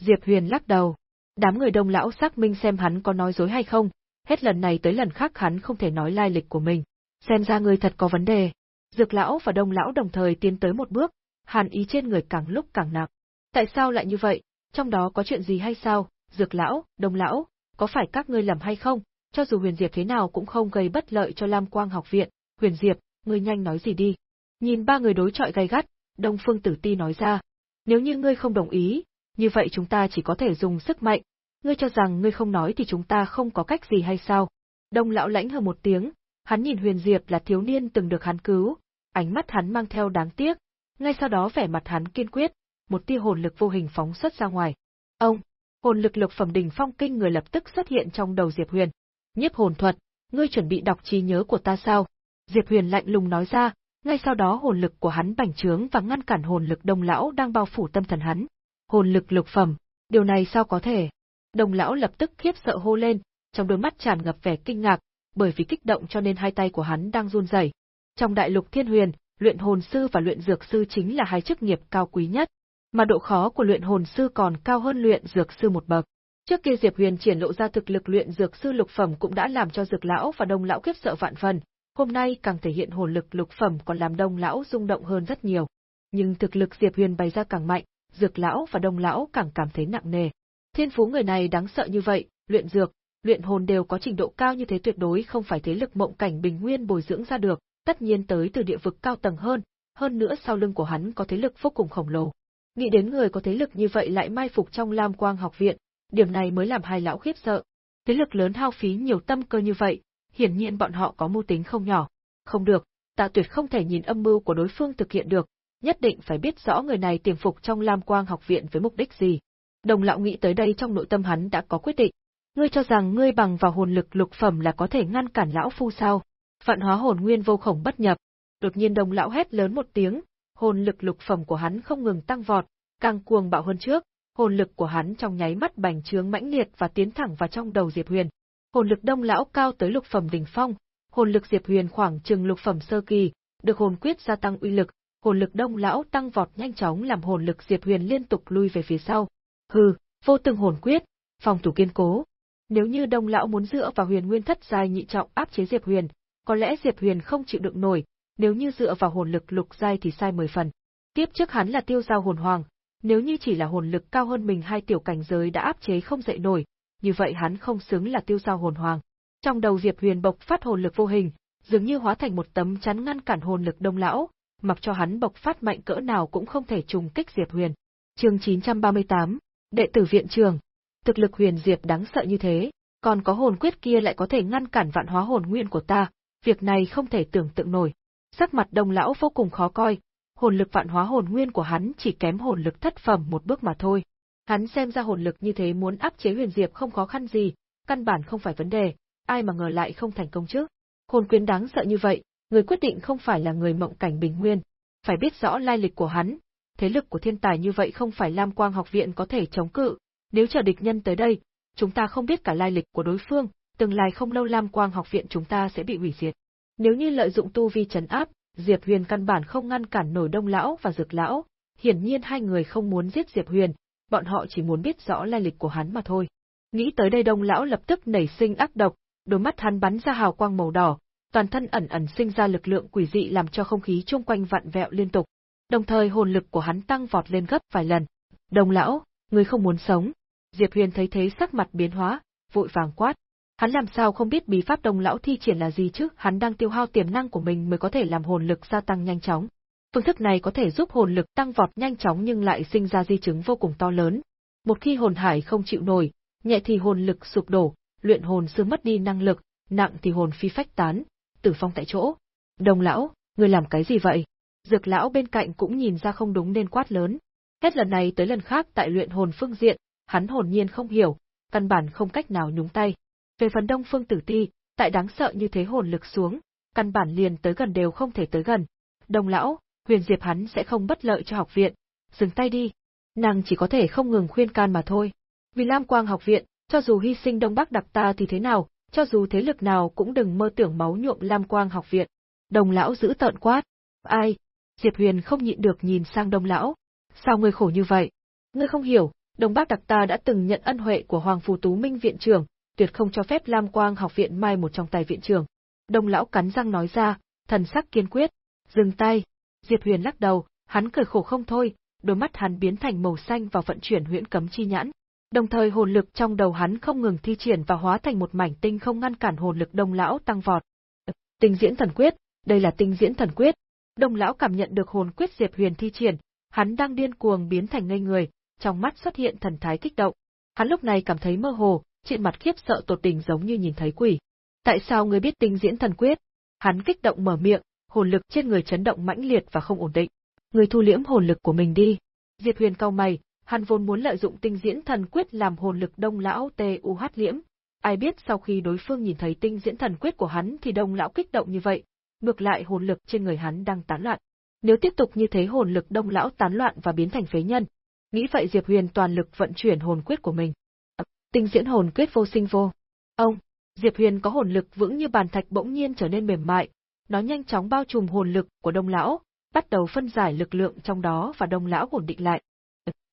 Diệp Huyền lắc đầu. Đám người đông lão xác minh xem hắn có nói dối hay không, hết lần này tới lần khác hắn không thể nói lai lịch của mình. Xem ra ngươi thật có vấn đề. Dược lão và Đông lão đồng thời tiến tới một bước, hàn ý trên người càng lúc càng nặng. Tại sao lại như vậy? Trong đó có chuyện gì hay sao? Dược lão, Đông lão, có phải các ngươi lầm hay không? Cho dù Huyền Diệp thế nào cũng không gây bất lợi cho Lam Quang học viện, Huyền Diệp, ngươi nhanh nói gì đi. Nhìn ba người đối chọi gay gắt, Đông Phương Tử Ti nói ra, nếu như ngươi không đồng ý, như vậy chúng ta chỉ có thể dùng sức mạnh. Ngươi cho rằng ngươi không nói thì chúng ta không có cách gì hay sao? Đông lão lãnh hờ một tiếng, hắn nhìn Huyền Diệp là thiếu niên từng được hắn cứu, ánh mắt hắn mang theo đáng tiếc, ngay sau đó vẻ mặt hắn kiên quyết, một tia hồn lực vô hình phóng xuất ra ngoài. Ông, hồn lực lực phẩm đỉnh phong kinh người lập tức xuất hiện trong đầu Diệp Huyền. Nhiếp hồn thuật, ngươi chuẩn bị đọc trí nhớ của ta sao? Diệp Huyền lạnh lùng nói ra, ngay sau đó hồn lực của hắn bành trướng và ngăn cản hồn lực đông lão đang bao phủ tâm thần hắn. Hồn lực lục phẩm, điều này sao có thể? đồng lão lập tức khiếp sợ hô lên, trong đôi mắt tràn ngập vẻ kinh ngạc, bởi vì kích động cho nên hai tay của hắn đang run rẩy. Trong đại lục thiên huyền, luyện hồn sư và luyện dược sư chính là hai chức nghiệp cao quý nhất, mà độ khó của luyện hồn sư còn cao hơn luyện dược sư một bậc. Trước kia Diệp Huyền triển lộ ra thực lực luyện dược sư lục phẩm cũng đã làm cho dược lão và đông lão kiếp sợ vạn phần, hôm nay càng thể hiện hồn lực lục phẩm còn làm đông lão rung động hơn rất nhiều. Nhưng thực lực Diệp Huyền bày ra càng mạnh, dược lão và đông lão càng cảm thấy nặng nề. Thiên phú người này đáng sợ như vậy, luyện dược, luyện hồn đều có trình độ cao như thế tuyệt đối không phải thế lực mộng cảnh bình nguyên bồi dưỡng ra được, tất nhiên tới từ địa vực cao tầng hơn, hơn nữa sau lưng của hắn có thế lực vô cùng khổng lồ. Nghĩ đến người có thế lực như vậy lại mai phục trong Lam Quang học viện, điểm này mới làm hai lão khiếp sợ. Thế lực lớn hao phí nhiều tâm cơ như vậy, hiển nhiên bọn họ có mưu tính không nhỏ. Không được, ta tuyệt không thể nhìn âm mưu của đối phương thực hiện được, nhất định phải biết rõ người này tiềm phục trong Lam Quang học viện với mục đích gì. Đồng lão nghĩ tới đây trong nội tâm hắn đã có quyết định. Ngươi cho rằng ngươi bằng vào hồn lực lục phẩm là có thể ngăn cản lão phu sao? Vạn hóa hồn nguyên vô khổng bất nhập. Đột nhiên đồng lão hét lớn một tiếng, hồn lực lục phẩm của hắn không ngừng tăng vọt, càng cuồng bạo hơn trước, hồn lực của hắn trong nháy mắt bành trướng mãnh liệt và tiến thẳng vào trong đầu Diệp Huyền. Hồn lực đông lão cao tới lục phẩm đỉnh phong, hồn lực Diệp Huyền khoảng chừng lục phẩm sơ kỳ, được hồn quyết gia tăng uy lực, hồn lực đông lão tăng vọt nhanh chóng làm hồn lực Diệp Huyền liên tục lui về phía sau. Hừ, vô từng hồn quyết, phòng thủ kiên cố. Nếu như đông lão muốn dựa vào huyền nguyên thất giai nhị trọng áp chế Diệp Huyền, có lẽ Diệp Huyền không chịu đựng nổi, nếu như dựa vào hồn lực lục giai thì sai mười phần. Tiếp trước hắn là tiêu giao hồn hoàng, nếu như chỉ là hồn lực cao hơn mình hai tiểu cảnh giới đã áp chế không dậy nổi, như vậy hắn không xứng là tiêu giao hồn hoàng. Trong đầu Diệp Huyền bộc phát hồn lực vô hình, dường như hóa thành một tấm chắn ngăn cản hồn lực đông lão, mặc cho hắn bộc phát mạnh cỡ nào cũng không thể trùng kích Diệp Huyền. Chương 938, Đệ tử viện trường. Thực lực Huyền Diệp đáng sợ như thế, còn có hồn quyết kia lại có thể ngăn cản vạn hóa hồn nguyên của ta, việc này không thể tưởng tượng nổi. Sắc mặt đông lão vô cùng khó coi, hồn lực vạn hóa hồn nguyên của hắn chỉ kém hồn lực thất phẩm một bước mà thôi. Hắn xem ra hồn lực như thế muốn áp chế huyền diệp không khó khăn gì, căn bản không phải vấn đề, ai mà ngờ lại không thành công chứ. Hồn quyến đáng sợ như vậy, người quyết định không phải là người mộng cảnh bình nguyên, phải biết rõ lai lịch của hắn, thế lực của thiên tài như vậy không phải Lam Quang học viện có thể chống cự, nếu chờ địch nhân tới đây, chúng ta không biết cả lai lịch của đối phương, tương lai không lâu Lam Quang học viện chúng ta sẽ bị hủy diệt. Nếu như lợi dụng tu vi trấn áp, Diệp Huyền căn bản không ngăn cản nổi Đông lão và Dược lão, hiển nhiên hai người không muốn giết Diệp Huyền, bọn họ chỉ muốn biết rõ lai lịch của hắn mà thôi. Nghĩ tới đây Đông lão lập tức nảy sinh ác độc, đôi mắt hắn bắn ra hào quang màu đỏ, toàn thân ẩn ẩn sinh ra lực lượng quỷ dị làm cho không khí chung quanh vặn vẹo liên tục. Đồng thời hồn lực của hắn tăng vọt lên gấp vài lần. Đồng lão, người không muốn sống. Diệp Huyền thấy thế sắc mặt biến hóa, vội vàng quát, Hắn làm sao không biết bí pháp đồng lão thi triển là gì chứ, hắn đang tiêu hao tiềm năng của mình mới có thể làm hồn lực gia tăng nhanh chóng. Phương thức này có thể giúp hồn lực tăng vọt nhanh chóng nhưng lại sinh ra di chứng vô cùng to lớn. Một khi hồn hải không chịu nổi, nhẹ thì hồn lực sụp đổ, luyện hồn sư mất đi năng lực, nặng thì hồn phi phách tán, tử vong tại chỗ. Đồng lão, người làm cái gì vậy? Dược lão bên cạnh cũng nhìn ra không đúng nên quát lớn. Hết lần này tới lần khác tại luyện hồn phương diện, hắn hồn nhiên không hiểu, căn bản không cách nào nhúng tay. Về phần Đông Phương Tử Ti, tại đáng sợ như thế hồn lực xuống, căn bản liền tới gần đều không thể tới gần. Đồng lão, Huyền Diệp hắn sẽ không bất lợi cho học viện, dừng tay đi. Nàng chỉ có thể không ngừng khuyên can mà thôi. Vì Lam Quang học viện, cho dù hy sinh Đông Bắc đặc ta thì thế nào, cho dù thế lực nào cũng đừng mơ tưởng máu nhuộm Lam Quang học viện. Đồng lão giữ tợn quát. Ai? Diệp Huyền không nhịn được nhìn sang Đông lão. Sao ngươi khổ như vậy? Ngươi không hiểu, đồng bác đặc ta đã từng nhận ân huệ của Hoàng Phù Tú Minh viện trưởng, tuyệt không cho phép Lam Quang học viện mai một trong tài viện trưởng. Đông lão cắn răng nói ra, thần sắc kiên quyết. Dừng tay. Diệp Huyền lắc đầu, hắn cười khổ không thôi, đôi mắt hắn biến thành màu xanh và vận chuyển huyễn cấm chi nhãn. Đồng thời hồn lực trong đầu hắn không ngừng thi triển và hóa thành một mảnh tinh không ngăn cản hồn lực đông lão tăng vọt. Tinh diễn thần quyết, đây là tinh diễn thần quyết. Đông lão cảm nhận được hồn quyết Diệp Huyền thi triển, hắn đang điên cuồng biến thành ngây người, trong mắt xuất hiện thần thái kích động. Hắn lúc này cảm thấy mơ hồ, trên mặt khiếp sợ tột đỉnh giống như nhìn thấy quỷ. Tại sao ngươi biết tinh diễn thần quyết? Hắn kích động mở miệng, hồn lực trên người chấn động mãnh liệt và không ổn định. Ngươi thu liễm hồn lực của mình đi. Diệp Huyền cau mày, hắn vốn muốn lợi dụng tinh diễn thần quyết làm hồn lực đông lão TUH liễm. Ai biết sau khi đối phương nhìn thấy tinh diễn thần quyết của hắn thì đông lão kích động như vậy, ngược lại hồn lực trên người hắn đang tán loạn. Nếu tiếp tục như thế hồn lực đông lão tán loạn và biến thành phế nhân, nghĩ vậy Diệp Huyền toàn lực vận chuyển hồn quyết của mình. Tinh diễn hồn quyết vô sinh vô. Ông, Diệp Huyền có hồn lực vững như bàn thạch bỗng nhiên trở nên mềm mại, nó nhanh chóng bao trùm hồn lực của Đông lão, bắt đầu phân giải lực lượng trong đó và Đông lão ổn định lại.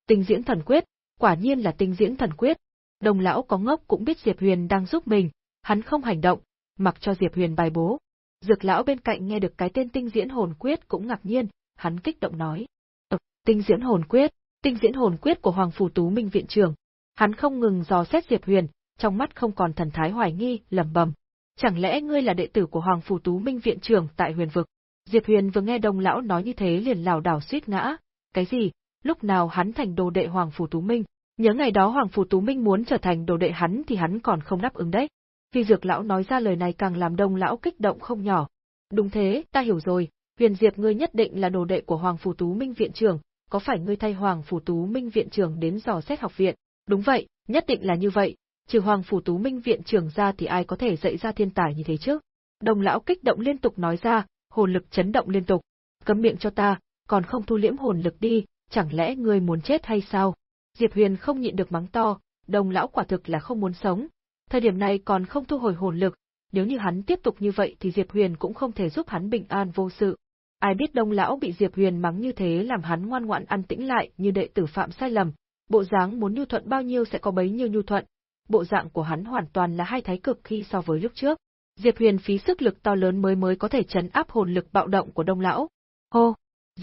Tinh diễn thần quyết, quả nhiên là tinh diễn thần quyết. Đồng lão có ngốc cũng biết Diệp Huyền đang giúp mình, hắn không hành động, mặc cho Diệp Huyền bài bố. Dược lão bên cạnh nghe được cái tên tinh diễn hồn quyết cũng ngạc nhiên, hắn kích động nói. Ừ, tinh diễn hồn quyết, tinh diễn hồn quyết của Hoàng Phủ Tú Minh viện trưởng. Hắn không ngừng dò xét Diệp Huyền, trong mắt không còn thần thái hoài nghi, lẩm bẩm. Chẳng lẽ ngươi là đệ tử của Hoàng Phủ Tú Minh viện trưởng tại huyền vực? Diệp Huyền vừa nghe đồng lão nói như thế liền lảo đảo suýt ngã. Cái gì? Lúc nào hắn thành đồ đệ Hoàng Phủ Tú Minh? Nhớ ngày đó Hoàng Phủ Tú Minh muốn trở thành đồ đệ hắn thì hắn còn không đáp ứng đấy. Vì dược lão nói ra lời này càng làm đông lão kích động không nhỏ. Đúng thế, ta hiểu rồi, huyền diệp ngươi nhất định là đồ đệ của Hoàng Phủ Tú Minh viện trưởng, có phải ngươi thay Hoàng Phủ Tú Minh viện trưởng đến dò xét học viện? Đúng vậy, nhất định là như vậy, trừ Hoàng Phủ Tú Minh viện trưởng ra thì ai có thể dạy ra thiên tài như thế chứ? Đồng lão kích động liên tục nói ra, hồn lực chấn động liên tục. Cấm miệng cho ta, còn không thu liễm hồn lực đi, chẳng lẽ ngươi muốn chết hay sao? Diệp Huyền không nhịn được mắng to, đồng lão quả thực là không muốn sống. Thời điểm này còn không thu hồi hồn lực, nếu như hắn tiếp tục như vậy thì Diệp Huyền cũng không thể giúp hắn bình an vô sự. Ai biết đông lão bị Diệp Huyền mắng như thế làm hắn ngoan ngoãn ăn tĩnh lại như đệ tử phạm sai lầm, bộ dáng muốn nhu thuận bao nhiêu sẽ có bấy nhiêu nhu thuận, bộ dạng của hắn hoàn toàn là hai thái cực khi so với lúc trước. Diệp Huyền phí sức lực to lớn mới mới có thể chấn áp hồn lực bạo động của đông lão. Hô!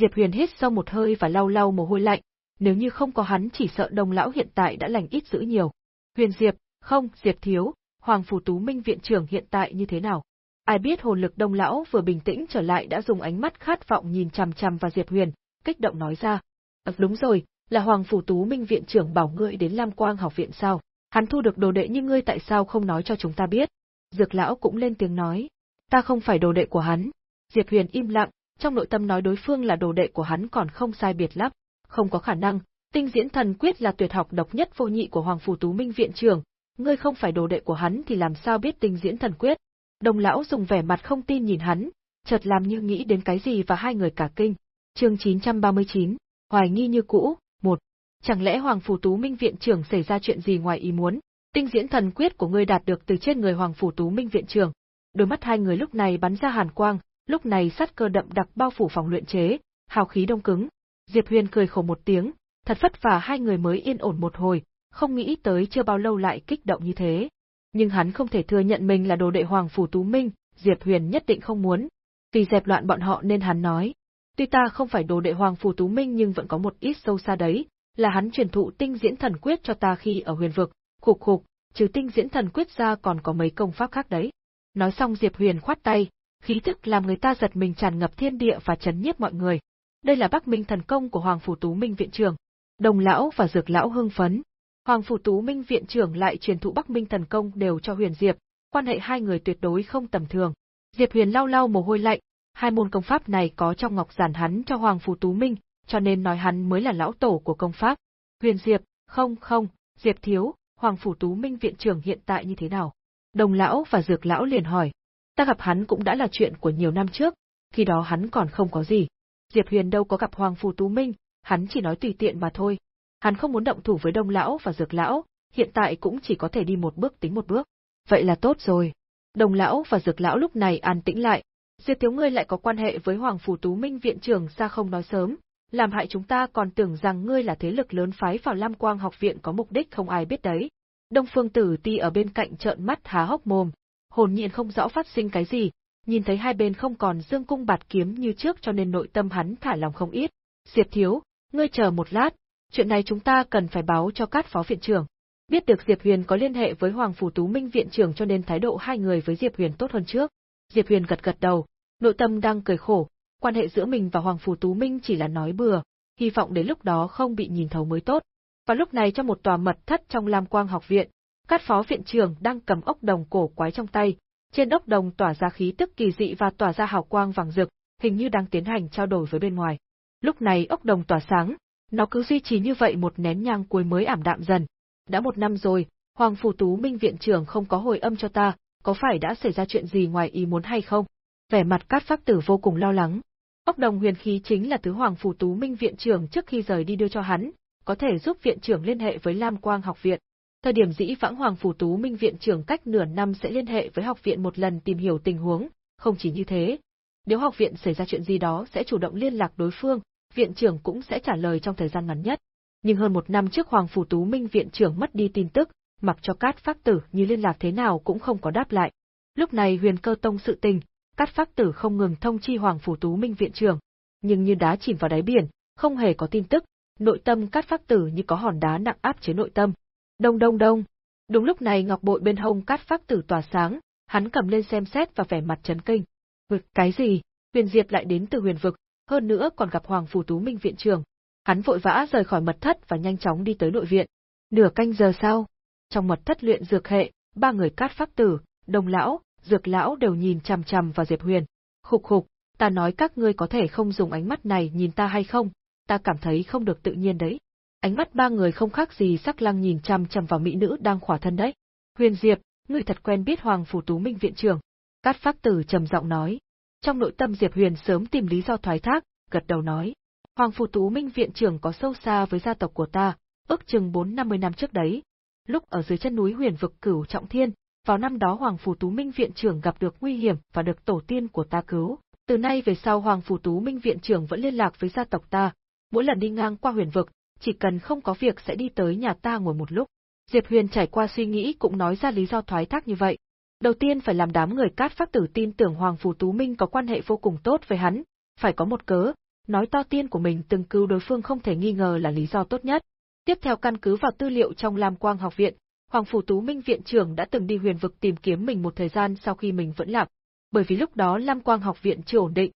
Diệp Huyền hít sâu một hơi và lau lau mồ hôi lạnh, nếu như không có hắn chỉ sợ đông lão hiện tại đã lành ít dữ nhiều. Huyền Diệp, không, Diệp Thiếu, Hoàng Phủ Tú Minh viện trưởng hiện tại như thế nào? Ai biết hồn lực đông lão vừa bình tĩnh trở lại đã dùng ánh mắt khát vọng nhìn chằm chằm vào Diệp Huyền, kích động nói ra. À, đúng rồi, là Hoàng Phủ Tú Minh viện trưởng bảo ngươi đến Lam Quang học viện sao? Hắn thu được đồ đệ như ngươi tại sao không nói cho chúng ta biết? Dược lão cũng lên tiếng nói. Ta không phải đồ đệ của hắn. Diệp Huyền im lặng, trong nội tâm nói đối phương là đồ đệ của hắn còn không sai biệt lắm. Không có khả năng, tinh diễn thần quyết là tuyệt học độc nhất vô nhị của Hoàng Phủ Tú Minh viện trưởng. Ngươi không phải đồ đệ của hắn thì làm sao biết tinh diễn thần quyết? Đồng lão dùng vẻ mặt không tin nhìn hắn, chợt làm như nghĩ đến cái gì và hai người cả kinh. Chương 939, hoài nghi như cũ, một. Chẳng lẽ Hoàng Phủ Tú Minh viện trưởng xảy ra chuyện gì ngoài ý muốn? Tinh diễn thần quyết của ngươi đạt được từ trên người Hoàng Phủ Tú Minh viện trưởng. Đôi mắt hai người lúc này bắn ra hàn quang, lúc này sát cơ đậm đặc bao phủ phòng luyện chế, hào khí đông cứng. Diệp Huyền cười khổ một tiếng, thật vất vả hai người mới yên ổn một hồi, không nghĩ tới chưa bao lâu lại kích động như thế. Nhưng hắn không thể thừa nhận mình là đồ đệ Hoàng Phủ Tú Minh, Diệp Huyền nhất định không muốn. Vì dẹp loạn bọn họ nên hắn nói. Tuy ta không phải đồ đệ Hoàng Phủ Tú Minh nhưng vẫn có một ít sâu xa đấy, là hắn truyền thụ tinh diễn thần quyết cho ta khi ở huyền vực, khục khục, trừ tinh diễn thần quyết ra còn có mấy công pháp khác đấy. Nói xong Diệp Huyền khoát tay, khí tức làm người ta giật mình tràn ngập thiên địa và chấn nhiếp mọi người. Đây là Bắc Minh thần công của Hoàng Phủ Tú Minh viện trưởng. Đồng lão và Dược lão hưng phấn. Hoàng Phủ Tú Minh viện trưởng lại truyền thụ Bắc Minh thần công đều cho Huyền Diệp, quan hệ hai người tuyệt đối không tầm thường. Diệp Huyền lau lau mồ hôi lạnh, hai môn công pháp này có trong ngọc giản hắn cho Hoàng Phủ Tú Minh, cho nên nói hắn mới là lão tổ của công pháp. Huyền Diệp, không không, Diệp thiếu, Hoàng Phủ Tú Minh viện trưởng hiện tại như thế nào? Đồng lão và dược lão liền hỏi. Ta gặp hắn cũng đã là chuyện của nhiều năm trước, khi đó hắn còn không có gì. Diệp Huyền đâu có gặp Hoàng Phủ Tú Minh, hắn chỉ nói tùy tiện mà thôi. Hắn không muốn động thủ với đông lão và dược lão, hiện tại cũng chỉ có thể đi một bước tính một bước. Vậy là tốt rồi. Đồng lão và dược lão lúc này an tĩnh lại. Diệp thiếu ngươi lại có quan hệ với Hoàng Phủ Tú Minh viện trưởng xa không nói sớm, làm hại chúng ta còn tưởng rằng ngươi là thế lực lớn phái vào Lam Quang học viện có mục đích không ai biết đấy. Đông Phương Tử Ti ở bên cạnh trợn mắt há hốc mồm, hồn nhiên không rõ phát sinh cái gì, nhìn thấy hai bên không còn dương cung bạt kiếm như trước cho nên nội tâm hắn thả lòng không ít. Diệp thiếu, ngươi chờ một lát, chuyện này chúng ta cần phải báo cho cát phó viện trưởng. Biết được Diệp Huyền có liên hệ với Hoàng Phủ Tú Minh viện trưởng cho nên thái độ hai người với Diệp Huyền tốt hơn trước. Diệp Huyền gật gật đầu, nội tâm đang cười khổ, quan hệ giữa mình và Hoàng Phủ Tú Minh chỉ là nói bừa, hy vọng đến lúc đó không bị nhìn thấu mới tốt. Và lúc này trong một tòa mật thất trong Lam Quang học viện, Cát phó viện trưởng đang cầm ốc đồng cổ quái trong tay, trên ốc đồng tỏa ra khí tức kỳ dị và tỏa ra hào quang vàng rực, hình như đang tiến hành trao đổi với bên ngoài. Lúc này ốc đồng tỏa sáng, nó cứ duy trì như vậy một nén nhang cuối mới ảm đạm dần. Đã một năm rồi, Hoàng Phủ Tú Minh viện trưởng không có hồi âm cho ta, có phải đã xảy ra chuyện gì ngoài ý muốn hay không? Vẻ mặt Cát Phác Tử vô cùng lo lắng. Ốc đồng huyền khí chính là thứ Hoàng Phủ Tú Minh viện trưởng trước khi rời đi đưa cho hắn, có thể giúp viện trưởng liên hệ với Lam Quang học viện. Thời điểm dĩ vãng Hoàng Phủ Tú Minh viện trưởng cách nửa năm sẽ liên hệ với học viện một lần tìm hiểu tình huống, không chỉ như thế. Nếu học viện xảy ra chuyện gì đó sẽ chủ động liên lạc đối phương, viện trưởng cũng sẽ trả lời trong thời gian ngắn nhất. Nhưng hơn một năm trước Hoàng Phủ Tú Minh viện trưởng mất đi tin tức, mặc cho Cát Phác Tử như liên lạc thế nào cũng không có đáp lại. Lúc này huyền cơ tông sự tình, Cát Phác Tử không ngừng thông chi Hoàng Phủ Tú Minh viện trưởng, nhưng như đá chìm vào đáy biển, không hề có tin tức, nội tâm Cát Phác Tử như có hòn đá nặng áp chế nội tâm. Đông đông đông. Đúng lúc này ngọc bội bên hông Cát Phác Tử tỏa sáng, hắn cầm lên xem xét và vẻ mặt chấn kinh. Vực cái gì? Huyền Diệp lại đến từ huyền vực, hơn nữa còn gặp Hoàng Phủ Tú Minh viện trưởng. Hắn vội vã rời khỏi mật thất và nhanh chóng đi tới nội viện. Nửa canh giờ sau, trong mật thất luyện dược hệ, ba người Cát Phác Tử, Đông lão, Dược lão đều nhìn chằm chằm vào Diệp Huyền. Khục khục, ta nói các ngươi có thể không dùng ánh mắt này nhìn ta hay không, ta cảm thấy không được tự nhiên đấy. Ánh mắt ba người không khác gì sắc lăng nhìn chằm chằm vào mỹ nữ đang khỏa thân đấy. Huyền Diệp, ngươi thật quen biết Hoàng Phủ Tú Minh viện trưởng. Cát Phác Tử trầm giọng nói. Trong nội tâm Diệp Huyền sớm tìm lý do thoái thác, gật đầu nói. Hoàng Phủ Tú Minh viện trưởng có sâu xa với gia tộc của ta, ước chừng 4-50 năm trước đấy. Lúc ở dưới chân núi huyền vực cửu trọng thiên, vào năm đó Hoàng Phủ Tú Minh viện trưởng gặp được nguy hiểm và được tổ tiên của ta cứu. Từ nay về sau Hoàng Phủ Tú Minh viện trưởng vẫn liên lạc với gia tộc ta, mỗi lần đi ngang qua huyền vực, chỉ cần không có việc sẽ đi tới nhà ta ngồi một lúc. Diệp Huyền trải qua suy nghĩ cũng nói ra lý do thoái thác như vậy. Đầu tiên phải làm đám người cát phát tử tin tưởng Hoàng phù Tú Minh có quan hệ vô cùng tốt với hắn, phải có một cớ, nói to tiên của mình từng cứu đối phương không thể nghi ngờ là lý do tốt nhất. Tiếp theo căn cứ vào tư liệu trong Lam Quang học viện, Hoàng phù Tú Minh viện trưởng đã từng đi huyền vực tìm kiếm mình một thời gian sau khi mình vẫn lạc, bởi vì lúc đó Lam Quang học viện chưa ổn định.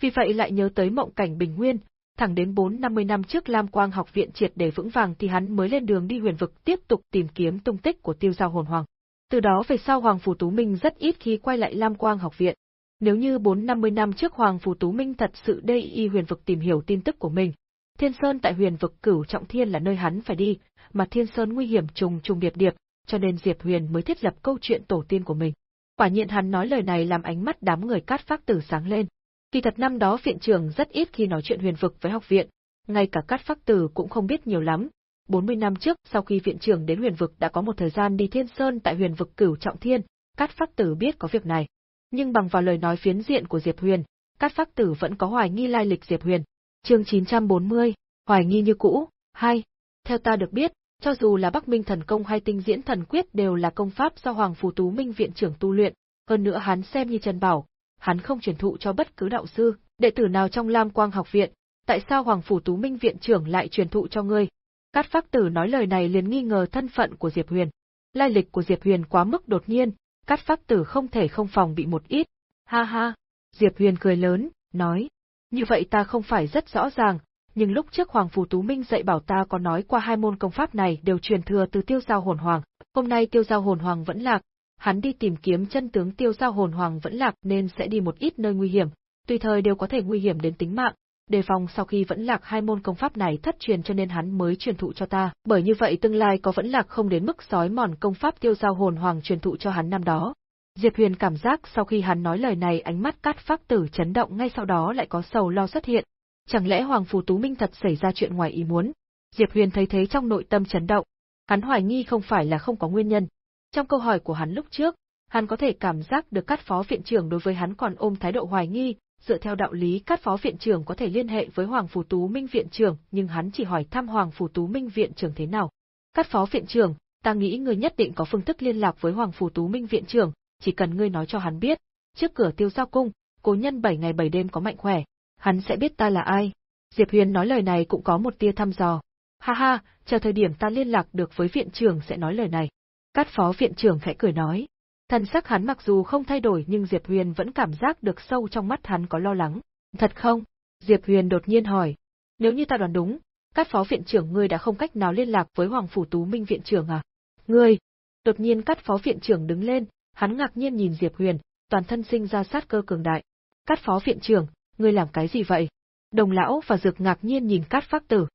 Vì vậy lại nhớ tới mộng cảnh bình nguyên, thẳng đến 4-50 năm trước Lam Quang học viện triệt để vững vàng thì hắn mới lên đường đi huyền vực tiếp tục tìm kiếm tung tích của tiêu giao hồn hoàng. Từ đó về sau Hoàng Phủ Tú Minh rất ít khi quay lại Lam Quang học viện. Nếu như 4-50 năm trước Hoàng Phủ Tú Minh thật sự đi y huyền vực tìm hiểu tin tức của mình, Thiên Sơn tại huyền vực cửu trọng thiên là nơi hắn phải đi, mà Thiên Sơn nguy hiểm trùng trùng điệp điệp, cho nên Diệp Huyền mới thiết lập câu chuyện tổ tiên của mình. Quả nhiên hắn nói lời này làm ánh mắt đám người cát phác tử sáng lên. Kỳ thật năm đó viện trưởng rất ít khi nói chuyện huyền vực với học viện, ngay cả cát phác tử cũng không biết nhiều lắm. 40 năm trước sau khi viện trưởng đến huyền vực đã có một thời gian đi thiên sơn tại huyền vực cửu trọng thiên, cát phác tử biết có việc này. Nhưng bằng vào lời nói phiến diện của Diệp Huyền, cát phác tử vẫn có hoài nghi lai lịch Diệp Huyền. Chương 940, hoài nghi như cũ, hai. Theo ta được biết, cho dù là Bắc Minh thần công hay tinh diễn thần quyết đều là công pháp do Hoàng Phù Tú Minh viện trưởng tu luyện, hơn nữa hắn xem như chân bảo, hắn không truyền thụ cho bất cứ đạo sư, đệ tử nào trong Lam Quang học viện, tại sao Hoàng Phủ Tú Minh viện trưởng lại truyền thụ cho ngươi? Cát Phác Tử nói lời này liền nghi ngờ thân phận của Diệp Huyền. Lai lịch của Diệp Huyền quá mức đột nhiên, Cát Phác Tử không thể không phòng bị một ít. Ha ha, Diệp Huyền cười lớn, nói, như vậy ta không phải rất rõ ràng, nhưng lúc trước Hoàng Phù Tú Minh dạy bảo ta có nói qua hai môn công pháp này đều truyền thừa từ tiêu giao hồn hoàng. Hôm nay tiêu giao hồn hoàng vẫn lạc, hắn đi tìm kiếm chân tướng tiêu giao hồn hoàng vẫn lạc nên sẽ đi một ít nơi nguy hiểm, tùy thời đều có thể nguy hiểm đến tính mạng. Đề phòng sau khi vẫn lạc hai môn công pháp này thất truyền cho nên hắn mới truyền thụ cho ta, bởi như vậy tương lai có vẫn lạc không đến mức sói mòn công pháp tiêu giao hồn hoàng truyền thụ cho hắn năm đó. Diệp Huyền cảm giác sau khi hắn nói lời này ánh mắt cát phác tử chấn động ngay sau đó lại có sầu lo xuất hiện, Chẳng lẽ Hoàng Phù Tú Minh thật xảy ra chuyện ngoài ý muốn? Diệp Huyền thấy thế trong nội tâm chấn động. Hắn hoài nghi không phải là không có nguyên nhân. Trong câu hỏi của hắn lúc trước, hắn có thể cảm giác được cát phó viện trưởng đối với hắn còn ôm thái độ hoài nghi, dựa theo đạo lý cát phó viện trưởng có thể liên hệ với Hoàng phủ Tú Minh viện trưởng, nhưng hắn chỉ hỏi thăm Hoàng phủ Tú Minh viện trưởng thế nào. Cát phó viện trưởng, ta nghĩ ngươi nhất định có phương thức liên lạc với Hoàng phủ Tú Minh viện trưởng, chỉ cần ngươi nói cho hắn biết, trước cửa tiêu giao cung, cố nhân 7 ngày 7 đêm có mạnh khỏe, hắn sẽ biết ta là ai. Diệp Huyền nói lời này cũng có một tia thăm dò. Ha ha, chờ thời điểm ta liên lạc được với viện trưởng sẽ nói lời này. Cát phó viện trưởng khẽ cười nói. Thần sắc hắn mặc dù không thay đổi nhưng Diệp Huyền vẫn cảm giác được sâu trong mắt hắn có lo lắng. Thật không? Diệp Huyền đột nhiên hỏi. Nếu như ta đoán đúng, Cát phó viện trưởng ngươi đã không cách nào liên lạc với Hoàng Phủ Tú Minh viện trưởng à? Ngươi! Đột nhiên Cát phó viện trưởng đứng lên, hắn ngạc nhiên nhìn Diệp Huyền, toàn thân sinh ra sát cơ cường đại. Cát phó viện trưởng, ngươi làm cái gì vậy? Đồng lão và Dược ngạc nhiên nhìn Cát Phác Tử.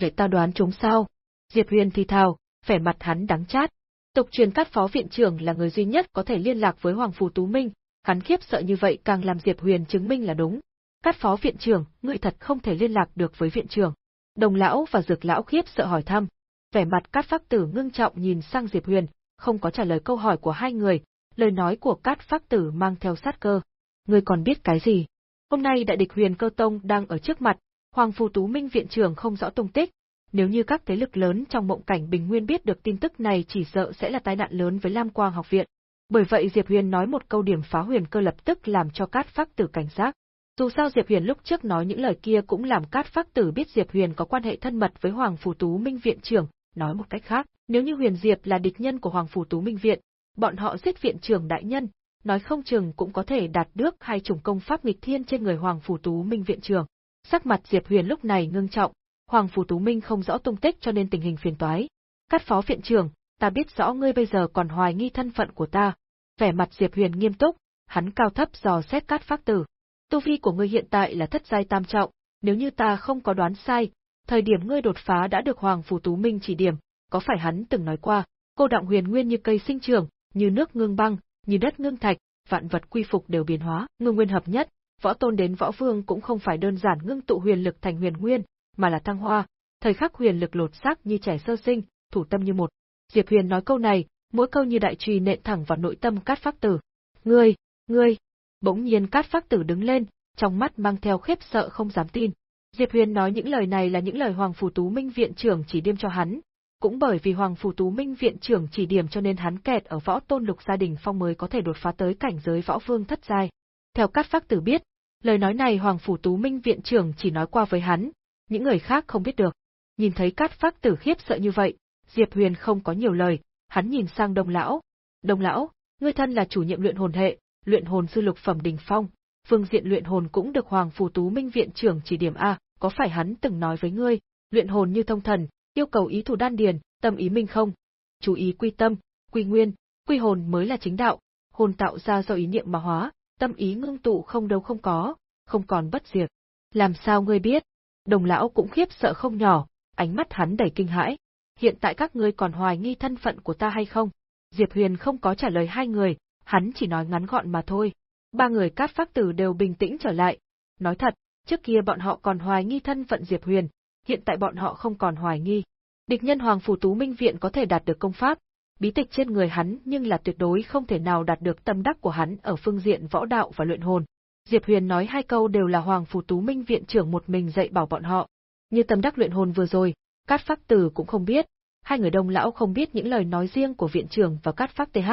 Để ta đoán chúng sao? Diệp Huyền thì thào, vẻ mặt hắn đắng chát. Tục truyền Cát phó viện trưởng là người duy nhất có thể liên lạc với Hoàng Phù Tú Minh, hắn khiếp sợ như vậy càng làm Diệp Huyền chứng minh là đúng. Cát phó viện trưởng, ngươi thật không thể liên lạc được với viện trưởng. Đồng lão và Dược lão khiếp sợ hỏi thăm. Vẻ mặt Cát Phác Tử ngưng trọng nhìn sang Diệp Huyền, không có trả lời câu hỏi của hai người, lời nói của Cát Phác Tử mang theo sát cơ. Ngươi còn biết cái gì? Hôm nay đại địch huyền cơ tông đang ở trước mặt, Hoàng Phù Tú Minh viện trưởng không rõ tung tích. Nếu như các thế lực lớn trong mộng cảnh bình nguyên biết được tin tức này chỉ sợ sẽ là tai nạn lớn với Lam Quang học viện. Bởi vậy Diệp Huyền nói một câu điểm phá huyền cơ lập tức làm cho Cát Phác Tử cảnh giác. Dù sao Diệp Huyền lúc trước nói những lời kia cũng làm Cát Phác Tử biết Diệp Huyền có quan hệ thân mật với Hoàng Phù Tú Minh viện trưởng, nói một cách khác, nếu như Huyền Diệp là địch nhân của Hoàng Phù Tú Minh viện, bọn họ giết viện trưởng đại nhân, nói không chừng cũng có thể đạt được hai chủng công pháp nghịch thiên trên người Hoàng Phủ Tú Minh viện trưởng. Sắc mặt Diệp Huyền lúc này ngưng trọng, Hoàng Phủ Tú Minh không rõ tung tích cho nên tình hình phiền toái. Cát phó viện trưởng, ta biết rõ ngươi bây giờ còn hoài nghi thân phận của ta. Vẻ mặt Diệp Huyền nghiêm túc, hắn cao thấp dò xét Cát Phác Tử. Tu vi của ngươi hiện tại là thất giai tam trọng, nếu như ta không có đoán sai, thời điểm ngươi đột phá đã được Hoàng Phủ Tú Minh chỉ điểm, có phải hắn từng nói qua, cô động huyền nguyên như cây sinh trưởng, như nước ngưng băng, như đất ngưng thạch, vạn vật quy phục đều biến hóa, ngưng nguyên hợp nhất, võ tôn đến võ vương cũng không phải đơn giản ngưng tụ huyền lực thành huyền nguyên, mà là thăng hoa, thời khắc huyền lực lột xác như trẻ sơ sinh, thủ tâm như một. Diệp Huyền nói câu này, mỗi câu như đại chùy nện thẳng vào nội tâm Cát Phác Tử. "Ngươi, ngươi!" Bỗng nhiên Cát Phác Tử đứng lên, trong mắt mang theo khiếp sợ không dám tin. Diệp Huyền nói những lời này là những lời Hoàng phủ Tú Minh viện trưởng chỉ điểm cho hắn, cũng bởi vì Hoàng Phủ Tú Minh viện trưởng chỉ điểm cho nên hắn kẹt ở võ tôn lục gia đình phong mới có thể đột phá tới cảnh giới võ vương thất giai. Theo Cát Phác Tử biết, lời nói này Hoàng Phủ Tú Minh viện trưởng chỉ nói qua với hắn, những người khác không biết được. Nhìn thấy Cát Phác Tử khiếp sợ như vậy, Diệp Huyền không có nhiều lời, hắn nhìn sang Đông lão. Đông lão, ngươi thân là chủ nhiệm luyện hồn hệ, luyện hồn sư lục phẩm đỉnh phong, phương diện luyện hồn cũng được Hoàng Phủ Tú Minh viện trưởng chỉ điểm a, có phải hắn từng nói với ngươi, luyện hồn như thông thần, yêu cầu ý thủ đan điền, tâm ý minh không. Chú ý quy tâm, quy nguyên, quy hồn mới là chính đạo, hồn tạo ra do ý niệm mà hóa, tâm ý ngưng tụ không đâu không có, không còn bất diệt. Làm sao ngươi biết? Đồng lão cũng khiếp sợ không nhỏ, ánh mắt hắn đầy kinh hãi. Hiện tại các ngươi còn hoài nghi thân phận của ta hay không? Diệp Huyền không có trả lời hai người, hắn chỉ nói ngắn gọn mà thôi. Ba người cát phác tử đều bình tĩnh trở lại. Nói thật, trước kia bọn họ còn hoài nghi thân phận Diệp Huyền, hiện tại bọn họ không còn hoài nghi. Địch nhân Hoàng Phủ Tú Minh Viện có thể đạt được công pháp, bí tịch trên người hắn nhưng là tuyệt đối không thể nào đạt được tâm đắc của hắn ở phương diện võ đạo và luyện hồn. Diệp Huyền nói hai câu đều là Hoàng Phủ Tú Minh Viện trưởng một mình dạy bảo bọn họ. Như tâm đắc luyện hồn vừa rồi, Cát Phác Tử cũng không biết, hai người đông lão không biết những lời nói riêng của viện trưởng và Cát Phác TH.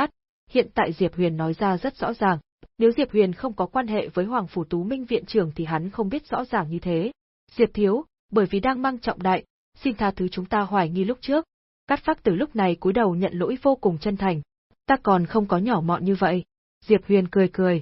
Hiện tại Diệp Huyền nói ra rất rõ ràng, nếu Diệp Huyền không có quan hệ với Hoàng Phủ Tú Minh Viện trưởng thì hắn không biết rõ ràng như thế. Diệp Thiếu, bởi vì đang mang trọng đại, xin tha thứ chúng ta hoài nghi lúc trước. Cát Phác từ lúc này cúi đầu nhận lỗi vô cùng chân thành. Ta còn không có nhỏ mọn như vậy. Diệp Huyền cười cười.